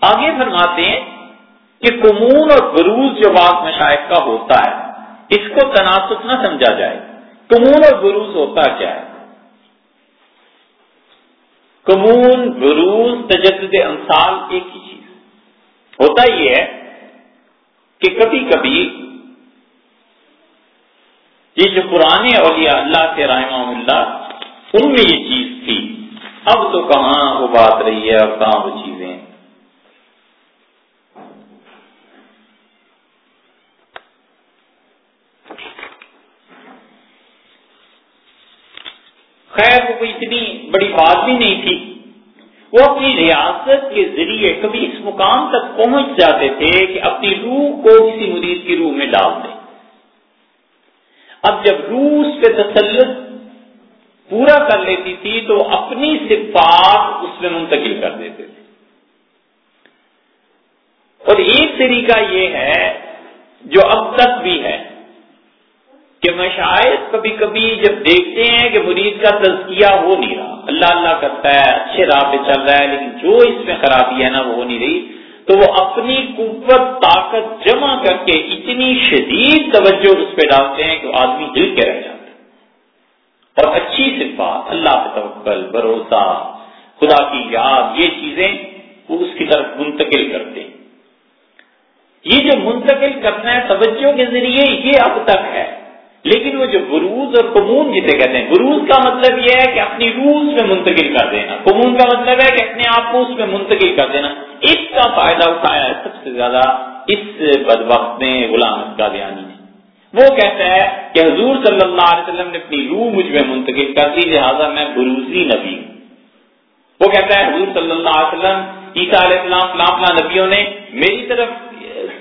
آگے فرماتے ہیں کہ کمون اور بروز جو بات مشاہد کا ہوتا ہے، اس کو تناسب نہ سمجھا جائے۔ کمون اور بروز ہوتا کیا ہے؟ کمون بروز، تجدد انصال ایک ہی چیز۔ ہوتا یہ ہے کہ کبھی کبھی یہ جو پرانے اولیاء اللہ کے رحمہ اللہ، ان میں یہ چیز تھی۔ اب تو کہاں وہ بات رہی ہے اور کہاں وہ چیزیں۔ خیر، وہ اتنی بڑی بات بھی نہیں تھی۔ وہ اپنی ریاست کے ذریعے کبھی اس مقام تک پہنچ جاتے تھے کہ اپنی روح کو کسی مریض کی روح میں ڈال دیں۔ اب جب روح اس پہ تسلط پورا کر لیتی تھی تو اپنی صفات اس میں منتقل کر دیتے تھے۔ اور ایک طریقہ یہ ہے جو اب تک بھی ہے کہ مشاہد کبھی کبھی جب دیکھتے ہیں کہ مریض کا تزکیہ ہو نہیں رہا اللہ اللہ کرتا ہے، اچھے راہ پہ چل رہا ہے، لیکن جو اس میں خرابی ہے نا، وہ نہیں رہی۔ تو وہ اپنی قوت، طاقت جمع کر کے اتنی شدید توجہ اس پہ ڈالتے ہیں کہ وہ آدمی ہل کے رہ جاتا ہے۔ اور اچھی صفات، اللہ پہ توکل، بھروسہ، خدا کی یاد، یہ چیزیں وہ اس کی طرف منتقل کرتے ہیں۔ یہ جو منتقل کرنا ہے توجہ کے ذریعے، یہ اب تک ہے۔ لیکن وہ جو بروز اور قمون جسے کہتے ہیں، بروز کا مطلب یہ ہے کہ اپنی روح اس میں منتقل کر دینا۔ قمون کا مطلب ہے کہ اپنے آپ کو اس میں منتقل کر دینا۔ اس کا فائدہ اٹھایا ہے سب سے زیادہ اس بد وقت نے، غلام کا بیانی نے۔ وہ کہتا ہے کہ حضور صلی اللہ علیہ وسلم نے اپنی روح مجھ میں منتقل کر دی، لہٰذا میں بروزی نبی ہوں۔ وہ کہتا ہے حضور صلی اللہ علیہ وسلم، عیسیٰ علیہ السلام فلاں نبیوں نے میری طرف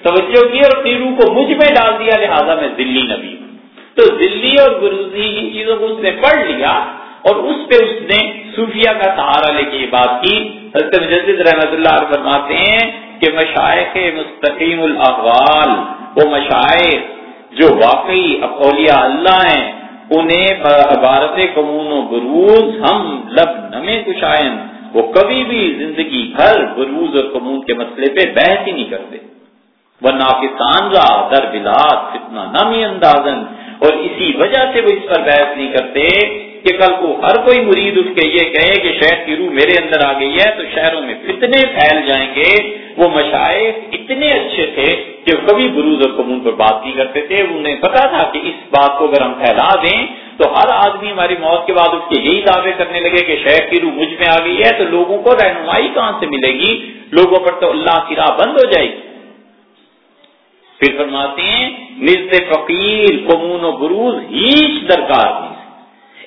توجہ کی اور اپنی روح کو مجھ میں ڈال دیا، لہٰذا میں دلی نبی ہوں۔ تو دلی اور گروزی ان چیزوں کو اس نے پڑھ لیا اور اس پہ اس نے صوفیہ کا سہارا لے کے یہ بات کی۔ حضرت مجدد رحمت اللہ فرماتے ہیں کہ مشائق مستقیم الاحوال وہ مشائق جو واقعی اولیاء اللہ ہیں، انہیں عبارت کمون و بروز ہم لب نمے کشائن وہ کبھی بھی زندگی بھر بروز اور کمون کے مسئلے پہ بحث ہی نہیں کرتے۔ وہ ناکستان را در بلاد فتنا نمی اندازن اور اسی وجہ سے وہ اس پر بحث نہیں کرتے کہ کل کو ہر کوئی مرید اٹھ کے یہ کہے کہ شہر کی روح میرے اندر آ گئی ہے تو شہروں میں فتنے پھیل جائیں گے۔ وہ مشائق اتنے اچھے تھے کہ کبھی بروز اور قبول پر بات نہیں کرتے تھے۔ انہیں پتا تھا کہ اس بات کو اگر ہم پھیلا دیں تو ہر آدمی ہماری موت کے بعد اٹھ کے یہی دعوے کرنے لگے کہ شہر کی روح مجھ میں آ گئی ہے تو لوگوں کو رہنمائی کہاں سے ملے گی؟ لوگوں پر تو اللہ کی راہ بند ہو جائے گی۔ پھر فرماتے ہیں، نزد فقیر کمون و بروز ہیچ درکار نہیں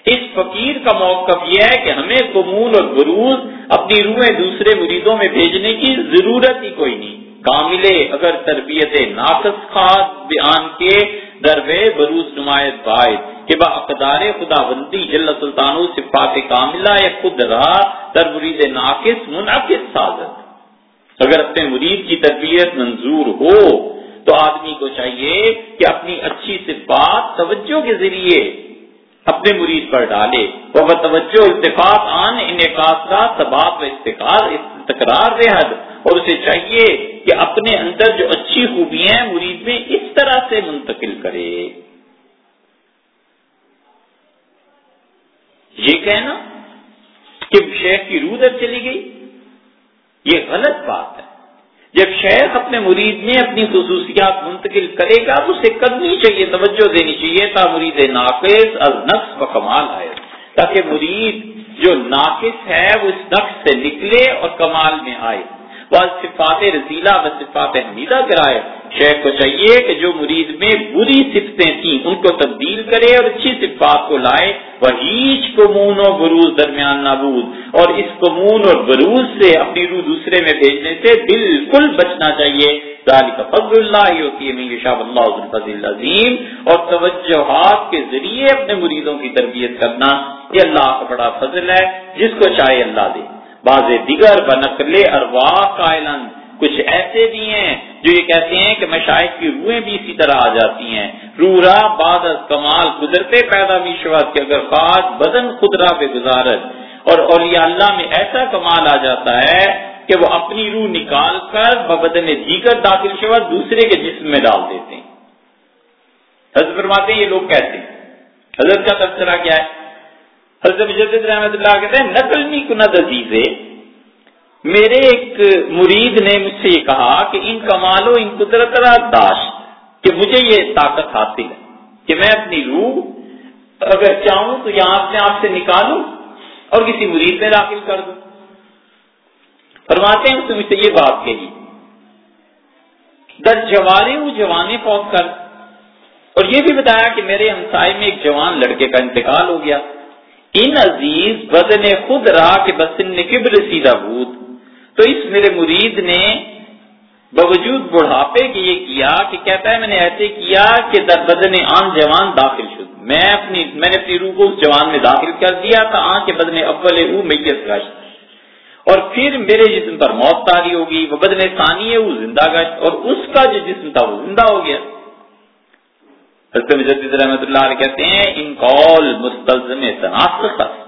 اس فقیر کا موقف یہ ہے کہ ہمیں کمون اور بروز اپنی روحیں دوسرے مریدوں میں بھیجنے کی ضرورت ہی کوئی نہیں۔ کاملے اگر تربیت ناقص خاص بیان کے دربے بروز نمایت باعث کہ با اقدار خدا بندی جل سلطان صفات کاملہ یا خود رہا در مرید ناقص منعقد سازت اگر اپنے مرید کی تربیت منظور ہو تو آدمی کو چاہیے کہ اپنی اچھی صفات توجہ کے ذریعے اپنے مرید پر ڈالے۔ وہ توجہ، اتفاق، آن انعقاد کا سباب و تکرار حد۔ اور اسے چاہیے کہ اپنے اندر جو اچھی خوبیاں ہیں، مرید میں اس طرح سے منتقل کرے۔ یہ کہنا کہ شیخ کی روح در چلی گئی، یہ غلط بات ہے۔ جب شیخ اپنے مرید میں اپنی خصوصیات منتقل کرے گا، تو اسے کرنی چاہیے، توجہ دینی چاہیے، تا مرید ناقص از نقص و کمال آئے۔ تاکہ مرید جو ناقص ہے، وہ اس نقص سے نکلے اور کمال میں آئے۔ وہ صفات رضیلہ و صفات حمیدہ کرائے۔ شیخ کو چاہیے کہ جو مرید میں بری صفتیں تھیں، ان کو تبدیل کرے اور اچھی صفات کو لائے۔ وہ ہیچ کمون و بروز درمیان نابود۔ اور اس کمون اور بروز سے اپنی روح دوسرے میں بھیجنے سے بالکل بچنا چاہیے۔ فضل اللہ ہوتی ہے شاہ اللہ فضل عظیم اور توجہات کے ذریعے اپنے مریدوں کی تربیت کرنا، یہ اللہ کا بڑا فضل ہے، جس کو چاہے اللہ دے۔ باز دیگر بنقل ارواح قائلن کچھ ایسے بھی ہیں جو یہ کہتے ہیں کہ مشاہد کی روحیں بھی اسی طرح آ جاتی ہیں۔ رورا بعد از کمال قدرتے پیدا بھی شواد کہ اگر خاص بدن خدرا پہ گزارت اور اولیاء اللہ میں ایسا کمال آ جاتا ہے کہ وہ اپنی روح نکال کر بدن دیگر داخل شواد دوسرے کے جسم میں ڈال دیتے ہیں۔ حضرت فرماتے ہیں یہ لوگ کہتے ہیں حضرت کا تبصرہ کیا ہے؟ حضرت مجدد رحمت اللہ کہتے ہیں، نقل نہیں کند عزیز میرے ایک مرید نے مجھ سے یہ کہا کہ ان کمالوں، ان قدرت داشت کہ مجھے یہ طاقت حاصل ہے کہ میں اپنی روح اگر چاہوں تو یہاں اپنے آپ سے نکالوں اور کسی مرید میں داخل کر دوں۔ فرماتے ہیں اس نے مجھ سے یہ بات کہی در جوارے وہ جوانے پہنچ کر۔ اور یہ بھی بتایا کہ میرے ہمسائے میں ایک جوان لڑکے کا انتقال ہو گیا۔ ان عزیز بدن خود رہا کہ بسن کبر سیدھا بھوت۔ تو اس میرے مرید نے باوجود بڑھاپے کے یہ کیا کہ کہتا ہے میں نے ایسے کیا کہ در بدن آن جوان داخل شد۔ میں اپنی میں نے اپنی روح کو اس جوان میں داخل کر دیا تھا آن کے بدن اول او میت گشت۔ اور پھر میرے جسم پر موت تاری ہوگی، وہ بدن ثانی ہے وہ زندہ گشت اور اس کا جو جسم تھا وہ زندہ ہو گیا۔ حضرت مجدد رحمت اللہ علیہ کہتے ہیں ان قول مستلزم تناسخ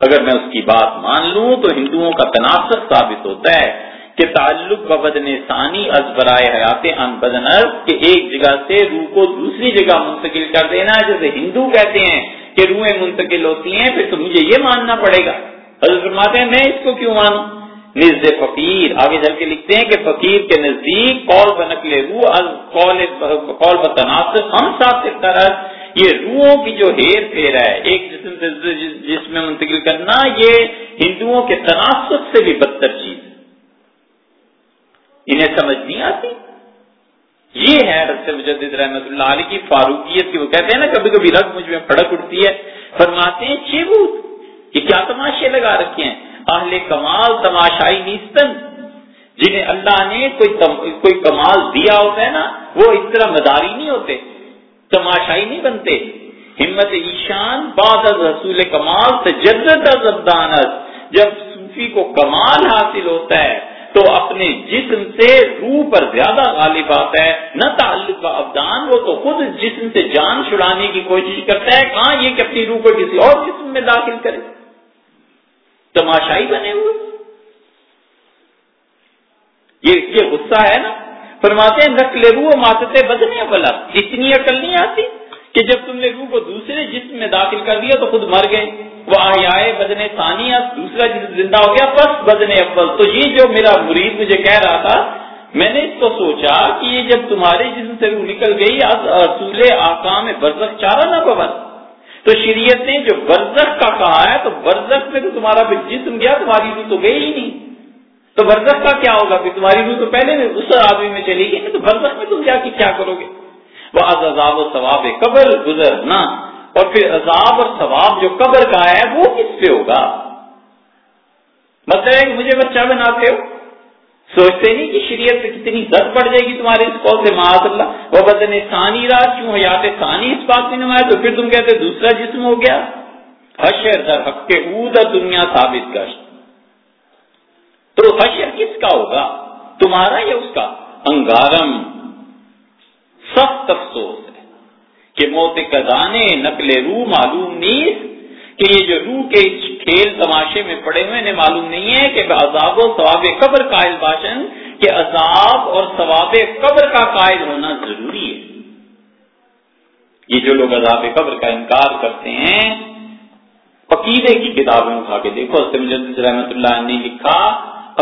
اگر میں اس کی بات مان لوں تو ہندوؤں کا تناسب ثابت ہوتا ہے کہ تعلق بدن ثانی از برائے حیات ان بدن کہ ایک جگہ سے روح کو دوسری جگہ منتقل کر دینا جیسے ہندو کہتے ہیں کہ روحیں منتقل ہوتی ہیں، پھر تو مجھے یہ ماننا پڑے گا۔ حضرت فرماتے ہیں، میں اس کو کیوں مانوں؟ نزد فقیر۔ آگے چل کے لکھتے ہیں کہ فقیر کے نزدیک قول بنکل روح قول بتناسب، ہم ساتھ طرح یہ روحوں کی جو ہیر پھیر ہے، ایک جسم سے جسم میں منتقل کرنا، یہ ہندوؤں کے تناسب سے بھی بدتر چیز ہے۔ انہیں سمجھ نہیں آتی؟ یہ ہے رس مجدد رحمت اللہ علیہ کی فاروقیت کی، وہ کہتے ہیں نا کبھی کبھی رگ مجھ میں پڑک اٹھتی ہے۔ فرماتے ہیں چیبوت یہ کیا تماشے لگا رکھے ہیں؟ اہل کمال تماشائی نیستن۔ جنہیں اللہ نے کوئی کوئی کمال دیا ہوتا ہے نا، وہ اس طرح مداری نہیں ہوتے۔ تماشائی نہیں بنتے۔ ہمت ایشان بعد از رسول کمال سے جدت جب صوفی کو کمال حاصل ہوتا ہے، تو اپنے جسم سے روح پر زیادہ غالب آتا ہے۔ نہ تعلق ابدان وہ تو خود جسم سے جان چھڑانے کی کوشش کرتا ہے۔ کہاں یہ کہ اپنی روح کو کسی اور جسم میں داخل کرے؟ تماشائی بنے ہوئے۔ یہ غصہ ہے نا۔ فرماتے ہیں، نقل روح ماتتے بدنے بلا اتنی عقل نہیں آتی کہ جب تم نے روح کو دوسرے جسم میں داخل کر دیا تو خود مر گئے۔ وہ آئے بدن ثانیہ، دوسرا جسم زندہ ہو گیا بس بدن اول۔ تو یہ جو میرا مرید مجھے کہہ رہا تھا، میں نے اس کو سوچا کہ یہ جب تمہارے جسم سے روح نکل گئی اصول آکام برزخ چارہ نہ پبند تو شریعت نے جو برزخ کا کہا ہے، تو برزخ میں تو تمہارا پھر جسم گیا، تمہاری روح تو گئی ہی نہیں۔ تو برزخ کا کیا ہوگا؟ پھر تمہاری روح تو پہلے اس آدمی میں چلی گئی تو برزخ میں تم جا کے کیا کرو گے؟ وہ عذاب و ثواب قبر گزرنا۔ اور پھر عذاب اور ثواب جو قبر کا ہے، وہ کس پہ ہوگا؟ مطلب ہے کہ مجھے بچہ بناتے ہو، سوچتے نہیں کہ شریعت سے کتنی زد پڑ جائے گی تمہارے اس قول سے معاذ اللہ؟ وہ بدن ثانی رات کیوں حیات ثانی اس بات میں نمایا تو پھر تم کہتے دوسرا جسم ہو گیا۔ حشر در حق کے اود دنیا ثابت گشت تو حشر کس کا ہوگا؟ تمہارا یا اس کا؟ انگارم سخت افسوس ہے کہ موت کزانے نقل روح معلوم نہیں کہ یہ جو روح کے اس کھیل تماشے میں پڑے ہوئے انہیں معلوم نہیں ہے کہ عذاب و ثواب قبر قائل باشن، کہ عذاب اور ثواب قبر کا قائل ہونا ضروری ہے۔ یہ جو لوگ عذاب قبر کا انکار کرتے ہیں، عقیدے کی کتابیں اٹھا کے دیکھو رحمۃ اللہ نے لکھا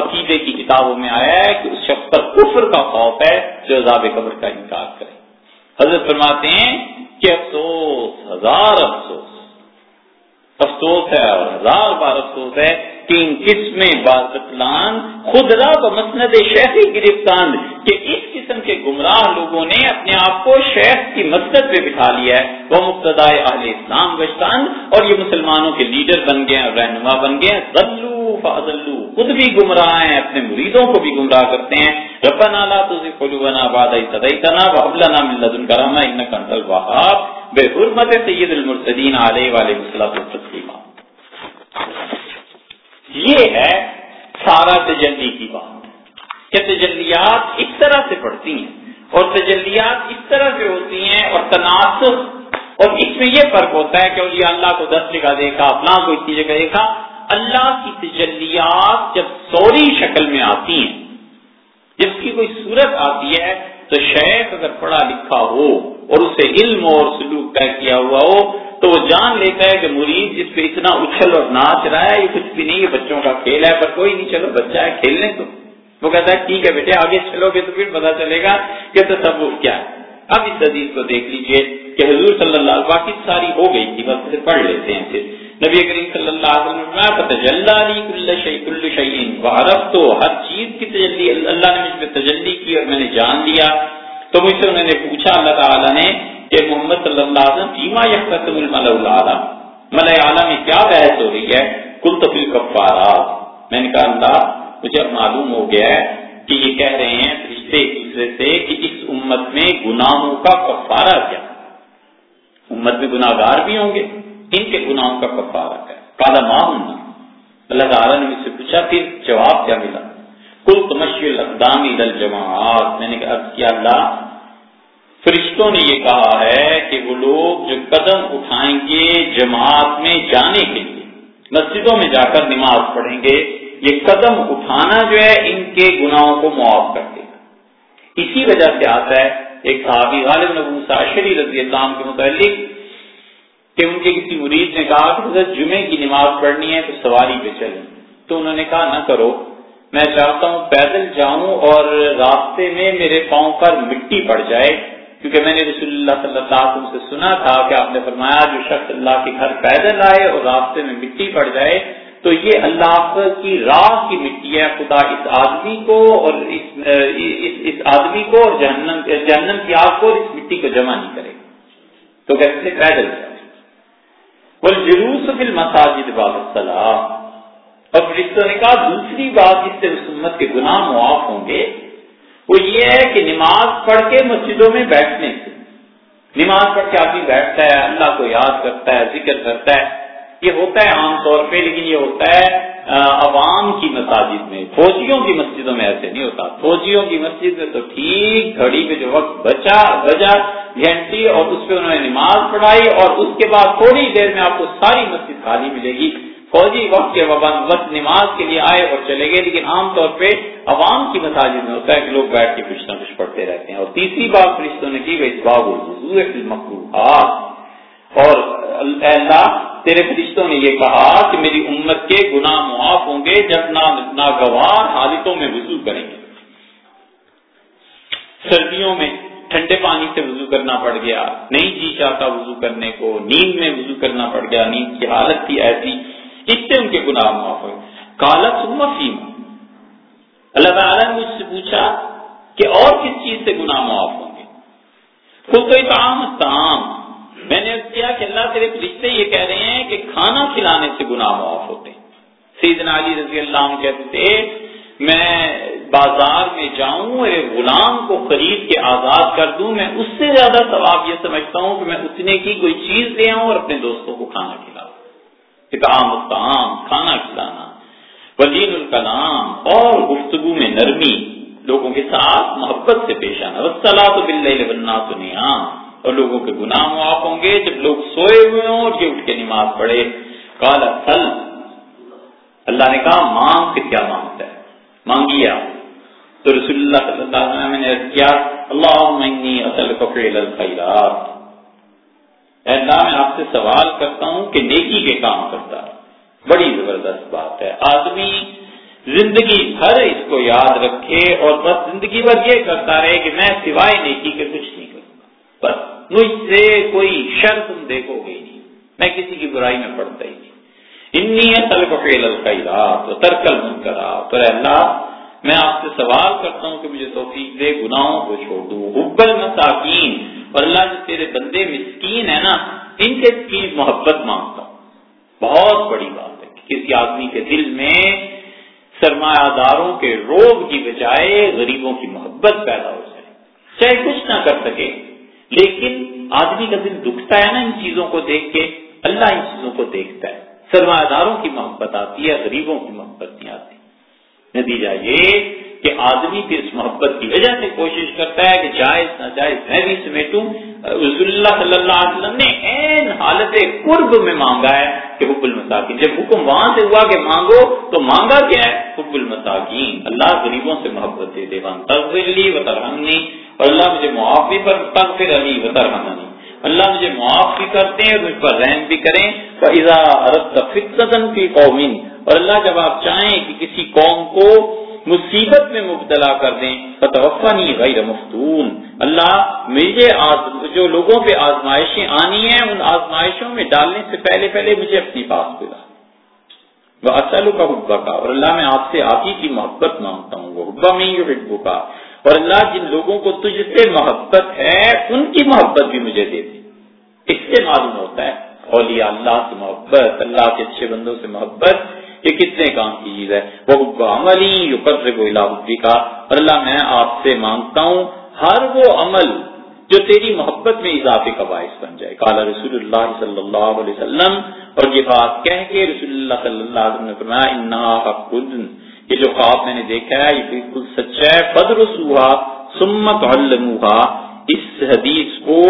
عقیدے کی کتابوں میں آیا ہے کہ اس شخص پر کفر کا خوف ہے جو عذاب قبر کا انکار کرے۔ حضرت فرماتے ہیں کہ افسوس، ہزار افسوس۔ افسوس ہے اور ہزار بار افسوس ہے۔ کہ ان قسم باسطلان خود را و مسند شیخی گرفتان کہ اس قسم کے گمراہ لوگوں نے اپنے آپ کو شیخ کی مسجد پہ بٹھا لیا ہے۔ وہ مقتدا اہل اسلام گشتان اور یہ مسلمانوں کے لیڈر بن گئے اور رہنما بن گئے ذلو فضلو خود بھی گمراہ ہیں، اپنے مریدوں کو بھی گمراہ کرتے ہیں۔ ربنا لا تزغ قلوبنا بعد إذ هديتنا وهب لنا من لدنك رحمة إنك أنت الوهاب بحرمت سید المرسدین علیہ والے تسلیمہ۔ یہ ہے سارا تجلی کی بات کہ تجلیات اس طرح سے پڑتی ہیں اور تجلیات اس طرح سے ہوتی ہیں اور تناسب اور اس میں یہ فرق ہوتا ہے کہ اولیاء اللہ کو دس جگہ دیکھا، اپنا کو اتنی جگہ دیکھا، اللہ کی تجلیات جب سوری شکل میں آتی ہیں جب کی کوئی صورت آتی ہے تو شیخ اگر پڑھا لکھا ہو اور اسے علم اور سلوک طے کیا ہوا ہو تو وہ جان لیتا ہے کہ مرید جس پہ اتنا اچھل اور ناچ رہا ہے، یہ کچھ بھی نہیں ہے بچوں کا کھیل ہے، پر کوئی نہیں، چلو بچہ ہے کھیلنے تو۔ وہ کہتا ہے، ٹھیک ہے بیٹے، آگے چلو گے تو پھر پتا چلے گا کہ تصور کیا ہے۔ اب اس حدیث کو دیکھ لیجیے کہ حضور صلی اللہ علیہ وسلم ساری ہو گئی تھی، بس پھر پڑھ لیتے ہیں پھر۔ نبی کریم صلی اللہ علیہ وسلم کل کل شعین تو ہر چیز کی تجلی۔ اللہ نے مجھ پہ تجلی کی اور میں نے جان لیا۔ تو مجھ سے انہوں نے پوچھا، اللہ تعالیٰ نے کہ محمد صلی اللہ علیہ وسلم فیما یقت المل اللہ مل اعلیٰ میں کیا بحث ہو رہی ہے؟ کل تو پھر کفارات میں نے کہا اللہ مجھے اب معلوم ہو گیا ہے کہ یہ کہہ رہے ہیں رشتے ایک دوسرے سے کہ اس امت میں گناہوں کا کفارہ کیا؟ امت میں گناہ گار بھی ہوں گے؟ ان کے گناہوں کا کفارہ کیا؟ کالا ماں ہوں اللہ تعالیٰ نے مجھ سے پوچھا، پھر جواب کیا ملا؟ کل تمشی القدامی دل جماعت میں نے کہا کیا، اللہ فرشتوں نے یہ کہا ہے کہ وہ لوگ جو قدم اٹھائیں گے جماعت میں جانے کے لیے، مسجدوں میں جا کر نماز پڑھیں گے، یہ قدم اٹھانا جو ہے ان کے گناہوں کو معاف کر دے گا۔ اسی وجہ سے آتا ہے، ایک صحابی غالب نبو ساشری رضی اللہ عنہ کے متعلق کہ ان کے کسی مرید نے کہا کہ جمعے کی نماز پڑھنی ہے تو سواری پہ چلیں۔ تو انہوں نے کہا، نہ کرو، میں چاہتا ہوں پیدل جاؤں اور راستے میں میرے پاؤں پر مٹی پڑ جائے۔ کیونکہ میں نے رسول اللہ صلی اللہ علیہ وسلم سے سنا تھا کہ آپ نے فرمایا جو شخص اللہ کے گھر پیدل آئے اور راستے میں مٹی پڑ جائے تو یہ اللہ کی راہ کی مٹی ہے خدا اس آدمی کو اور اس, اس, اس آدمی کو اور جہنم جہنم کی آگ کو اس مٹی کو جمع نہیں کرے۔ تو کیسے پیدل جائے وہ جلوس فل مساجد باب صلاح اور فرشتوں نے کہا دوسری بات جس سے اس امت کے گناہ معاف ہوں گے وہ یہ ہے کہ نماز پڑھ کے مسجدوں میں بیٹھنے سے نماز پڑھ کے آدمی بیٹھتا ہے، اللہ کو یاد کرتا ہے، ذکر کرتا ہے، یہ ہوتا ہے عام طور پہ، لیکن یہ ہوتا ہے عوام کی مساجد میں، فوجیوں کی مسجدوں میں ایسے نہیں ہوتا۔ فوجیوں کی مسجد میں تو ٹھیک، گھڑی پہ جو وقت بچا، بجا، گھنٹی اور اس پہ انہوں نے نماز پڑھائی اور اس کے بعد تھوڑی دیر میں آپ کو ساری مسجد خالی ملے گی۔ فوجی وقت کے وقت نماز کے لیے آئے اور چلے گئے، لیکن عام طور پہ عوام کی مساجد میں ہوتا ہے کہ لوگ بیٹھ کے کچھ نہ کچھ پڑھتے رہتے ہیں۔ اور تیسری بات فرشتوں نے کی، وہ مقروحات اور اللہ تیرے فرشتوں نے یہ کہا کہ میری امت کے گناہ معاف ہوں گے جب نہ ناگوار حالتوں میں وضو کریں گے۔ سردیوں میں ٹھنڈے پانی سے وضو کرنا پڑ گیا، نہیں جی چاہتا وضو کرنے کو، نیند میں وضو کرنا پڑ گیا، نیند کی حالت تھی ایسی اس سے ان کے گناہ معاف ہوئے۔ کالا سما فیم اللہ تعالیٰ نے مجھ سے پوچھا کہ اور کس چیز سے گناہ معاف ہوں گے؟ خود تو عام تام میں نے کیا کہ اللہ تیرے رشتے یہ کہہ رہے ہیں کہ کھانا کھلانے سے گناہ معاف ہوتے سیدنا علی رضی اللہ عنہ کہتے تھے میں بازار میں جاؤں، میرے غلام کو خرید کے آزاد کر دوں، میں اس سے زیادہ ثواب یہ سمجھتا ہوں کہ میں اتنے کی کوئی چیز لے آؤں اور اپنے دوستوں کو کھانا کھلاؤں اتام کھانا کھلانا۔ وزین الکلام اور گفتگو میں نرمی لوگوں کے ساتھ محبت سے پیش آنا۔ وسلح تو اور لوگوں کے گناہ معاف ہوں گے جب لوگ سوئے ہوئے ہوں اور یہ اٹھ کے نماز پڑھے۔ کالا تھل اللہ نے کہا، مانگ کے کیا مانگتا ہے؟ مانگیا تو رسول اللہ صلی اللہ علیہ وسلم نے کیا اللہ اصل اللہ، میں آپ سے سوال کرتا ہوں کہ نیکی کے کام کرتا بڑی زبردست بات ہے۔ آدمی زندگی بھر اس کو یاد رکھے اور بس زندگی بھر یہ کرتا رہے کہ میں سوائے نیکی کے کچھ نہیں کروں گا۔ بس مجھ سے کوئی شر تم دیکھو گے نہیں۔ میں کسی کی برائی میں پڑتا ہی نہیں۔ انی تلفیل الخیرات ترکل منکرات اور اللہ، میں آپ سے سوال کرتا ہوں کہ مجھے توفیق دے، گناہوں کو چھوڑ دوں۔ حبل مساکین اور اللہ جو تیرے بندے مسکین ہے نا، ان کے کی محبت مانگتا بہت بڑی بات ہے کہ کسی آدمی کے دل میں سرمایہ داروں کے روگ کی بجائے غریبوں کی محبت پیدا ہو جائے۔ چاہے کچھ نہ کر سکے، لیکن آدمی کا دل دکھتا ہے نا ان چیزوں کو دیکھ کے، اللہ ان چیزوں کو دیکھتا ہے۔ سرمایہ داروں کی محبت آتی ہے، غریبوں کی محبت نہیں آتی۔ نتیجہ یہ کہ آدمی پھر اس محبت کی وجہ سے کوشش کرتا ہے کہ جائز نہ جائز میں بھی سمیٹوں۔ رسول اللہ صلی اللہ علیہ وسلم نے این حالت قرب میں مانگا ہے کہ حب المساکین، جب حکم وہاں سے ہوا کہ مانگو تو مانگا کیا ہے؟ حب المساکین۔ اللہ غریبوں سے محبت دے دے وان تغفر لی و ترحمنی اور اللہ مجھے معافی پر، تغفر علی و ترحمنی اللہ مجھے معاف بھی کرتے ہیں اور مجھ پر رحم بھی کریں۔ فضا عرب فتن کی قومین اور اللہ جب آپ چاہیں کہ کسی قوم کو مصیبت میں مبتلا کر دیں فتوفا نہیں غیر مفتون۔ اللہ مجھے جو لوگوں پہ آزمائشیں آنی ہیں، ان آزمائشوں میں ڈالنے سے پہلے پہلے مجھے اپنی بات بلا وہ اصل کا حبا کا اور اللہ میں آپ سے آپ ہی کی محبت مانگتا ہوں۔ وہ حبا میں ہی حبو کا اور اللہ جن لوگوں کو تجھ سے محبت ہے، ان کی محبت بھی مجھے دے دی اس سے معلوم ہوتا ہے، اولیاء اللہ سے محبت، اللہ کے اچھے بندوں سے محبت یہ کتنے کام کی چیز ہے؟ وہ عملی یو قدر کا اور اللہ میں آپ سے مانگتا ہوں، ہر وہ عمل جو تیری محبت میں اضافے کا باعث بن جائے۔ کالا رسول اللہ صلی اللہ علیہ وسلم، اور یہ بات کہہ کے رسول اللہ صلی اللہ علیہ وسلم نے فرمایا حق۔ یہ جو خواب میں نے دیکھا ہے، یہ بالکل سچا ہے۔ بدر سوہا سمت علموہا اس حدیث کو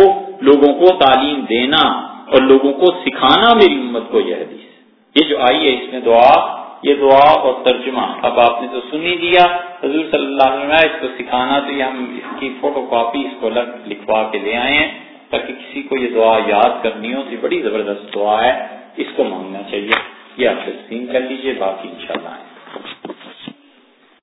لوگوں کو تعلیم دینا اور لوگوں کو سکھانا میری امت کو یہ حدیث یہ جو آئی ہے اس میں دعا، یہ دعا اور ترجمہ۔ اب آپ نے تو سن ہی دیا، حضور صلی اللہ علیہ وسلم اس کو سکھانا، تو یہ ہم اس کی فوٹو کاپی اس کو لکھوا کے لے آئے ہیں، تاکہ کسی کو یہ دعا یاد کرنی ہو، تو بڑی زبردست دعا ہے۔ اس کو مانگنا چاہیے۔ یہ آپ تسلیم کر لیجیے باقی انشاءاللہ شاء اللہ